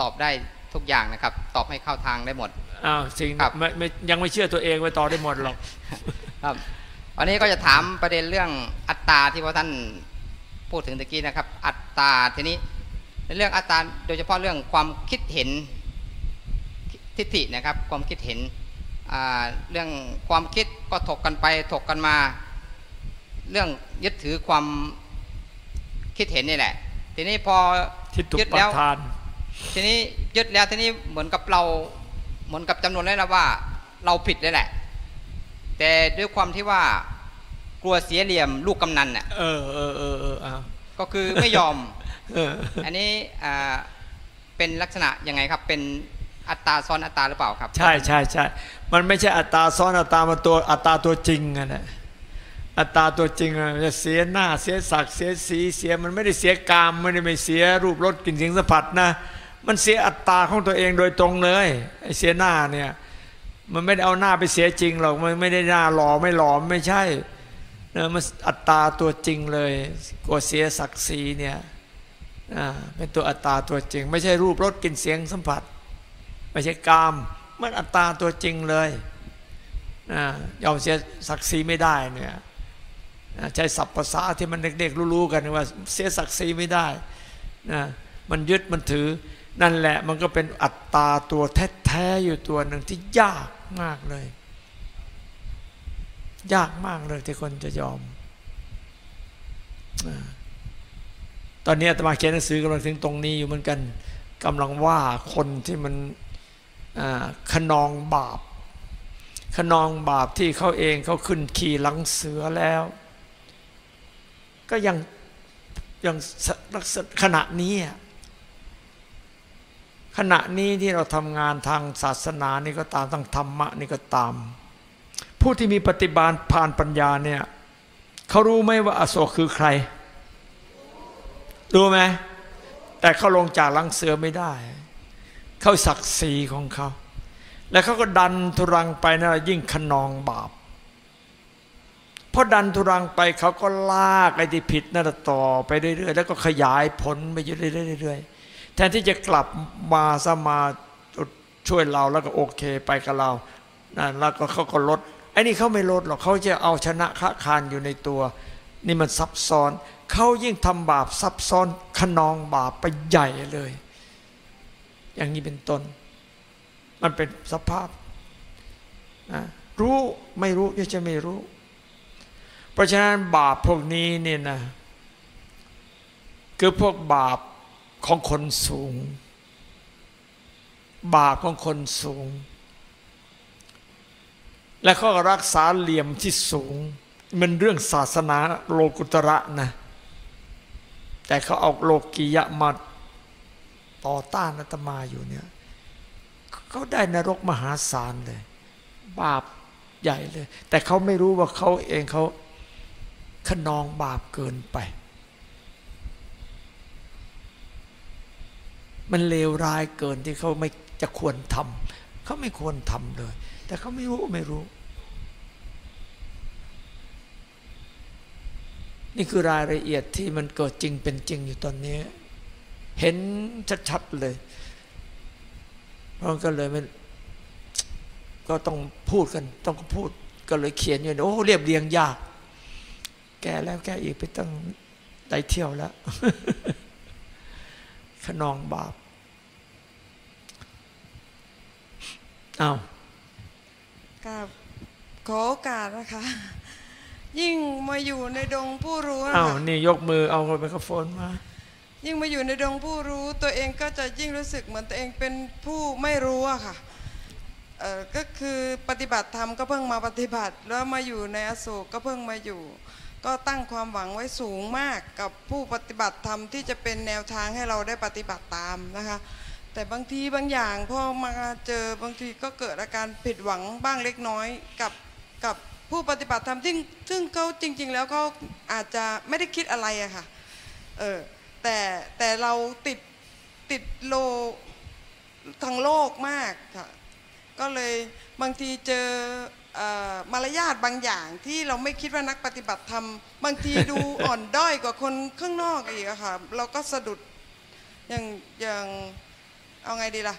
ตอบได้ทุกอย่างนะครับ ตอบให้เข้าทางได้หมด อ้าวสิ่งครับ ไม่ไม่ยังไม่เชื่อตัวเองไว้ต่อได้หมดหรอก ครับวันนี้ก็จะถามประเด็นเรื่องอัตตราที่พ่อท่านพูดถึงตะกี้นะครับ อัตตราทีนี้ในเรื่องอัตตราโดยเฉพาะเรื่องความคิดเห็นทิฏฐินะครับ ความคิดเห็นอ่าเรื่องความคิดก็ถกกันไปถกกันมา เรื่องยึดถือความคิดเห็นนี่แหละ ทีนี้พอที่ตุกยึดปแล้ว ทาน ทีนี้ยึดแล้วทีนี้เหมือนกับเรา เหมือนกับจำนวนแล้วนะว่าเราผิดเลยแหละ แต่ด้วยความที่ว่ากลัวเสียเหลี่ยมลูกกำนันน่ะเออเออเออเออเอาก็คือไม่ยอมเอออันนี้อ่าเป็นลักษณะยังไงครับ เป็นอัตราซ้อนอัตราหรือเปล่าครับ ใช่ใช่ใช่มันไม่ใช่อัตราซ้อนอัตรามันตัวอัตราตัวจริงอะนะอัตราตัวจริงอะมันจะเสียหน้าเสียศักดิ์เสียสีเสียมันไม่ได้เสียกามไม่ได้ไม่เสียรูปรสกลิ่นเสียงสัมผัสนะ มันเสียอัตราของตัวเองโดยตรงเลยไอ้เสียหน้าเนี่ยมันไม่ได้เอาหน้าไปเสียจริงหรอกมันไม่ได้หน้าหล่อไม่หล่อไม่ใช่นะมันอัตราตัวจริงเลยกลัวเสียศักดิ์ศรีเนี่ยอ่าเป็นตัวอัตราตัวจริง ไม่ใช่รูปรสกลิ่นเสียงสัมผัส ไม่ใช่กามมันอัตตาตัวจริงเลยนะยอมเสียศักดิ์ศรีไม่ได้เนี่ยนะใช้ศัพท์ภาษาที่มันเด็กๆรู้ๆกันว่าเสียศักดิ์ศรีไม่ได้นะมันยึดมันถือ นั่นแหละมันก็เป็นอัตตาตัวแท้ๆอยู่ตัวหนึ่งที่ยากมากเลย ยากมากเลยที่คนจะยอมอตอนนี้อาตมาเขียนหนังสือกำลังถึงตรงนี้อยู่เหมือนกันกำลังว่าคนที่มันขนองบาป ขนองบาปที่เขาเองเขาขึ้นขี่หลังเสือแล้ว ก็ยังยังลักษณะขณะนี้อะ ขณะนี้ที่เราทำงานทางศาสนานี่ก็ตามทางธรรมะนี่ก็ตาม ผู้ที่มีปฏิบัติผ่านปัญญาเนี่ยเขารู้ไหมว่าอโศกคือใคร รู้ไหมแต่เขาลงจากลังเสือไม่ได้ เขาศักดิ์ศรีของเขา แล้วเขาก็ดันทุรังไปนะยิ่งขนองบาปเพราะดันทุรังไปเขาก็ลากไอ้ที่ผิดนั่นนะต่อไปเรื่อยๆแล้วก็ขยายผลไปเรื่อยๆ แทนที่จะกลับมาสมาช่วยเราแล้วก็โอเคไปกับเรานั่นแล้วก็เขาก็ลดไอ้นี่เขาไม่ลดหรอกเขาจะเอาชนะค้าคานอยู่ในตัว นี่มันซับซ้อนเขายิ่งทำบาปซับซ้อนขนองบาปไปใหญ่เลย อย่างนี้เป็นต้น มันเป็นสภาพนะรู้ไม่รู้ยังจะไม่รู้ เพราะฉะนั้นบาปพวกนี้เนี่ยนะ คือพวกบาป ของคนสูง บาปของคนสูง และเขารักษาเหลี่ยมที่สูง มันเรื่องศาสนาโลกุตระนะ แต่เขาเอาโลกียะมาต่อต้านอาตมาอยู่เนี่ยเขาได้นรกมหาศาลเลย บาปใหญ่เลย แต่เขาไม่รู้ว่าเขาเองเขาขนองบาปเกินไป มันเลวร้ายเกินที่เขาไม่จะควรทำเขาไม่ควรทำเลย แต่เขาไม่รู้ไม่รู้ นี่คือรายละเอียดที่มันเกิดจริงเป็นจริงอยู่ตอนนี้ เห็นชัดๆเลยเพราะก็เลยมันก็ต้องพูดกัน ต้องพูดก็เลยเขียนอยู่โอ้เรียบเรียงยาก แกแล้วแกอีกไปตั้งได้เที่ยวแล้ว ขนองบาปอ้าวกับขอโอกาสนะคะ ยิ่งมาอยู่ในดงผู้รู้นะอ้าวคะนี่ยกมือเอาไมโครโฟนมา ยิ่งมาอยู่ในดงผู้รู้ ตัวเองก็จะยิ่งรู้สึกเหมือนตัวเองเป็นผู้ไม่รู้อะค่ะเอ่อก็คือปฏิบัติธรรมก็เพิ่งมาปฏิบัติ แล้วมาอยู่ในอโศกก็เพิ่งมาอยู่ ก็ตั้งความหวังไว้สูงมากกับผู้ปฏิบัติธรรมที่จะเป็นแนวทางให้เราได้ปฏิบัติตามนะคะ แต่บางทีบางอย่างพอมาเจอบางทีก็เกิดอาการผิดหวังบ้างเล็กน้อยกับกับผู้ปฏิบัติธรรมซึ่งซึ่งเขาจริง ๆ แล้วเขาอาจจะไม่ได้คิดอะไรอะค่ะเออแต่แต่เราติดติดโลทางโลกมากค่ะก็เลยบางทีเจอ มารยาทบางอย่างที่เราไม่คิดว่านักปฏิบัติธรรมบางทีดูอ่อนด้อยกว่าคนข้างนอกอีกอะค่ะเราก็สะดุดอย่างอย่างเอาไงดีล่ะ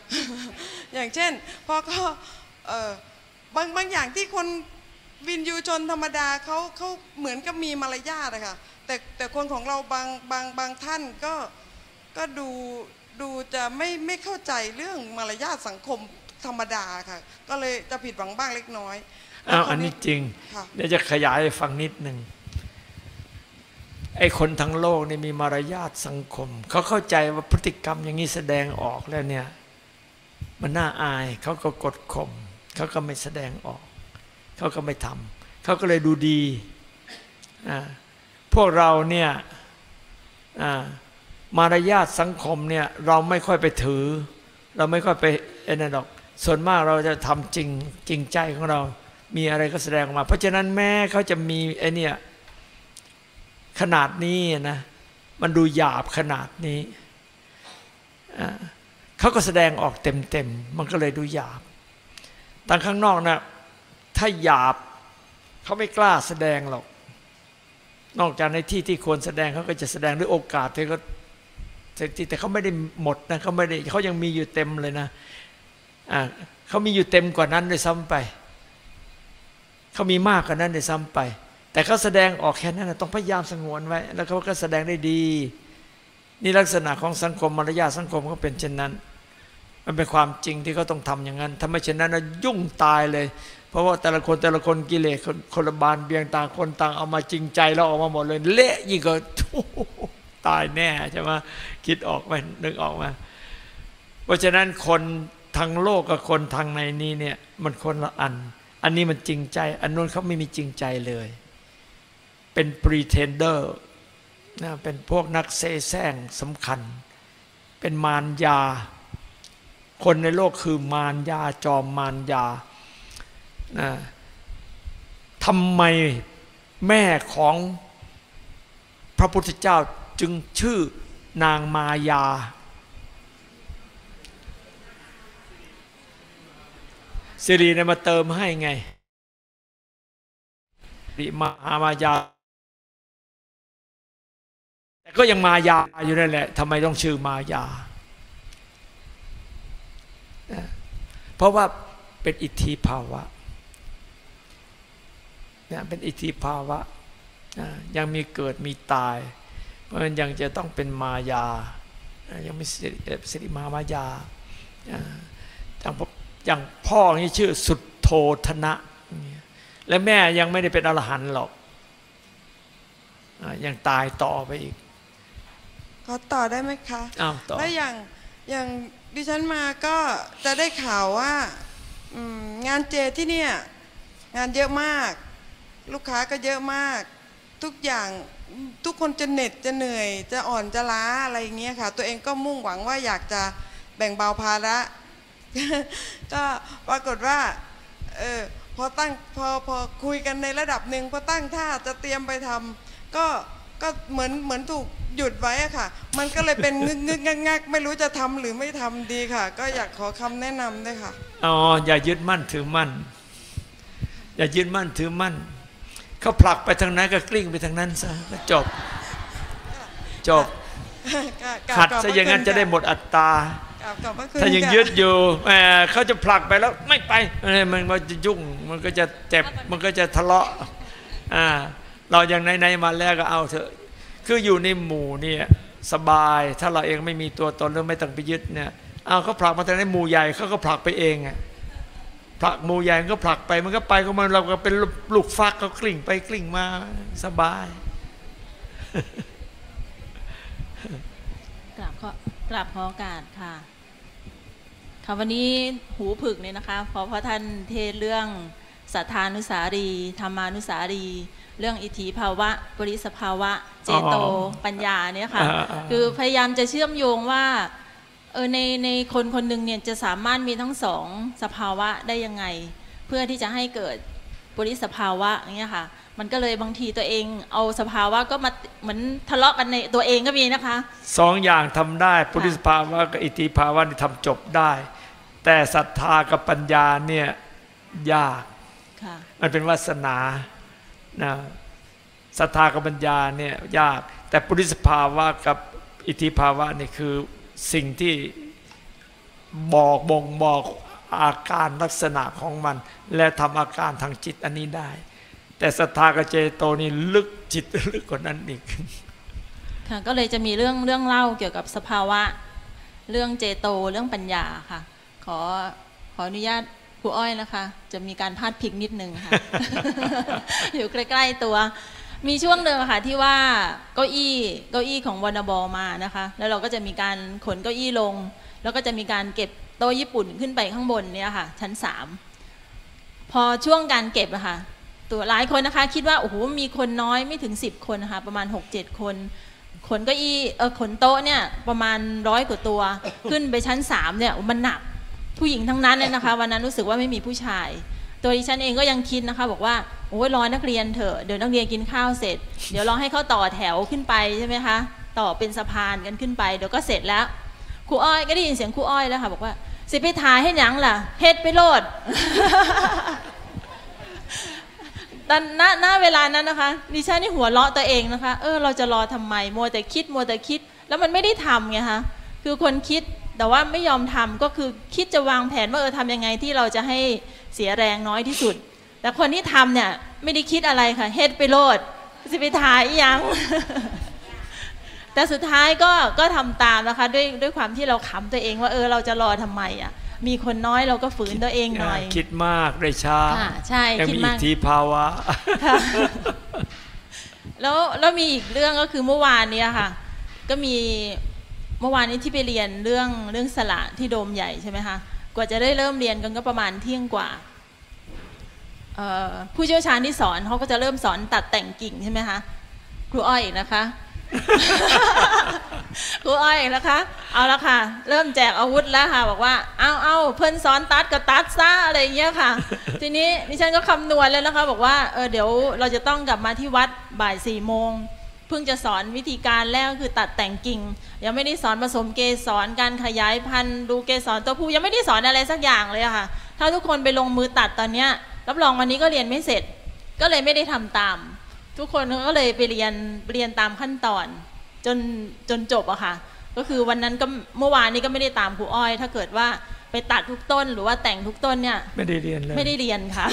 อย่างเช่นพอก็เออบางบางอย่างที่คนวินยูชนธรรมดาเขาเขาเหมือนกับมีมารยาทอะค่ะแต่แต่คนของเราบางบางบางท่านก็ก็ดูดูจะไม่ไม่เข้าใจเรื่องมารยาทสังคมธรรมดาค่ะ ก็เลยจะผิดหวังบ้างเล็กน้อย อ้าวแล้วคอันนี้จริงค่ะเดี๋ยวจะขยายให้ฟังนิดหนึ่งไอ้คนทั้งโลกนี่มีมารยาทสังคม เขาเข้าใจว่าพฤติกรรมอย่างนี้แสดงออกแล้วเนี่ย มันน่าอายเขาก็กดข่มเขาก็ไม่แสดงออก เขาก็ไม่ทำเขาก็เลยดูดีอ่าพวกเราเนี่ยอ่ามารยาทสังคมเนี่ยเราไม่ค่อยไปถือ เราไม่ค่อยไปไอ้นั่นหรอก ส่วนมากเราจะทำจริงจริงใจของเรา มีอะไรก็แสดงออกมา เพราะฉะนั้นแม้เขาจะมีไอ้เนี่ยขนาดนี้นะมันดูหยาบขนาดนี้เขาก็แสดงออกเต็มๆมันก็เลยดูหยาบทางข้างนอกนะถ้าหยาบเขาไม่กล้าแสดงหรอก นอกจากในที่ที่ควรแสดงเขาก็จะแสดงด้วยโอกาสเขาแต่แต่เขาไม่ได้หมดนะเขาไม่ได้เขายังมีอยู่เต็มเลยนะอ่าเขามีอยู่เต็มกว่านั้นด้วยซ้ำไป เขามีมากกว่านั้นด้วยซ้ำไป แต่เขาแสดงออกแค่นั้นนะต้องพยายามสงวนไว้ แล้วเขาก็แสดงได้ดี นี่ลักษณะของสังคมมารยาสังคมก็เป็นเช่นนั้น มันเป็นความจริงที่เขาต้องทำอย่างนั้นถ้าไม่เช่นนั้นนะยุ่งตายเลย เพราะว่าแต่ละคนแต่ละคนกิเลสคนคละบานเบียงต่างคนต่างเอามาจริงใจแล้วออกมาหมดเลย เละยิ่งก็ตายแน่ใช่ไหมคิดออกไหมนึกออกไหมเพราะฉะนั้นคนทางโลกกับคนทางในนี้เนี่ยมันคนละอัน อันนี้มันจริงใจ อันนู้นเขาไม่มีจริงใจเลย เป็น pretender นะเป็นพวกนักเซแซงสำคัญ เป็นมารยา คนในโลกคือมารยาจอมมารยานะทำไมแม่ของพระพุทธเจ้าจึงชื่อนางมายา สิริเนี่ยมาเติมให้ไงสิริมหามายา แต่ก็ยังมายาอยู่นั่นแหละทำไมต้องชื่อมายา เพราะว่าเป็นอิทธิภาวะเนี่ยเป็นอิทธิภาวะ ยังมีเกิดมีตาย เพราะฉะนั้นยังจะต้องเป็นมายา ยังไม่สิริมามายาอ่าองพ่อ อย่างพ่อนี่ชื่อสุดโทธนะเนี่ยและแม่ยังไม่ได้เป็นอรหันต์หรอกอ่ายังตายต่อไปอีกขอต่อได้ไหมคะอ้าวต่อแล้วอย่างอย่างดิฉันมาก็จะได้ข่าวว่าอืมงานเจที่เนี่ยงานเยอะมาก ลูกค้าก็เยอะมาก ทุกอย่างทุกคนจะเหน็ดจะเหนื่อย จะอ่อนจะล้าอะไรอย่างเงี้ยค่ะ ตัวเองก็มุ่งหวังว่าอยากจะแบ่งเบาภาระ ก็ปรากฏว่าเออพอตั้งพอพอคุยกันในระดับหนึ่งพอตั้งท่าจะเตรียมไปทำก็ก็เหมือนเหมือนถูกหยุดไว้อะค่ะ มันก็เลยเป็นงึกงึกงักงักไม่รู้จะทำหรือไม่ทำดีค่ะ ก็อยากขอคำแนะนำด้วยค่ะอ๋ออย่ายึดมั่นถือมั่น อย่ายึดมั่นถือมั่นเขาผลักไปทางไหนก็กลิ้งไปทางนั้นซะก็จบ จบกราบขัดขอบพซะระอย่างนั้นคุณจะได้หมดอัตตรา กราบขอบพระคุณถ้ายังค่ะยึดอยู่แหมเขาจะผลักไปแล้วไม่ไปเอ้ยมันมันจะยุ่งมันก็จะเจ็บมันก็จะทะเลาะอ่าเราอย่างไหนๆมาแล้วก็เอาเถอะคืออยู่ในหมู่เนี่ยสบาย ถ้าเราเองไม่มีตัวตนหรือไม่ต้องไปยึดเนี่ยเอาเขาผลักมาทางในหมู่ใหญ่เขาก็ผลักไปเองอะผลักหมู่ใหญ่มันก็ผลักไปมันก็ไปของมันเราก็เป็นลูกฟักเขากลิ่งไปกลิ่งมาสบายกราบขอกราบขอโอกาสค่ะ ค่ะวันนี้หูผึกเนี่ยนะคะเพราะพระท่านเทศเรื่องสัทธานุสารีธรรมานุสารี เรื่องอิทธิภาวะปริสภาวะ เจโตอ๋อปัญญาเนี่ยค่ะอ่าอ่าคือพยายามจะเชื่อมโยงว่าเออในในคนคนหนึ่งเนี่ยจะสามารถมีทั้งสองสภาวะได้ยังไง เพื่อที่จะให้เกิดปริสภาวะอย่างเงี้ยค่ะ มันก็เลยบางทีตัวเองเอาสภาวะก็มาเหมือนทะเลาะกันในตัวเองก็มีนะคะสองอย่างทำได้ปุริสภาวะกับอิทธิภาวะนี่ทำจบได้ แต่ศรัทธากับปัญญาเนี่ยยากค่ะมันเป็นวาสนานะศรัทธากับปัญญาเนี่ยยาก แต่ปุริสภาวะกับอิทธิภาวะนี่คือสิ่งที่บอกบ่งบอกอาการลักษณะของมัน และทำอาการทางจิตอันนี้ได้ แต่ศรัทธากับเจโตนี่ลึกจิตลึกกว่านั้นอีกค่ะก็เลยจะมีเรื่องเรื่องเล่าเกี่ยวกับสภาวะ เรื่องเจโตเรื่องปัญญาค่ะ ขอขออนุญาตครูอ้อยนะคะ จะมีการพาดพิงนิดนึงค่ะ อยู่ใกล้ ๆตัว มีช่วงหนึ่งค่ะที่ว่าเก้าอี้เก้าอี้ของวอนบอมานะคะ แล้วเราก็จะมีการขนเก้าอี้ลง แล้วก็จะมีการเก็บโต๊ะญี่ปุ่นขึ้นไปข้างบนเนี่ยค่ะ ชั้นสามพอช่วงการเก็บอะค่ะตัวหลายคนนะคะ คิดว่าโอ้โหมีคนน้อยไม่ถึง 10 คนนะคะประมาณ 6-7 คนขนเก้าอี้เออขนโต๊ะเนี่ยประมาณร้อยกว่าตัว ขึ้นไปชั้นสามเนี่ยมันหนัก ผู้หญิงทั้งนั้นเลยนะคะ วันนั้นรู้สึกว่าไม่มีผู้ชาย ตัวดิฉันเองก็ยังคิดนะคะ บอกว่าโอ้ยรอนักเรียนเถอะเดี๋ยวนักเรียนกินข้าวเสร็จ เดี๋ยวรอให้เขาต่อแถวขึ้นไปใช่ไหมคะต่อเป็นสะพานกันขึ้นไปเดี๋ยวก็เสร็จแล้วครูอ้อยก็ได้ยินเสียงครูอ้อยแล้วค่ะ บอกว่าสิไปถ่ายให้หยังล่ะเฮ็ดไปโลดตอนณณเวลานั้นนะคะดิฉันนี่หัวเราะตัวเองนะคะ เออเราจะรอทำไมมัวแต่คิดมัวแต่คิด แล้วมันไม่ได้ทำไงคะคือคนคิด แต่ว่าไม่ยอมทำก็คือคิดจะวางแผนว่าเออทำยังไงที่เราจะให้เสียแรงน้อยที่สุด แต่คนที่ทำเนี่ยไม่ได้คิดอะไรค่ะเฮ็ดไปโลดสิไปทายอีหยังแต่สุดท้ายก็ก็ทำตามนะคะด้วยด้วยความที่เราขำตัวเองว่าเออเราจะรอทำไมอะมีคนน้อยเราก็ฝืนตัวเองหน่อย คิดมากได้ช้าค่ะใช่ยังคิดมีมาอิกทธิภาวะค่ะแล้วแล้วมีอีกเรื่องก็คือเมื่อวานเนี้ค่ะ ก็มี เมื่อวานนี้ที่ไปเรียนเรื่องเรื่องสละที่โดมใหญ่ใช่ไหมคะกว่าจะได้เริ่มเรียนกันก็ประมาณเที่ยงกว่าผู้เชี่ยวชาญที่สอนเขาก็จะเริ่มสอนตัดแต่งกิ่งใช่ไหมคะครูอ้อยนะคะครูอ้อยนะคะ เอาละค่ะ เริ่มแจกอาวุธแล้วค่ะ บอกว่า เอาเอาเพิ่นสอนตัดก็ตัดซะอะไรอย่างเงี้ยค่ะ ทีนี้ดิฉันก็คำนวณแล้วนะคะ บอกว่าเออเดี๋ยวเราจะต้องกลับมาที่วัดบ่ายสี่โมง เพิ่งจะสอนวิธีการแล้วคือตัดแต่งกิ่ง ยังไม่ได้สอนผสมเกสรการขยายพันธุ์ดูเกสรตัวผู้ยังไม่ได้สอนอะไรสักอย่างเลยค่ะ ถ้าทุกคนไปลงมือตัดตอนเนี้ยรับรองวันนี้ก็เรียนไม่เสร็จ ก็เลยไม่ได้ทำตาม ทุกคนก็เลยไปเรียนเรียนตามขั้นตอน จนจนจบอะค่ะ ก็คือวันนั้นก็เมื่อวานนี้ก็ไม่ได้ตามครูอ้อย ถ้าเกิดว่า ไปตัดทุกต้นหรือว่าแต่งทุกต้นเนี่ย ไม่ได้เรียนเลยไม่ได้เรียนค่ะ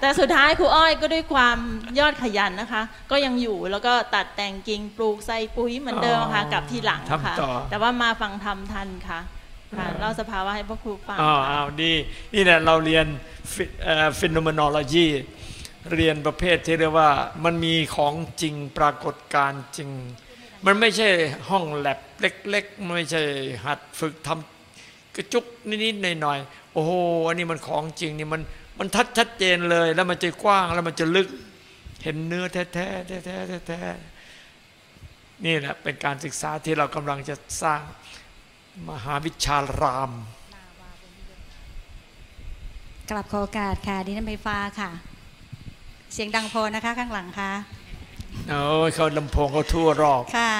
แต่สุดท้ายครูอ้อยก็ด้วยความยอดขยันนะคะ ก็ยังอยู่แล้วก็ตัดแต่งกิ่งปลูกใส่ปุ๋ยเหมือนเดิมค่ะอ๋อกับทีหลังค่ะทำต่อแต่ว่ามาฟังธรรมทันค่ะค่ะเล่าสภาวะให้พ่อครูฟังอ๋อค่ะอ้าวดีนี่แหละเราเรียนฟิโนเมนโลจีเรียนประเภทที่เรียกว่ามันมีของจริงปรากฏการณ์จริง มันไม่ใช่ห้องแลบเล็กๆ ไม่ใช่หัดฝึกทำ กระจุกนิดๆหน่อยๆโอ้โหอันนี้มันของจริงนี่มันมันทัดชัดเจนเลย แล้วมันจะกว้างแล้วมันจะลึก เห็นเนื้อแท้ๆแท้ๆแท้ๆนี่แหละเป็นการศึกษาที่เรากำลังจะสร้างมหาวิชารามกลับขอโอกาสค่ะดิฉันไฟฟ้าค่ะ เสียงดังพอนะคะข้างหลังค่ะโอ้ยเขาลำโพงเขาทั่วรอบค่ะ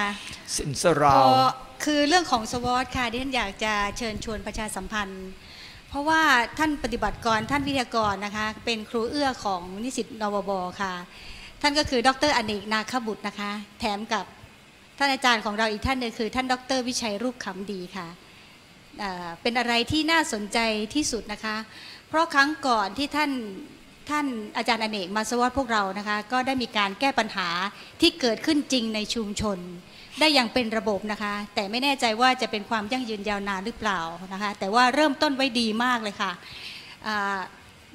สินสราพวอ คือเรื่องของสวอตค่ะดิฉันอยากจะเชิญชวนประชาสัมพันธ์ เพราะว่าท่านปฏิบัติกรท่านวิทยากรนะคะ เป็นครูเอื้อของนิสิตนวบค่ะ ท่านก็คือดรอเนกนาคบุตรนะคะ แถมกับท่านอาจารย์ของเราอีกท่านหนึงคือ ท่านดรวิชัยรูปคำดีค่ะเป็นอะไรที่น่าสนใจที่สุดนะคะ เพราะครั้งก่อนที่ท่านท่านอาจารย์อเนกมาสวอตพวกเรานะคะ ก็ได้มีการแก้ปัญหาที่เกิดขึ้นจริงในชุมชน ได้อย่างเป็นระบบนะคะ แต่ไม่แน่ใจว่าจะเป็นความยั่งยืนยาวนานหรือเปล่านะคะ แต่ว่าเริ่มต้นไว้ดีมากเลยค่ะ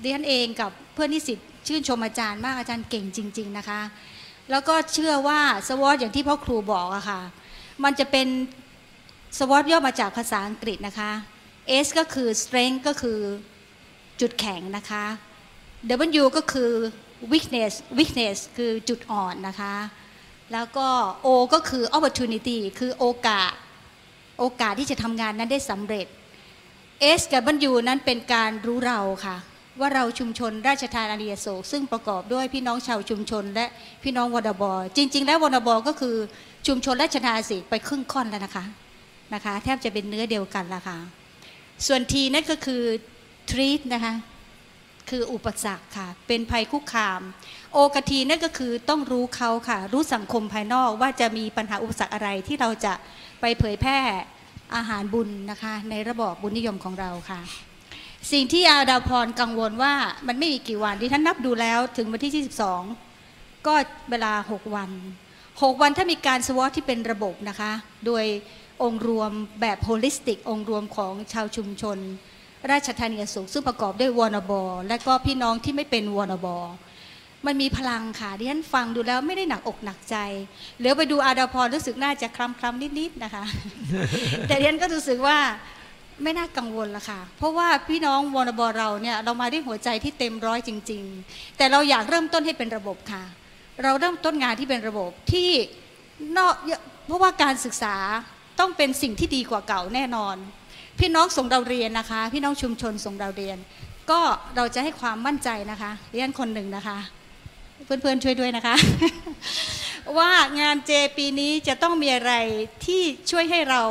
ดิฉันเองกับเพื่อนนิสิตชื่นชมอาจารย์มากอาจารย์เก่งจริง ๆนะคะ แล้วก็เชื่อว่าสวอตอย่างที่พ่อครูบอกอะค่ะ มันจะเป็นสวอตย่อมาจากภาษาอังกฤษนะคะ S ก็คือ strength ก็คือจุดแข็งนะคะ W ก็คือ weakness weakness คือจุดอ่อนนะคะ แล้วก็ O ก็คือ opportunity คือโอกาส โอกาสที่จะทำงานนั้นได้สำเร็จ S กับ W นั้นเป็นการรู้เราค่ะ ว่าเราชุมชนราชทานอารียโศกซึ่งประกอบด้วยพี่น้องชาวชุมชน และพี่น้องวดบจริง ๆ แล้ววดบก็คือชุมชนราชทานอารีไปครึ่งค่อนแล้วนะคะนะคะ แทบจะเป็นเนื้อเดียวกันละค่ะ ส่วน T นั่นก็คือ treat นะคะคืออุปสรรคค่ะ เป็นภัยคุกคาม โอกทีนั่นก็คือต้องรู้เขาค่ะ รู้สังคมภายนอกว่าจะมีปัญหาอุปสรรคอะไรที่เราจะไปเผยแพร่อาหารบุญนะคะ ในระบอบบุญนิยมของเราค่ะ สิ่งที่อาดาวพรกังวลว่ามันไม่มีกี่วันที่ท่านนับดูแล้วถึงวันที่ 22 ก็เวลา 6 วัน 6 วันถ้ามีการสวอตที่เป็นระบบนะคะ โดยองค์รวมแบบ holistic องค์รวมของชาวชุมชน ราชธานีอโศกซึ่งประกอบด้วยวอนบอและก็พี่น้องที่ไม่เป็นวอนบอ มันมีพลังค่ะที่ฉันฟังดูแล้วไม่ได้หนักอกหนักใจเหลือไปดูอาดาพรรู้สึกน่าจะคลำคลำนิดๆนะคะ แต่ดิฉันก็รู้สึกว่าไม่น่ากังวลละค่ะ เพราะว่าพี่น้องวอนบอเราเนี่ยเรามาด้วยหัวใจที่เต็มร้อยจริง ๆ แต่เราอยากเริ่มต้นให้เป็นระบบค่ะ เราเริ่มต้นงานที่เป็นระบบที่นอกเพราะว่าการศึกษาต้องเป็นสิ่งที่ดีกว่าเก่าแน่นอน พี่น้องส่งเราเรียนนะคะ พี่น้องชุมชนส่งเราเรียน ก็เราจะให้ความมั่นใจนะคะเรียนคนหนึ่งนะคะ เพื่อนๆช่วยด้วยนะคะ ว่างานเจปีนี้จะต้องมีอะไรที่ช่วยให้เรา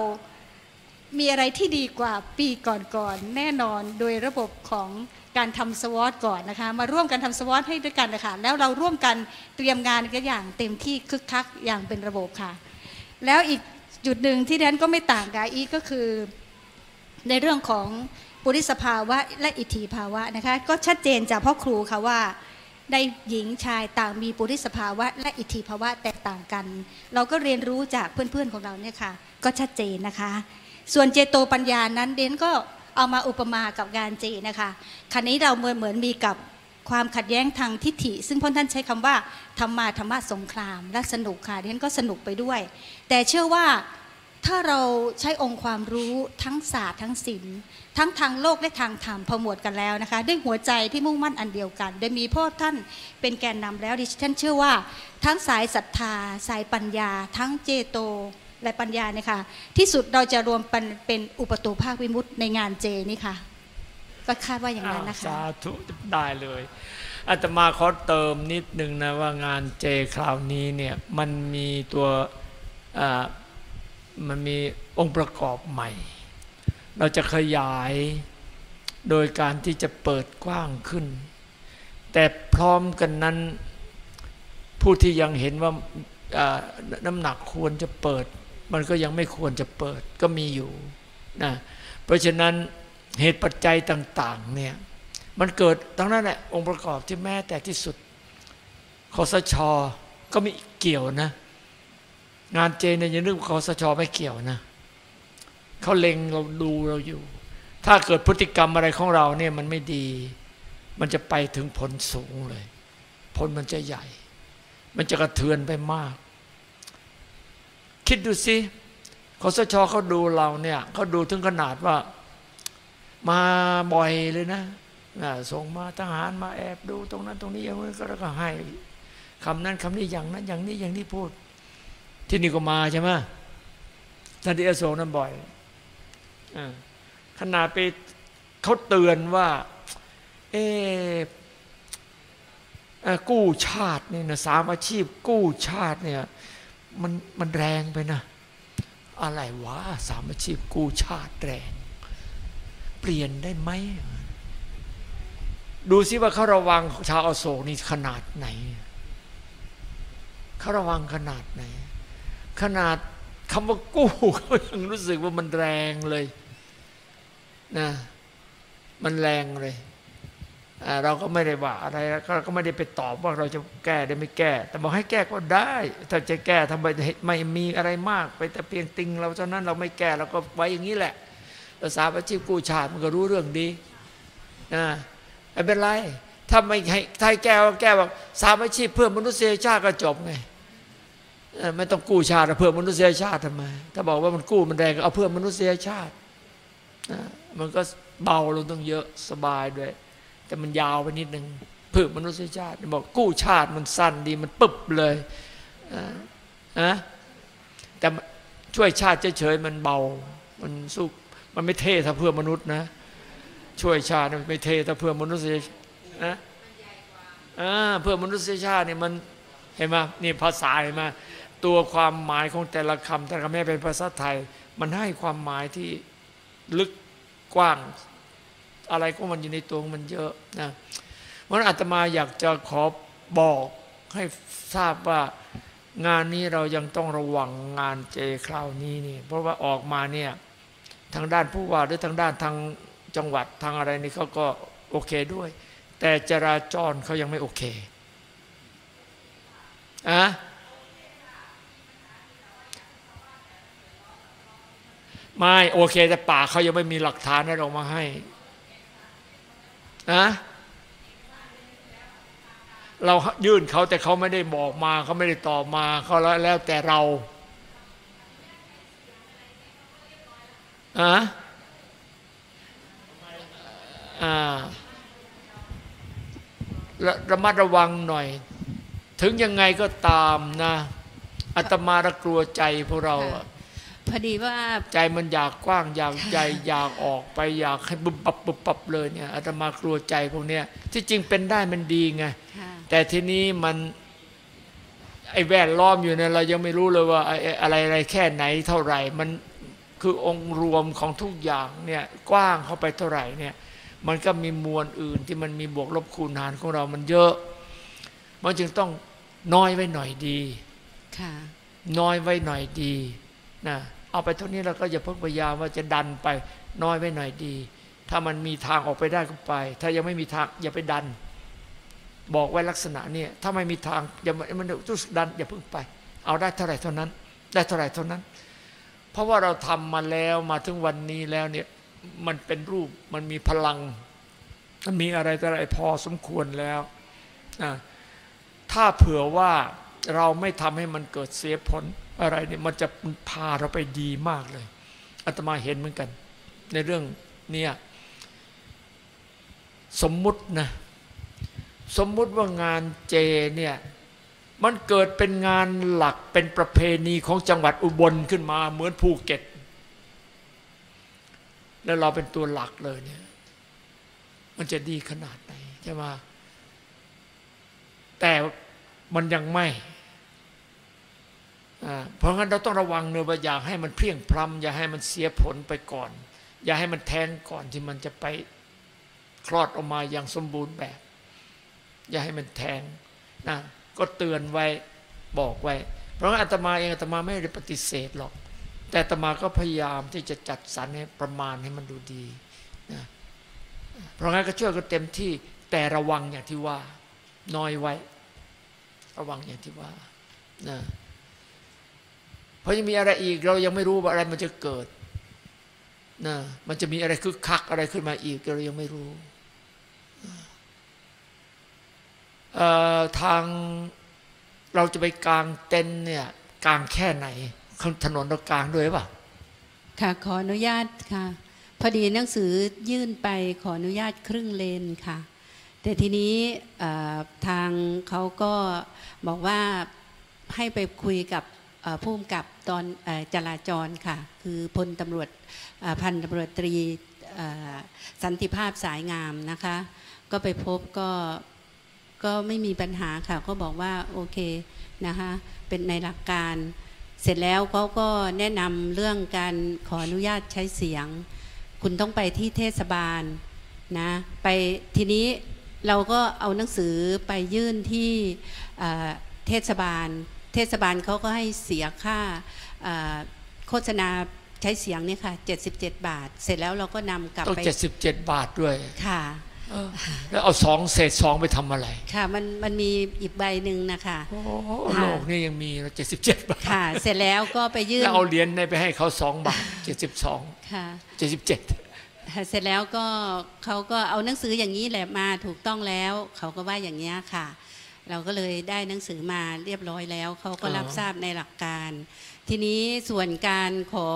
มีอะไรที่ดีกว่าปีก่อนๆแน่นอนโดยระบบของการทำสวอตก่อนนะคะ มาร่วมกันทำสวอตให้ด้วยกันนะคะแล้วเราร่วมกันเตรียมงานกันอย่างเต็มที่คึกคักอย่างเป็นระบบค่ะ แล้วอีกจุดหนึ่งที่แดนก็ไม่ต่างกับอีกก็คือ ในเรื่องของปุริสภาวะและอิทธิภาวะนะคะ ก็ชัดเจนจากพ่อครูค่ะว่า ได้หญิงชายต่างมีปุริสภาวะ และอิทธิภาวะแตกต่างกัน เราก็เรียนรู้จากเพื่อนๆของเราเนี่ยค่ะ ก็ชัดเจนนะคะ ส่วนเจโตปัญญานั้นเดนก็เอามาอุปมากับงานเจนะคะคันนี้เราเหมือนเหมือนมีกับความขัดแย้งทางทิฏฐิ ซึ่งพ่อท่านใช้คำว่าธรรมาธรรมะสงคราม และสนุกค่ะเดนก็สนุกไปด้วย แต่เชื่อว่าถ้าเราใช้องค์ความรู้ทั้งศาสตร์ทั้งศิลป์ ทั้งทางโลกและทางธรรมผมวดกันแล้วนะคะ ด้วยหัวใจที่มุ่งมั่นอันเดียวกัน โดยมีพ่อท่านเป็นแกนนำแล้วดิฉันเชื่อว่า ทั้งสายศรัทธา สายปัญญา ทั้งเจโตและปัญญาเนี่ยค่ะที่สุดเราจะรวมเป็นเป็นอุปตูภาควิมุตในงานเจนี่ค่ะ ก็คาดว่าอย่างนั้นนะคะสาธุได้เลยอาตมาขอเติมนิดนึงนะว่างานเจคราวนี้เนี่ยมันมีตัวมันมีองค์ประกอบใหม่ เราจะขยายโดยการที่จะเปิดกว้างขึ้น แต่พร้อมกันนั้น ผู้ที่ยังเห็นว่าน้ำหนักควรจะเปิด มันก็ยังไม่ควรจะเปิดก็มีอยู่นะเพราะฉะนั้นเหตุปัจจัยต่างๆเนี่ยมันเกิดทั้งนั้นแหละองค์ประกอบที่แม้แต่ที่สุดคอสชก็ไมีเกี่ยวนะ งานเจในยอย่านึกว่าคอสชไม่เกี่ยวนะ เขาเล็งเราดูเราอยู่ ถ้าเกิดพฤติกรรมอะไรของเราเนี่ยมันไม่ดี มันจะไปถึงผลสูงเลย ผลมันจะใหญ่ มันจะกระเทือนไปมาก คิดดูสิคอสชเขาดูเราเนี่ยเขาดูถึงขนาดว่า มาบ่อยเลยนะส่งมาทหารมาแอบดูตรงนั้นตรงนี้อย่างนี้ก็แล้วก็ให้คำนั้นคำนี้อย่างนั้น อย่างนี้อย่างนี้พูด ที่นี่ก็มาใช่ไหมท่านที่อโศกนั้นบ่อย ขนาดไปเขาเตือนว่า เออกู้ชาตินี่นะสามอาชีพกู้ชาติเนี่ยมันมันแรงไปนะ อะไรวะสามอาชีพกู้ชาติแรง เปลี่ยนได้ไหม ดูซิว่าเขาระวังชาวอโศกนี่ขนาดไหนเขาระวังขนาดไหน ขนาด คำว่ากู้เขายังรู้สึกว่ามันแรงเลยนะมันแรงเลยเราก็ไม่ได้ว่าอะไรก็ก็ไม่ได้ไปตอบว่าเราจะแก้ได้ไม่แก้ แต่บอกให้แก้ก็ได้ ถ้าจะแก้ทำไมไม่มีอะไรมาก ไปแต่เพียงติงเราเท่านั้นเราไม่แก้เราก็ไว้อย่างนี้แหละภาษาอาชีพกู้ชาติมันก็รู้เรื่องดีนะไม่เป็นไรถ้าไม่ให้ถ้าแก้ก็แก้บอกสามอาชีพเพื่อมนุษยชาติก็จบไง ไม่ต้องกู้ชาติเพื่อมนุษยชาติทำไม ถ้าบอกว่ามันกู้มันแรงเอาเพื่อมนุษยชาติมันก็เบาลงต้องเยอะสบายด้วย แต่มันยาวไปนิดหนึ่งเพื่อมนุษยชาติบอกกู้ชาติมันสั้นดีมันปึ๊บเลยนะแต่ช่วยชาติเฉยๆมันเบา มันสู้มันไม่เท่ถ้าเพื่อมนุษย์นะ ช่วยชาติมันไม่เท่ถ้าเพื่อมนุษยนะเพื่อมนุษยชาติเนี่ยมันเห็นไหมนี่ภาษาเห็นไหม ตัวความหมายของแต่ละคำแต่ละคำไม่เป็นภาษาไทย มันให้ความหมายที่ลึกกว้าง อะไรก็มันอยู่ในตัวมันเยอะนะเพราะอาตมาอยากจะขอบอกให้ทราบว่างานนี้เรายังต้องระวังงานเจคราวนี้นี่เพราะว่าออกมาเนี่ยทางด้านผู้ว่าหรือทางด้านทางจังหวัดทางอะไรนี่เขาก็โอเคด้วย แต่จราจรเขายังไม่โอเคอะ ไม่โอเค แต่ป่ากเขายังไม่มีหลักฐานให้เรามาให้นะเรายื่นเขาแต่เขาไม่ได้บอกมาเขาไม่ได้ตอบมาเขาแล้วแล้วแต่เราอะอ่าระระมัดระวังหน่อย ถึงยังไงก็ตามนะอาตมาระกลัวใจพวกเราอะ พอดีว่าใจมันอยากกว้างอยากใหญ่อยากออกไปอยากให้บุบปับบุบปับเลยเนี่ยอาตมากลัวใจพวกเนี้ยที่จริงเป็นได้มันดีไงค่ะแต่ทีนี้มันไอ้แวดล้อมอยู่เนี่ยเรายังไม่รู้เลยว่าไอ้ไอ้อะไรอะไรแค่ไหนเท่าไหร่ มันคือองค์รวมของทุกอย่างเนี่ยกว้างเข้าไปเท่าไหร่เนี่ย มันก็มีมวลอื่นที่มันมีบวกลบคูณหารของเรามันเยอะ มันจึงต้องน้อยไว้หน่อยดีค่ะน้อยไว้หน่อยดีนะ เอาไปเท่านี้แล้วก็อย่าเพิ่งพยายามว่าจะดันไปน้อยไว้หน่อยดี ถ้ามันมีทางออกไปได้ก็ไป ถ้ายังไม่มีทางอย่าไปดัน บอกไว้ลักษณะเนี่ยถ้าไม่มีทางอย่ามันจุสดันอย่าเพิ่งไป เอาได้เท่าไหร่เท่านั้น ได้เท่าไหร่เท่านั้น เพราะว่าเราทำมาแล้วมาถึงวันนี้แล้วเนี่ยมันเป็นรูปมันมีพลังมันมีอะไรแต่อะไรพอสมควรแล้วนะถ้าเผื่อว่าเราไม่ทำให้มันเกิดเสียผล อะไรเนี่ยมันจะพาเราไปดีมากเลยอาตมาเห็นเหมือนกัน ในเรื่องเนี่ยสมมุตินะสมมุติว่างานเจเนี่ยมันเกิดเป็นงานหลักเป็นประเพณีของจังหวัดอุบลขึ้นมาเหมือนภูเก็ต แล้วเราเป็นตัวหลักเลยเนี่ยมันจะดีขนาดไหนใช่ไหมแต่มันยังไม่ เพราะงั้นเราต้องระวังเนื้อว่าอย่าให้มันเพียงพล้ำอย่าให้มันเสียผลไปก่อน อย่าให้มันแทงก่อนที่มันจะไปคลอดออกมาอย่างสมบูรณ์แบบ อย่าให้มันแทงนะก็เตือนไว้บอกไว้ เพราะงั้นอาตมาเองอาตมาไม่ได้ปฏิเสธหรอก แต่อาตมาก็พยายามที่จะจัดสรรให้ประมาณให้มันดูดีนะเพราะงั้นก็ช่วยกันเต็มที่แต่ระวังอย่างที่ว่าน้อยไว้ ระวังอย่างที่ว่านะ ราะยังมีอะไรอีก เรายังไม่รู้ว่าอะไรมันจะเกิดนะมันจะมีอะไรคึกคักอะไรขึ้นมาอีก เรายังไม่รู้ทางเราจะไปกลางเต็นเนี่ยกลางแค่ไหนข้างถนนเรากลางด้วยป่ะค่ะขออนุญาตค่ะ พอดีหนังสือยื่นไปขออนุญาตครึ่งเลนค่ะ แต่ทีนี้ทางเขาก็บอกว่าให้ไปคุยกับ ผู้กำกับตอนจราจรค่ะ คือพลตำรวจพันตำรวจตรีสันติภาพสายงามนะคะ ก็ไปพบก็ก็ไม่มีปัญหาค่ะ ก็บอกว่าโอเคนะคะเป็นในหลักการ เสร็จแล้วเขาก็แนะนำเรื่องการขออนุญาตใช้เสียง คุณต้องไปที่เทศบาลนะไปทีนี้เราก็เอาหนังสือไปยื่นที่เทศบาล เทศบาลเขาก็ให้เสียค่าเอ่อโฆษณาใช้เสียงเนี่ยค่ะ 77 บาท เสร็จแล้วเราก็นำกลับต้องไปเจ็ดสิบเจ็ดบาทด้วยค่ะเออแล้วเอาสองเศษสองไปทำอะไร ค่ะ มันมันมีอีกใบหนึ่งนะคะโอ้ค่ะโลกนี่ยังมีเจ็ดสิบเจ็ดบาท ค่ะ เสร็จแล้วก็ไปยื่นแล้วเอาเหรียญในไปให้เขาสองบาทเจ็ดสิบสองค่ะเจ็ดสิบเจ็ดค่ะเสร็จแล้วก็เขาก็เอาหนังสืออย่างนี้แหละมาถูกต้องแล้ว เขาก็ว่าอย่างนี้ยค่ะ เราก็เลยได้หนังสือมาเรียบร้อยแล้ว เขาก็รับทราบในหลักการ ทีนี้ส่วนการขอ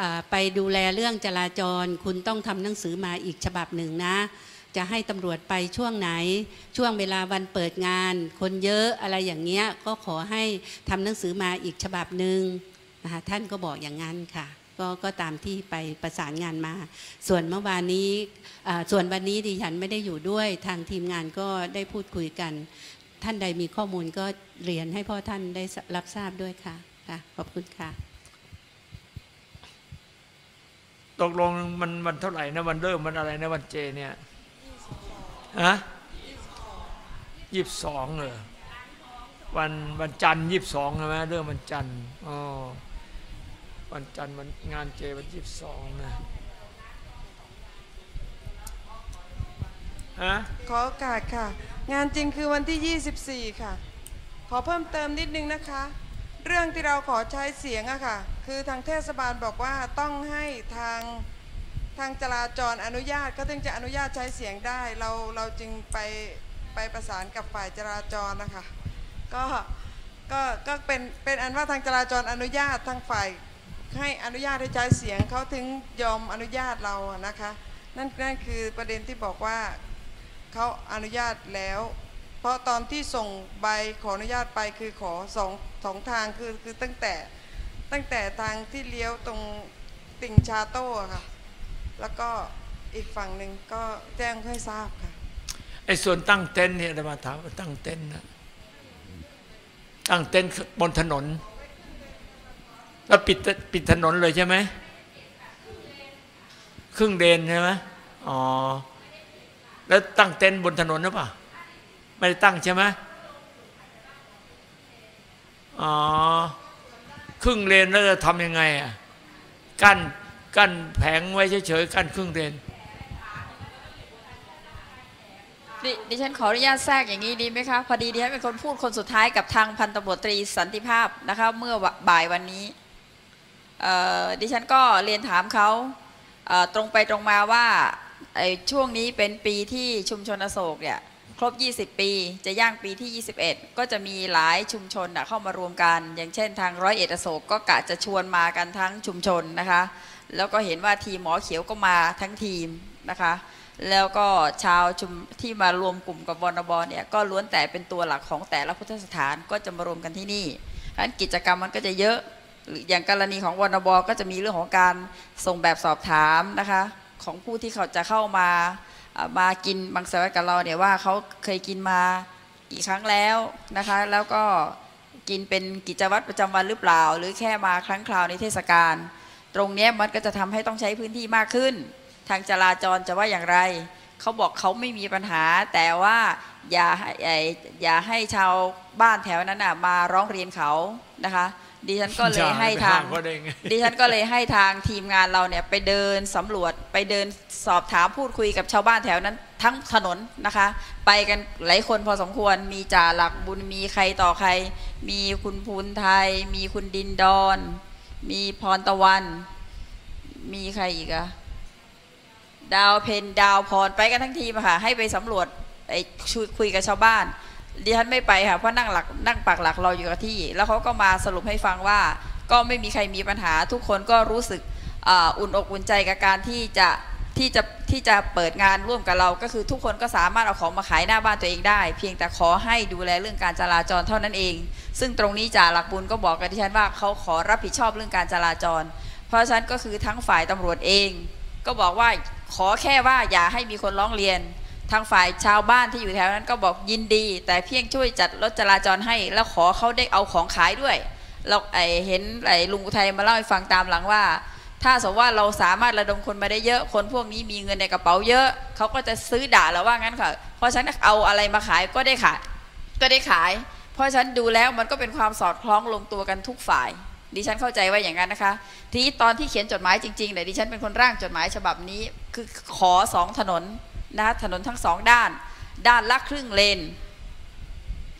อาไปดูแลเรื่องจราจร คุณต้องทำหนังสือมาอีกฉบับหนึ่งนะ จะให้ตำรวจไปช่วงไหน ช่วงเวลาวันเปิดงาน คนเยอะอะไรอย่างเงี้ยก็ขอให้ทำหนังสือมาอีกฉบับหนึ่งนะคะท่านก็บอกอย่างนั้นค่ะก็ก็ตามที่ไปประสานงานมา ส่วนเมื่อวานนี้อ่าส่วนวันนี้ดิฉันไม่ได้อยู่ด้วยทางทีมงานก็ได้พูดคุยกัน ท่านใดมีข้อมูลก็เรียนให้พ่อท่านได้รับทราบด้วยค่ะค่ะขอบคุณค่ะ ตกลงมันมันเท่าไหร่นะวันเริ่มมันอะไรนะวันเจเนี่ยฮะยี่สิบสองเออวันวันจันทร์ยี่สิบสองใช่ไหมเริ่มวันจันทร์อ๋อวันจันทร์วันงานเจวันยี่สิบสองนะ ฮะขอโอกาสค่ะ งานจริงคือวันที่ 24 ค่ะ ขอเพิ่มเติมนิดนึงนะคะ เรื่องที่เราขอใช้เสียงอะค่ะ คือทางเทศบาลบอกว่าต้องให้ทางทางจราจรอนุญาตก็ถึงจะอนุญาตใช้เสียงได้ เราเราจึงไปไปประสานกับฝ่ายจราจรนะคะ ก็ก็ก็เป็นเป็นอันว่าทางจราจรอนุญาตทางฝ่ายให้อนุญาตให้ใช้เสียงเขาถึงยอมอนุญาตเรานะคะ นั่นนั่นคือประเด็นที่บอกว่า เขาอนุญาตแล้ว เพราะตอนที่ส่งใบขออนุญาตไปคือขอสองสองทางคือคือตั้งแต่ตั้งแต่ทางที่เลี้ยวตรงติ่งชาโต้อะค่ะ แล้วก็อีกฝั่งหนึ่งก็แจ้งให้ทราบค่ะไอ้ส่วนตั้งเต็นท์เนี่ยเรามาถามว่าตั้งเต็นท์นะตั้งเต็นท์บนถนน แล้วปิดปิดถนนเลยใช่ไหมครึ่งเลนใช่ไหมอ๋อ แล้วตั้งเต็นท์บนถนนหรือเปล่าไม่ได้ตั้งใช่ไหมอ๋อครึ่งเลนแล้วจะทำยังไงอะกั้นกั้นแผงไว้เฉยๆกั้นครึ่งเลนดดิฉันขออนุญาตแทรกอย่างนี้ดีไหมคะ พอดีดิฉันเป็นคนพูดคนสุดท้ายกับทางพันตำรวจตรีสันติภาพนะคะ เมื่อบ่ายวันนี้ดิฉันก็เรียนถามเขาเตรงไปตรงมาว่า ไอช่วงนี้เป็นปีที่ชุมชนอโศกเนี่ยครบ 20 ปี จะย่างปีที่ 21 ก็จะมีหลายชุมชนเข้ามารวมกัน อย่างเช่นทางร้อยเอ็ดอโศกก็กะจะชวนมากันทั้งชุมชนนะคะ แล้วก็เห็นว่าทีมหมอเขียวก็มาทั้งทีมนะคะ แล้วก็ชาวชุมที่มารวมกลุ่มกับบอนบเนี่ยก็ล้วนแต่เป็นตัวหลักของแต่ละพุทธสถานก็จะมารวมกันที่นี่ดังนั้นกิจกรรมมันก็จะเยอะ อย่างกรณีของวอนบก็จะมีเรื่องของการส่งแบบสอบถามนะคะ ของผู้ที่เขาจะเข้ามามากินบางสวิรัติกับเราเนี่ยว่าเขาเคยกินมากี่ครั้งแล้วนะคะ แล้วก็กินเป็นกิจวัตรประจำวันหรือเปล่า หรือแค่มาครั้งคราวในเทศกาลตรงนี้มันก็จะทำให้ต้องใช้พื้นที่มากขึ้น ทางจราจรจะว่าอย่างไรเขาบอกเขาไม่มีปัญหา แต่ว่าอย่าให้ไอ้อย่าให้ชาวบ้านแถวนั้นน่ะมาร้องเรียนเขานะคะ ดิฉันก็เลยให้ทางอย่าไปห้ามเขาได้ไงดิฉันก็เลยให้ทางทีมงานเราเนี่ยไปเดินสำรวจไปเดินสอบถามพูดคุยกับชาวบ้านแถวนั้น ทั้งถนนนะคะ ไปกันหลายคนพอสมควรมีจ่าหลักบุญมีใครต่อใคร มีคุณภูนไทย มีคุณดินดอน มีพรตะวัน มีใครอีกอะดาวเพนดาวพรไปกันทั้งทีมอะค่ะให้ไปสำรวจไอ้ชุคุยกับชาวบ้าน ดิฉันไม่ไปค่ะเพราะนั่งหลักนั่งปักหลักรออยู่กับที่ แล้วเขาก็มาสรุปให้ฟังว่า ก็ไม่มีใครมีปัญหา ทุกคนก็รู้สึกอ,อุ่นอกอุ่นใจกับการที่จะที่จะที่จะเปิดงานร่วมกับเรา ก็คือทุกคนก็สามารถเอาของมาขายหน้าบ้านตัวเองได้ เพียงแต่ขอให้ดูแลเรื่องการจราจรเท่านั้นเอง ซึ่งตรงนี้จ่าหลักบุญก็บอกกับดิฉันว่าเขาขอรับผิดชอบเรื่องการจราจร เพราะฉะนั้นก็คือทั้งฝ่ายตำรวจเอง ก็บอกว่าขอแค่ว่าอย่าให้มีคนร้องเรียน ทางฝ่ายชาวบ้านที่อยู่แถวนั้นก็บอกยินดี แต่เพียงช่วยจัดรถจราจรให้ แล้วขอเขาได้เอาของขายด้วย เราไอเห็นไอลุงอุทัยมาเล่าให้ฟังตามหลังว่า ถ้าสมมติว่าเราสามารถระดมคนมาได้เยอะ คนพวกนี้มีเงินในกระเป๋าเยอะ เขาก็จะซื้อด่าเราว่างั้นค่ะ เพราะฉะนั้นเอาอะไรมาขายก็ได้ขายก็ได้ขาย เพราะฉะนั้นดูแล้วมันก็เป็นความสอดคล้องลงตัวกันทุกฝ่าย ดิฉันเข้าใจว่าอย่างนั้นนะคะ ทีตอนที่เขียนจดหมายจริงๆเนี่ยดิฉันเป็นคนร่างจดหมายฉบับนี้ คือขอสองถนน นะคะถนนทั้งสองด้าน ด้านละครึ่งเลน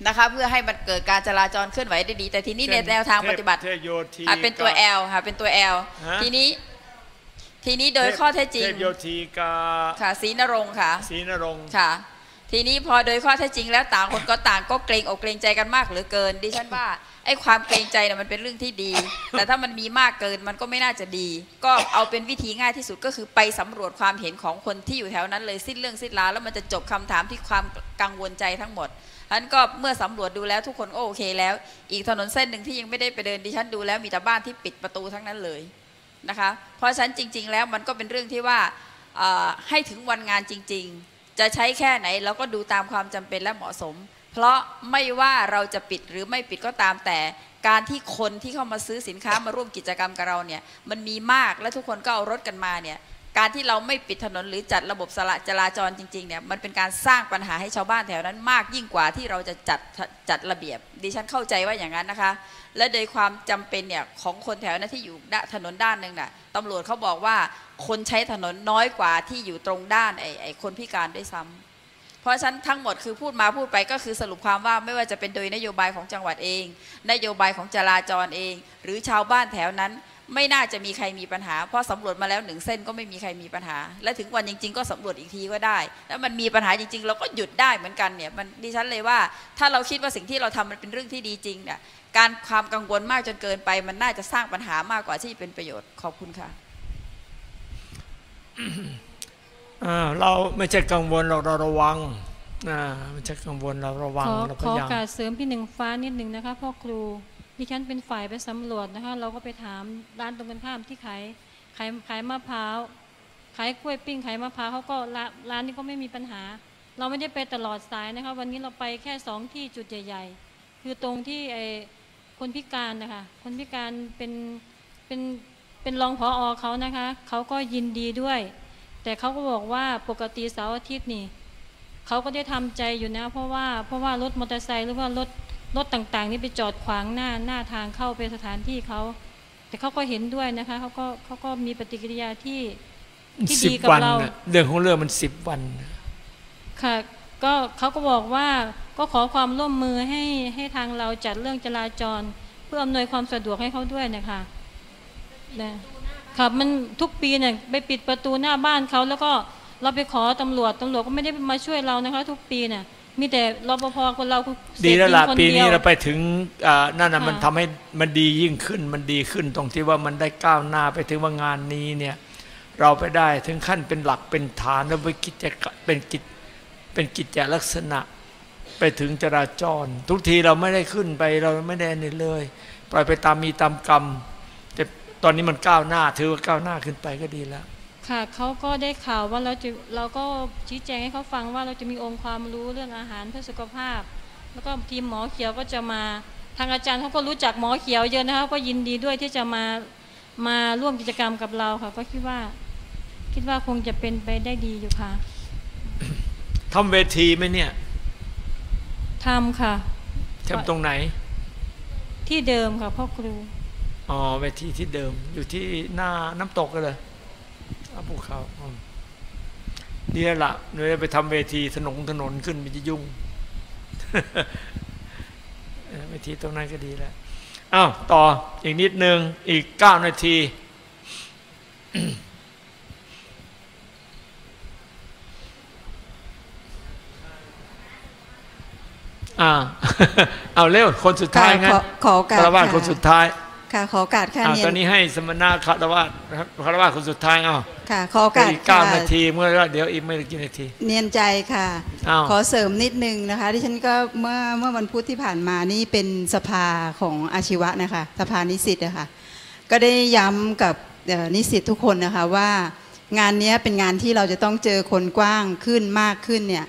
นะคะเพื่อให้มันเกิดการจราจรเคลื่อนไหวได้ดี แต่ทีนี้ในแนวทางปฏิบัติเทพโยธีอะเป็นตัวกับ L ค่ะเป็นตัว L ฮะทีนี้ทีนี้โดยข้อเท็จจริงเทพโยธีกับค่ะศรีนรงค์ค่ะศรีนรงค์ค่ะ ทีนี้พอโดยข้อเท็จจริงแล้วต่างคนก็ต่างก็เกรงอกเกรงใจกันมากเหลือเกิน ดิฉันว่าไอ้ความเกรงใจเนี่ยมันเป็นเรื่องที่ดี แต่ถ้ามันมีมากเกินมันก็ไม่น่าจะดี ก็เอาเป็นวิธีง่ายที่สุดก็คือไปสำรวจความเห็นของคนที่อยู่แถวนั้นเลยสิ้นเรื่องสิ้นราวแล้วมันจะจบคำถามที่ความกังวลใจทั้งหมดฉะนั้นก็เมื่อสำรวจดูแล้วทุกคนก็โอเคแล้ว อีกถนนเส้นหนึ่งที่ยังไม่ได้ไปเดินดิฉันดูแล้วมีแต่บ้านที่ปิดประตูทั้งนั้นเลยนะคะ เพราะฉะนั้นจริง ๆ แล้วมันก็เป็นเรื่องที่ว่าเอ่อให้ถึงวันงานจริง ๆ จะใช้แค่ไหนเราก็ดูตามความจำเป็นและเหมาะสม เพราะไม่ว่าเราจะปิดหรือไม่ปิดก็ตามแต่การที่คนที่เข้ามาซื้อสินค้ามาร่วมกิจกรรมกับเราเนี่ยมันมีมากและทุกคนก็เอารถกันมาเนี่ยการที่เราไม่ปิดถนนหรือจัดระบบสละจราจรจริงๆเนี่ยมันเป็นการสร้างปัญหาให้ชาวบ้านแถวนั้นมากยิ่งกว่าที่เราจะจัดจัดระเบียบ ดิฉันเข้าใจว่าอย่างนั้นนะคะ และโดยความจำเป็นเนี่ยของคนแถวนั้นที่อยู่ถนนด้านหนึ่งน่ะตำรวจเขาบอกว่าคนใช้ถนนน้อยกว่าที่อยู่ตรงด้านไอ้ไอ้คนพิการด้วยซ้ำเพราะฉะนั้นทั้งหมดคือพูดมาพูดไปก็คือสรุปความว่าไม่ว่าจะเป็นโดยนโยบายของจังหวัดเอง นโยบายของจราจรเอง หรือชาวบ้านแถวนั้นไม่น่าจะมีใครมีปัญหา เพราะสำรวจมาแล้วหนึ่งเส้นก็ไม่มีใครมีปัญหา และถึงวันจริง ๆ ก็สำรวจอีกทีก็ได้ แล้วมันมีปัญหาจริง ๆ เราก็หยุดได้เหมือนกันเนี่ยมันดิฉันเลยว่า ถ้าเราคิดว่าสิ่งที่เราทำมันเป็นเรื่องที่ดีจริงเนี่ย การความกังวลมากจนเกินไปมันน่าจะสร้างปัญหามากกว่าที่เป็นประโยชน์ขอบคุณค่ะอ่าเราไม่ใช่กังวลเราเราระวังอ่าไม่ใช่กังวลเราระวังขอเราขพอยายามโอกาสเสริมพี่หนึ่งฟ้านิดหนึ่งนะคะพ่อครูดิฉันเป็นฝ่ายไปสำรวจนะคะเราก็ไปถามร้านตรงกันข้ามที่ขายขายขายมะพร้าวขายกล้วยปิ้งขายมะพร้าวเขาก็ร้านร้านนี้ก็ไม่มีปัญหา เราไม่ได้ไปตลอดสายนะคะ วันนี้เราไปแค่สองที่จุดใหญ่ ๆ คือตรงที่ไอ้ คนพิการนะคะคนพิการเป็นเป็นเป็นรองผออเขานะคะเขาก็ยินดีด้วย แต่เขาก็บอกว่าปกติเสาร์อาทิตย์นี่เขาก็ได้ทำใจอยู่นะ เพราะว่าเพราะว่ารถมอเตอร์ไซค์หรือว่ารถรถต่างๆ นี่ไปจอดขวางหน้าหน้าทางเข้าไปสถานที่เขาแต่เขาก็เห็นด้วยนะคะเขาก็เขาก็มีปฏิกิริยาที่ที่สิบดีกับวันเราน่ะเรื่องของเรื่องมันสิบวันน่ะค่ะ ก็เขาก็บอกว่าก็ขอความร่วมมือให้ให้ทางเราจัดเรื่องจราจร เพื่ออำนวยความสะดวกให้เขาด้วยนะคะนะค่ะมันทุกปีเนี่ยไปปิดประตูหน้าบ้านเขาแล้วก็เราไปขอตำรวจตำรวจก็ไม่ได้มาช่วยเรานะคะ ทุกปีเนี่ยมีแต่รปภคนเราเสพดีแล้วล่ะคนปีเดีนี้ยวเราไปถึงอ่านั่นน่ะค่ะมันทำให้มันดียิ่งขึ้นมันดีขึ้นตรงที่ว่ามันได้ก้าวหน้าไปถึงว่างานนี้เนี่ย เราไปได้ถึงขั้นเป็นหลักเป็นฐานแล้วไปกิจกะเป็นกิจ เป็นกิจลักษณะไปถึงจราจร ทุกทีเราไม่ได้ขึ้นไปเราไม่ได้นี่เลย ปล่อยไปตามมีตามกรรม แต่ตอนนี้มันก้าวหน้าถือว่าก้าวหน้าขึ้นไปก็ดีแล้ว ค่ะเขาก็ได้ข่าวว่าเราจะเราก็ชี้แจงให้เขาฟังว่าเราจะมีองค์ความรู้เรื่องอาหารเพื่อสุขภาพ แล้วก็ทีมหมอเขียวก็จะมาทางอาจารย์เขาก็รู้จักหมอเขียวเยอะนะคะก็ยินดีด้วยที่จะมามาร่วมกิจกรรมกับเราค่ะ ก็คิดว่า คิดว่าคงจะเป็นไปได้ดีอยู่ค่ะ ทำเวทีไหมเนี่ยทำค่ะทำตรงไหน ที่เดิมค่ะพ่อครูอ๋อเวทีที่เดิม อยู่ที่หน้าน้ำตกกันเลยอาภูเขาอืมดีแล้วละเดี๋ยวไปทำเวทีถนนถนนขึ้นมันจะยุ่งเออเวทีตรงนั้นก็ดีแล้วอ้าวต่ออีกนิดนึง อีกเก้านาที อ่าเอาเร็วคนสุดท้ายงั้นขอขอโอกาสคารวะค่ะคนสุดท้ายค่ะขอโอกาสค่ะอ่าเรียตอนนนี้ให้สมณะคารวะนะครับคารวะคนสุดท้ายอ้าวค่ะขอโอกาสอีกเก้าค่ะนาทีเมื่อเดี๋ยวอีกไม่กี่นาที เนียนใจค่ะอ้าวขอเสริมนิดนึงนะคะที่ฉันก็เมื่อเมื่อวันพุธที่ผ่านมานี่เป็นสภาของอาชีวะนะคะสภานิสิตนะคะก็ได้ย้ำกับเอ่อนิสิตทุกคนนะคะว่างานเนี้ยเป็นงานที่เราจะต้องเจอคนกว้างขึ้นมากขึ้นเนี่ย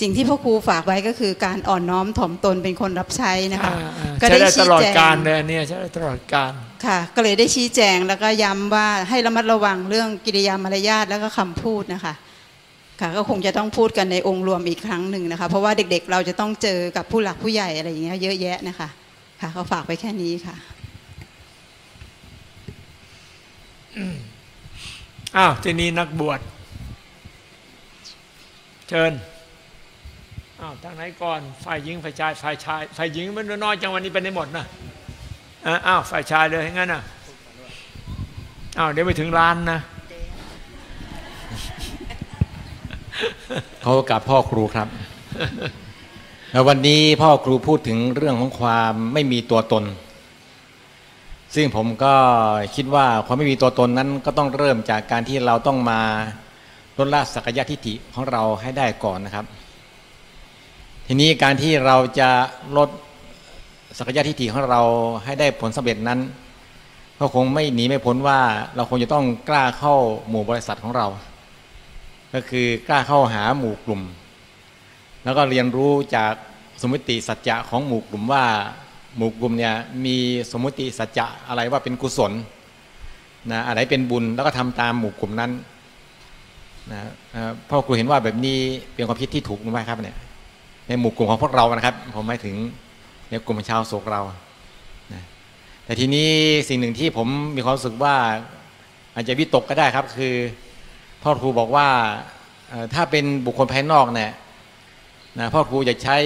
สิ่งที่พ่อครูฝากไว้ก็คือการอ่อนน้อมถ่อมตนเป็นคนรับใช้นะคะอ่าอ่าก็ใช้ได้ตชี้ลอดแจงการเลยอันเนี่ยใช้ได้ตลอดการค่ะ ก็เลยได้ชี้แจงแล้วก็ย้ำว่าให้ระมัดระวังเรื่องกิริยามารยาทแล้วก็คำพูดนะคะค่ะก็คงจะต้องพูดกันในองค์รวมอีกครั้งหนึ่งนะคะ เพราะว่าเด็กๆเราจะต้องเจอกับผู้หลักผู้ใหญ่อะไรอย่างเงี้ยเยอะแยะนะคะค่ะก็ฝากไปแค่นี้ค่ะอ้าวทีนี้นักบวช เชิญ อ้าวทางไหนก่อนฝ่ายหญิงฝ่ายชายฝ่ายชายฝ่ายหญิงมันน้อยจังวันนี้เป็นได้หมดนะอ้าวฝ่ายชายเลยงั้นนะอ้าวเดี๋ยวไปถึงร้านนะเขากับพ่อครูครับแล้ววันนี้พ่อครูพูดถึงเรื่องของความไม่มีตัวตน ซึ่งผมก็คิดว่าความไม่มีตัวตนนั้นก็ต้องเริ่มจากการที่เราต้องมาลดละสักยะทิฏฐิของเราให้ได้ก่อนนะครับ ทีนี้การที่เราจะลดสักยะทิฏฐิของเราให้ได้ผลสำเร็จนั้น ก็คงไม่หนีไม่พ้นว่าเราคงจะต้องกล้าเข้าหมู่บริษัทของเรา ก็คือกล้าเข้าหาหมู่กลุ่ม แล้วก็เรียนรู้จากสมมติสัจจะของหมู่กลุ่มว่า หมู่กลุ่มเนี่ยมีสมมติสัจจะอะไรว่าเป็นกุศลนะอะไรเป็นบุญแล้วก็ทำตามหมู่กลุ่มนั้นนะพ่อครูเห็นว่าแบบนี้เป็นความคิดที่ถูกหรือไม่ครับเนี่ย ในหมู่กลุ่มของพวกเรานะครับ ผมหมายถึงในกลุ่มชาวโศกเรานะแต่ทีนี้สิ่งหนึ่งที่ผมมีความรู้สึกว่าอาจจะวิตกก็ได้ครับ คือพ่อครูบอกว่าถ้าเป็นบุคคลภายนอกเนี่ยนะพ่อครูจะใช้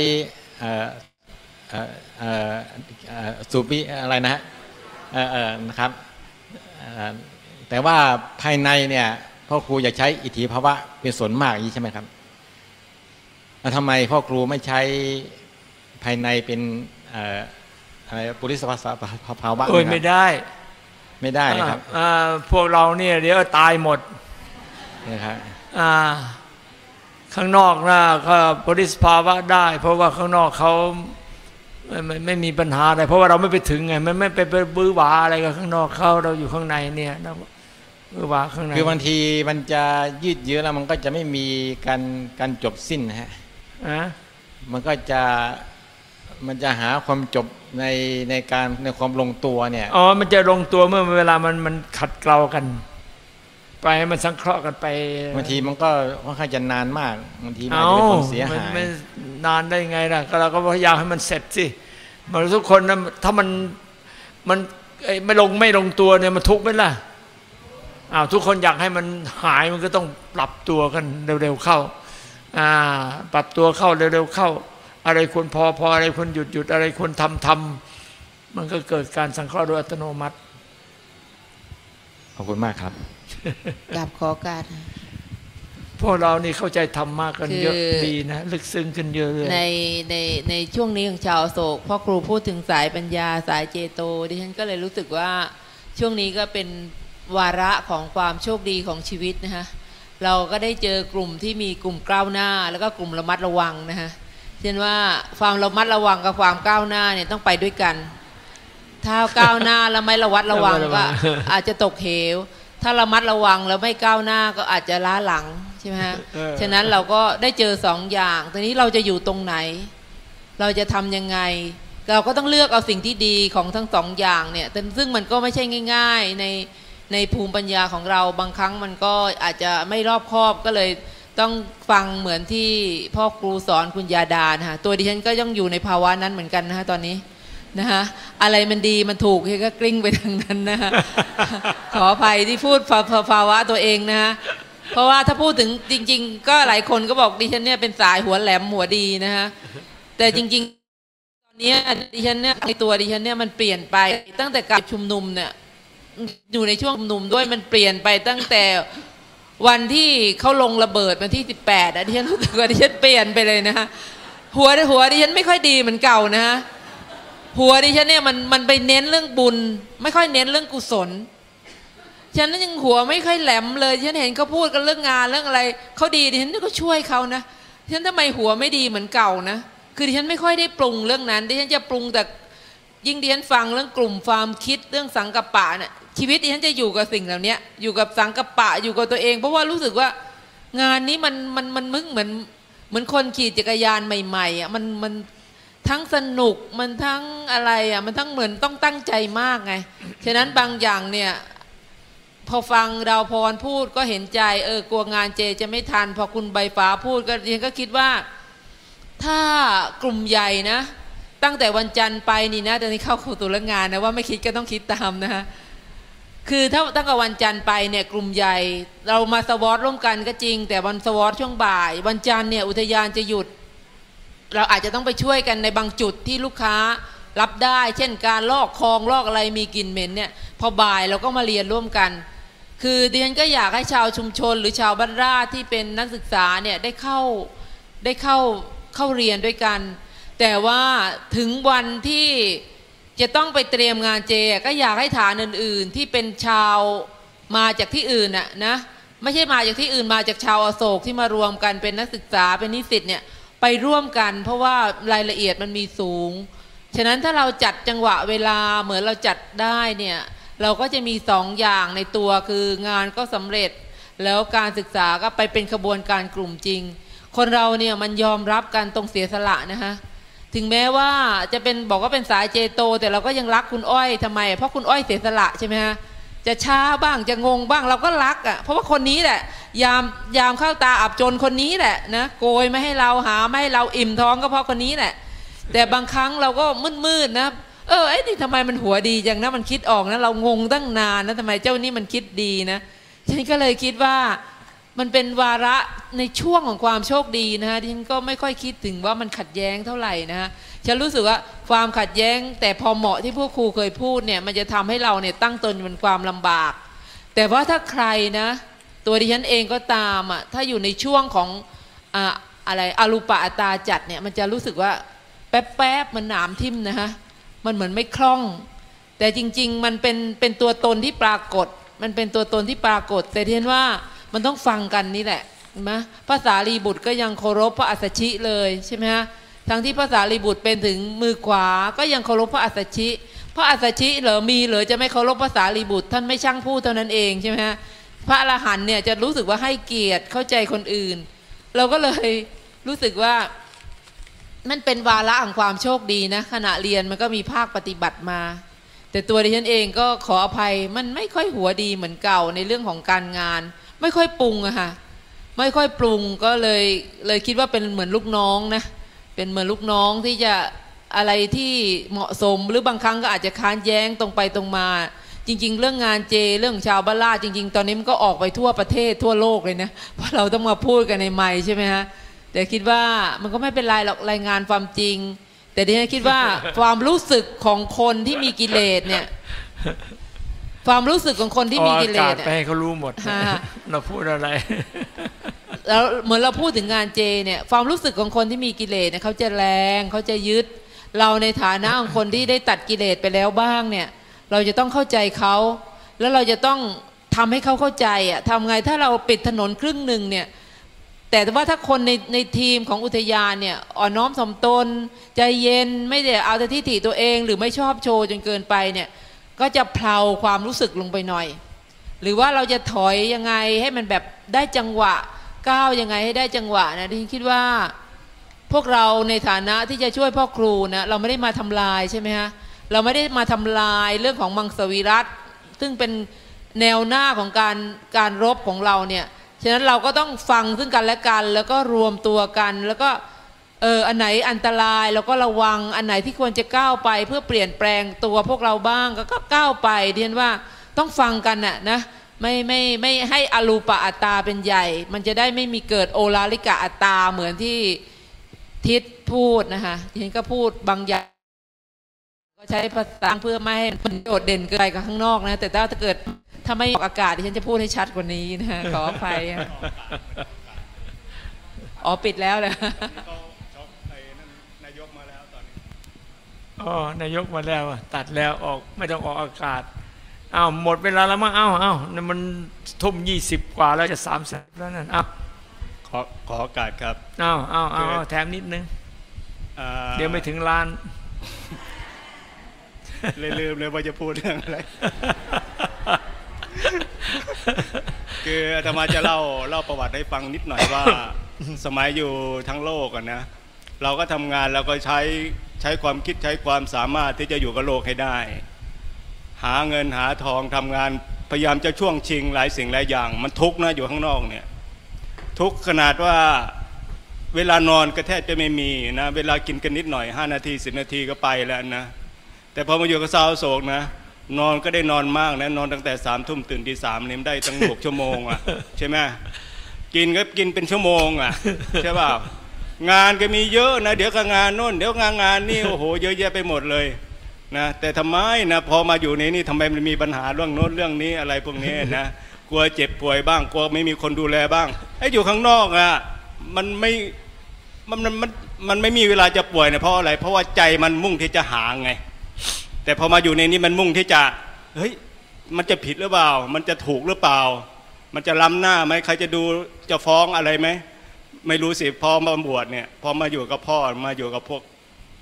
สูบิอะไรนะฮะนะครับ แต่ว่าภายในเนี่ยพ่อครูจะใช้อิทธิภาวะเป็นส่วนมากอย่างนี้ใช่ไหมครับ ทำไมพ่อครูไม่ใช้ภายในเป็นเอ่ออะไรปุริสภาษาภาวะโอ้ยนะครับไม่ได้ ไม่ได้นะครับอ่าอ่าพวกเราเนี่ยเดี๋ยวตายหมดนะครับอ่าข้างนอกนะก็ปริสภาวะได้ เพราะว่าข้างนอกเขาไม่ไม่ไม่มีปัญหาอะไรเพราะว่าเราไม่ไปถึงไงมันไม่ไปไปบื้อหวาอะไรกับข้างนอกเขาเราอยู่ข้างในเนี่ยเราบื้อหวาข้างในคือบางทีมันจะยืดเยื้อแล้วมันก็จะไม่มีการการจบสิ้นนะฮะ อะมันก็จะมันจะหาความจบในในการในความลงตัวเนี่ยอ๋อมันจะลงตัวเมื่อเวลามันมันขัดเกลากัน ไปให้มันสังเคราะห์กันไปบางทีมันก็ค่อนข้างจะนานมากบางทีมันอาจเอาจะเป็นผลเสียมันหายไม่นานได้ไงล่ะก็เราก็พยายามให้มันเสร็จสิมันทุกคนนะถ้ามันมันไอ้ไม่ลงไม่ลงตัวเนี่ยมันทุกข์ไหมล่ะอ้าวทุกคนอยากให้มันหายมันก็ต้องปรับตัวกันเร็วๆเข้า อ่า ปรับตัวเข้าเร็วๆเข้า อะไรควรพอพออะไรควรหยุดหยุดอะไรควรทำทำมันก็เกิดการสังเคราะห์โดยอัตโนมัติ ขอบคุณมากครับกราบขอโการพวกเรานี่เข้าใจธรรมมากกันเยอะคือดีนะลึกซึ้งขึ้นเยอะเลยในในในช่วงนี้ของชาวอโศกพ่อครูพูดถึงสายปัญญาสายเจโตดิฉันก็เลยรู้สึกว่าช่วงนี้ก็เป็นวาระของความโชคดีของชีวิตนะคะ เราก็ได้เจอกลุ่มที่มีกลุ่มก้าวหน้า แล้วก็กลุ่มระมัดระวังนะคะเช่นว่าความระมัดระวังกับความก้าวหน้าเนี่ยต้องไปด้วยกัน ถ้าก้าวหน้าแล้วไม่ระวัดระวังระมัดระวัก็งอาจจะตกเหว ถ้าระมัดระวังแล้วไม่ก้าวหน้าก็อาจจะล้าหลังใช่ไหมฮะเออฉะนั้นเราก็ได้เจอสองอย่างทีนี้เราจะอยู่ตรงไหน เราจะทำยังไง เราก็ต้องเลือกเอาสิ่งที่ดีของทั้งสองอย่างเนี่ยแต่ซึ่งมันก็ไม่ใช่ง่าย ๆ ใน ในภูมิปัญญาของเราบางครั้งมันก็อาจจะไม่รอบคอบก็เลยต้องฟังเหมือนที่พ่อครูสอนคุณยาดานะคะตัวดิฉันก็ยังอยู่ในภาวะนั้นเหมือนกันนะคะตอนนี้นะคะอะไรมันดีมันถูกก็กลิ้งไปทางนั้นนะคะขออภัยที่พูดภาภาภาวะตัวเองนะฮะเพราะว่าถ้าพูดถึงจริง ๆ ก็หลายคนก็บอกดิฉันเนี่ยเป็นสายหัวแหลมหัวดีนะฮะแต่จริง ๆ ตอนนี้ดิฉันเนี่ยในตัวดิฉันเนี่ยมันเปลี่ยนไปตั้งแต่การชุมนุมเนี่ย อยู่ในช่วงชุมนุมด้วยมันเปลี่ยนไปตั้งแต่วันที่เขาลงระเบิดวันที่ 18อะดิฉันรู้สึกว่าดิฉันเปลี่ยนไปเลยนะฮะหัวหัวดิฉันไม่ค่อยดีเหมือนเก่านะฮะหัวดิฉันเนี่ยมันมันไปเน้นเรื่องบุญ ไม่ค่อยเน้นเรื่องกุศลฉันนั้นยังหัวไม่ค่อยแหลมเลยฉันเห็นเขาพูดกันเรื่องงานเรื่องอะไรเขาดีดิฉันก็ช่วยเขานะฉันทำไมหัวไม่ดีเหมือนเก่านะคือดิฉันไม่ค่อยได้ปรุงเรื่องนั้นดิฉันจะปรุงแต่ยิ่งดิฉันฟังเรื่องกลุ่มความคิดเรื่องสังกัปปะเนี่ย ชีวิตดิฉันจะอยู่กับสิ่งเหล่านี้อยู่กับสังกัปปะอยู่กับตัวเอง เพราะว่ารู้สึกว่างานนี้มันมันมันมึงเหมือนเหมือนคนขี่จักรยานใหม่ๆอะมันมันทั้งสนุกมันทั้งอะไรอะมันทั้งเหมือนต้องตั้งใจมากไงฉะนั้นบางอย่างเนี่ยพอฟังดาวพรพูดก็เห็นใจเออกลัวงานเจจะไม่ทัน พอคุณใบฟ้าพูดก็เรียนก็คิดว่า ถ้ากลุ่มใหญ่นะ ตั้งแต่วันจันทร์ไปนี่นะตอนนี้เข้าครูตุลงานนะว่าไม่คิดก็ต้องคิดตามนะฮะ คือถ้าตั้งแต่วันจันทร์ไปเนี่ยกลุ่มใหญ่ เรามาสวอตร่วมกันก็จริง แต่วันสวอตช่วงบ่าย วันจันทร์เนี่ยอุทยานจะหยุด เราอาจจะต้องไปช่วยกันในบางจุดที่ลูกค้ารับได้ เช่นการลอกคลองลอกอะไรมีกลิ่นเหม็นเนี่ยพอบ่ายเราก็มาเรียนร่วมกัน คือดิฉันก็อยากให้ชาวชุมชน หรือชาวบ้านราที่เป็นนักศึกษาเนี่ยได้เข้าได้เข้าเข้าเรียนด้วยกัน แต่ว่าถึงวันที่ จะต้องไปเตรียมงานเจก็อยากให้ฐานอื่น ๆ ที่เป็นชาวมาจากที่อื่นน่ะนะไม่ใช่มาจากที่อื่นมาจากชาวอโศกที่มารวมกันเป็นนักศึกษาเป็นนิสิตเนี่ยไปร่วมกัน เพราะว่ารายละเอียดมันมีสูง ฉะนั้นถ้าเราจัดจังหวะเวลาเหมือนเราจัดได้เนี่ยเราก็จะมีสองอย่างในตัวคืองานก็สำเร็จ แล้วการศึกษาก็ไปเป็นขบวนการกลุ่มจริง คนเราเนี่ยมันยอมรับกันตรงเสียสละนะคะ ถึงแม้ว่าจะเป็นบอกว่าเป็นสายเจโต แต่เราก็ยังรักคุณอ้อยทำไม เพราะคุณอ้อยเสียสละใช่ไหมฮะจะช้าบ้างจะงงบ้างเราก็รักอะเพราะว่าคนนี้แหละ ยามยามเข้าตาอับจนคนนี้แหละนะโกยไม่ให้เราหาไม่ให้เราอิ่มท้องก็เพราะคนนี้แหละ แต่บางครั้งเราก็มืดๆนะเออไอ้นี่ทำไมมันหัวดีจังนะมันคิดออกนะเรางงตั้งนานนะทำไมเจ้านี่มันคิดดีนะฉันก็เลยคิดว่า มันเป็นวาระในช่วงของความโชคดีนะฮะที่ฉันก็ไม่ค่อยคิดถึงว่ามันขัดแย้งเท่าไหร่นะฮะฉันรู้สึกว่าความขัดแย้ง แต่พอเหมาะที่พวกครูเคยพูดเนี่ยมันจะทำให้เราเนี่ยตั้งตนบนความลำบาก แต่ว่าถ้าใครนะ ตัวดิฉันเองก็ตามอะถ้าอยู่ในช่วงของอ่าอะไรอรูปะอัตาจัดเนี่ยมันจะรู้สึกว่าแป๊บๆมันหนามทิ่มนะฮะมันเหมือนไม่คล่อง แต่จริง ๆ มันเป็นเป็นตัวตนที่ปรากฏ มันเป็นตัวตนที่ปรากฏ แต่เทียนว่า มันต้องฟังกันนี่แหละนไหมภาษาลีบุตรก็ยังเคารพพระอัสสชิเลยใช่ไหมฮะทั้งที่ภาษาลีบุตรเป็นถึงมือขวาก็ยังเคารพพระอัสสชิพระอัสสชิเหรอมีเหรอจะไม่เคารพภาษาลีบุตร ท่านไม่ช่างพูดเท่านั้นเองใช่ไหมฮะพระอรหันเนี่ยจะรู้สึกว่าให้เกียรติเข้าใจคนอื่น เราก็เลยรู้สึกว่ามันเป็นวาระของความโชคดีนะ ขณะเรียนมันก็มีภาคปฏิบัติมา แต่ตัวดิฉันเองก็ขออภัยมันไม่ค่อยหัวดีเหมือนเก่าในเรื่องของการงาน ไม่ค่อยปรุงอะค่ะ ไม่ค่อยปรุงก็เลยเลยคิดว่าเป็นเหมือนลูกน้องนะ เป็นเหมือนลูกน้องที่จะอะไรที่เหมาะสมหรือบางครั้งก็อาจจะค้านแย้งตรงไปตรงมา จริง ๆ เรื่องงานเจเรื่องชาวบ้านลาดจริง ๆ ตอนนี้มันก็ออกไปทั่วประเทศทั่วโลกเลยนะเพราะเราต้องมาพูดกันในไมค์ใช่ไหมฮะแต่คิดว่ามันก็ไม่เป็นไรหรอกรายงานความจริง แต่ดิฉันคิดว่าความรู้สึกของคนที่มีกิเลสเนี่ย ความรู้สึกของคนที่มีกิเลอาสกาศเนี่ยไปให้เขารู้หมดฮะเราพูดอะไรแล้วเหมือนเราพูดถึงงานเจเนี่ยความรู้สึกของคนที่มีกิเลสเนี่ยเขาจะแรงเขาจะยึด เราในฐานะของคนที่ได้ตัดกิเลสไปแล้วบ้างเนี่ย เราจะต้องเข้าใจเขาแล้วเราจะต้องทำให้เขาเข้าใจอะทำไงถ้าเราปิดถนนครึ่งหนึ่งเนี่ยแต่ว่าถ้าคนในในทีมของอุทยานเนี่ยอ่อนน้อมถ่อมตน ใจเย็นไม่ได้เอาแต่ที่ถิตัวเอง หรือไม่ชอบโชว์จนเกินไปเนี่ย ก็จะเพลาความรู้สึกลงไปหน่อย หรือว่าเราจะถอยยังไงให้มันแบบได้จังหวะก้าวยังไงให้ได้จังหวะนะที่คิดว่า พวกเราในฐานะที่จะช่วยพ่อครูนะเราไม่ได้มาทำลายใช่ไหมฮะเราไม่ได้มาทำลายเรื่องของมังสวิรัตซึ่งเป็นแนวหน้าของการการรบของเราเนี่ยฉะนั้นเราก็ต้องฟังซึ่งกันและกัน แล้วก็รวมตัวกันแล้วก็ เอออันไหนอันตรายเราก็ระวังอันไหนที่ควรจะก้าวไป เพื่อเปลี่ยนแปลงตัวพวกเราบ้างก็ก็ก้าวไปเรียนว่าต้องฟังกันน่ะนะไม่ไม่ไม่ให้อรูปะอัตตาเป็นใหญ่ มันจะได้ไม่มีเกิดโอลาลิกะอัตตาเหมือนที่ทิศพูดนะคะทีนี้ก็พูดบางอย่างก็ใช้ภาษาเพื่อไม่ให้มันโดดเด่นเกินไปกับข้างนอกนะ แต่ถ้าเกิดถ้าไม่ออกอากาศดิฉันจะพูดให้ชัดกว่านี้นะขออภัยอ๋อปิดแล้วเลย อ๋อนายกมาแล้วอะตัดแล้วออกไม่ต้องออกอากาศอ้าวหมดเวลาแล้วมั้งอ้าวอ้าวนั่นมันทุ่มยี่สิบกว่าแล้วจะสามสิบแล้วนั่นอ้าวขอขอโอกาสครับอ้าวอ้าวอ้าวคืออ้าวแถมนิดนึงอ่าเดี๋ยวไม่ถึงล้านเลยลืมเลยว่าจะพูดเรื่องอะไร คืออาตมาจะเล่าเล่าประวัติให้ฟังนิดหน่อยว่า สมัยอยู่ทั้งโลกอะนะ เราก็ทำงานเราก็ใช้ ใช้ความคิดใช้ความสามารถที่จะอยู่กับโลกให้ได้ หาเงินหาทองทำงานพยายามจะช่วงชิงหลายสิ่งหลายอย่าง มันทุกข์นะอยู่ข้างนอกเนี่ยทุกข์ขนาดว่าเวลานอนก็แทบจะไม่มีนะเวลากินกันนิดหน่อย 5 นาที 10 นาทีก็ไปแล้วนะ แต่พอมาอยู่กับสาวโศกนะ นอนก็ได้นอนมากนะนอนตั้งแต่สามทุ่มตื่นทีสามเนี่ยมันได้ตั้งหกชั่วโมงอะใช่ไหมกินก็กินเป็นชั่วโมงอะใช่ป่า งานก็มีเยอะนะ เดี๋ยวก็งานโน่นเดี๋ยวงานงานนี่โอ้โหเยอะแยะไปหมดเลยนะแต่ทำไมนะพอมาอยู่ในนี่ทำไมมันมีปัญหาเรื่องโน้นเรื่องนี้อะไรพวกนี้นะกลัวเจ็บป่วยบ้างกลัวไม่มีคนดูแลบ้างไอ้อยู่ข้างนอกอะมันไม่มันมันมันมันไม่มีเวลาจะป่วยเนี่ยเพราะอะไร เพราะว่าใจมันมุ่งที่จะหาไง แต่พอมาอยู่ในนี้มันมุ่งที่จะเฮ้ยมันจะผิดหรือเปล่า มันจะถูกหรือเปล่า มันจะล้ำหน้าไหมใครจะดูจะฟ้องอะไรไหม ไม่รู้สิพอมาบวชเนี่ยพอมาอยู่กับพ่อมาอยู่กับพวก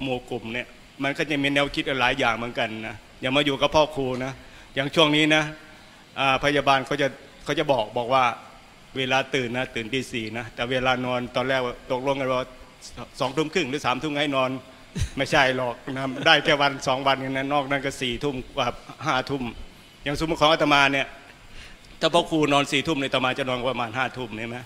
หมู่กลุ่มเนี่ย มันก็จะมีแนวคิดหลายอย่างเหมือนกันนะอย่ามาอยู่กับพ่อครูนะอย่างช่วงนี้นะพยาบาลเขาจะเขาจะบอกบอกว่าเวลาตื่นนะตื่นที่สี่นะแต่เวลานอนตอนแรกตกลงกันว่าสองทุ่มครึ่งหรือสามทุ่มให้นอน ไม่ใช่หรอกนะได้แค่วันสองวันกันนะนอกนั้นก็สี่ทุ่มกว่าห้าทุ่มอย่างสมมติของอาตมาเนี่ยถ้าพ่อครูนอนสี่ทุ่มในอาตมาจะนอนประมาณห้าทุ่มเนี่ยไหม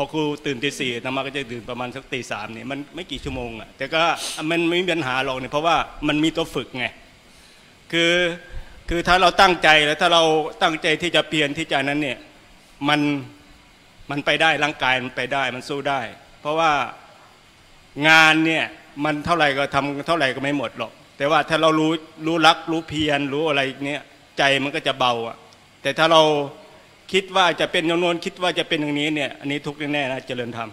พอครูตื่นตีสี่อาตมาก็จะตื่นประมาณสักตีสามเนี่ยมันไม่กี่ชั่วโมงอะแต่ก็มันไม่มีปัญหาหรอกเนี่ยเพราะว่ามันมีตัวฝึกไงคือคือถ้าเราตั้งใจแล้วถ้าเราตั้งใจที่จะเปลี่ยนที่จะนั้นเนี่ยมันมันไปได้ร่างกายมันไปได้มันสู้ได้ เพราะว่างานเนี่ยมันเท่าไหร่ก็ทำเท่าไหร่ก็ไม่หมดหรอก แต่ว่าถ้าเรารู้รู้รักรู้เพียรรู้อะไรเนี้ยใจมันก็จะเบาอะแต่ถ้าเรา คิดว่าจะเป็นอย่างโน้นคิดว่าจะเป็นอย่างนี้เนี่ย อันนี้ทุกข์แน่ๆนะเจริญธรรม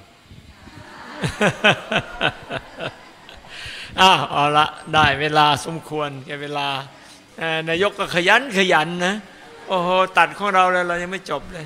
อ้าวเอาละได้เวลาสมควรแก่เวลานายกก็ขยันขยันนะ โอ้โห ตัดของเราแล้วเรายังไม่จบเลย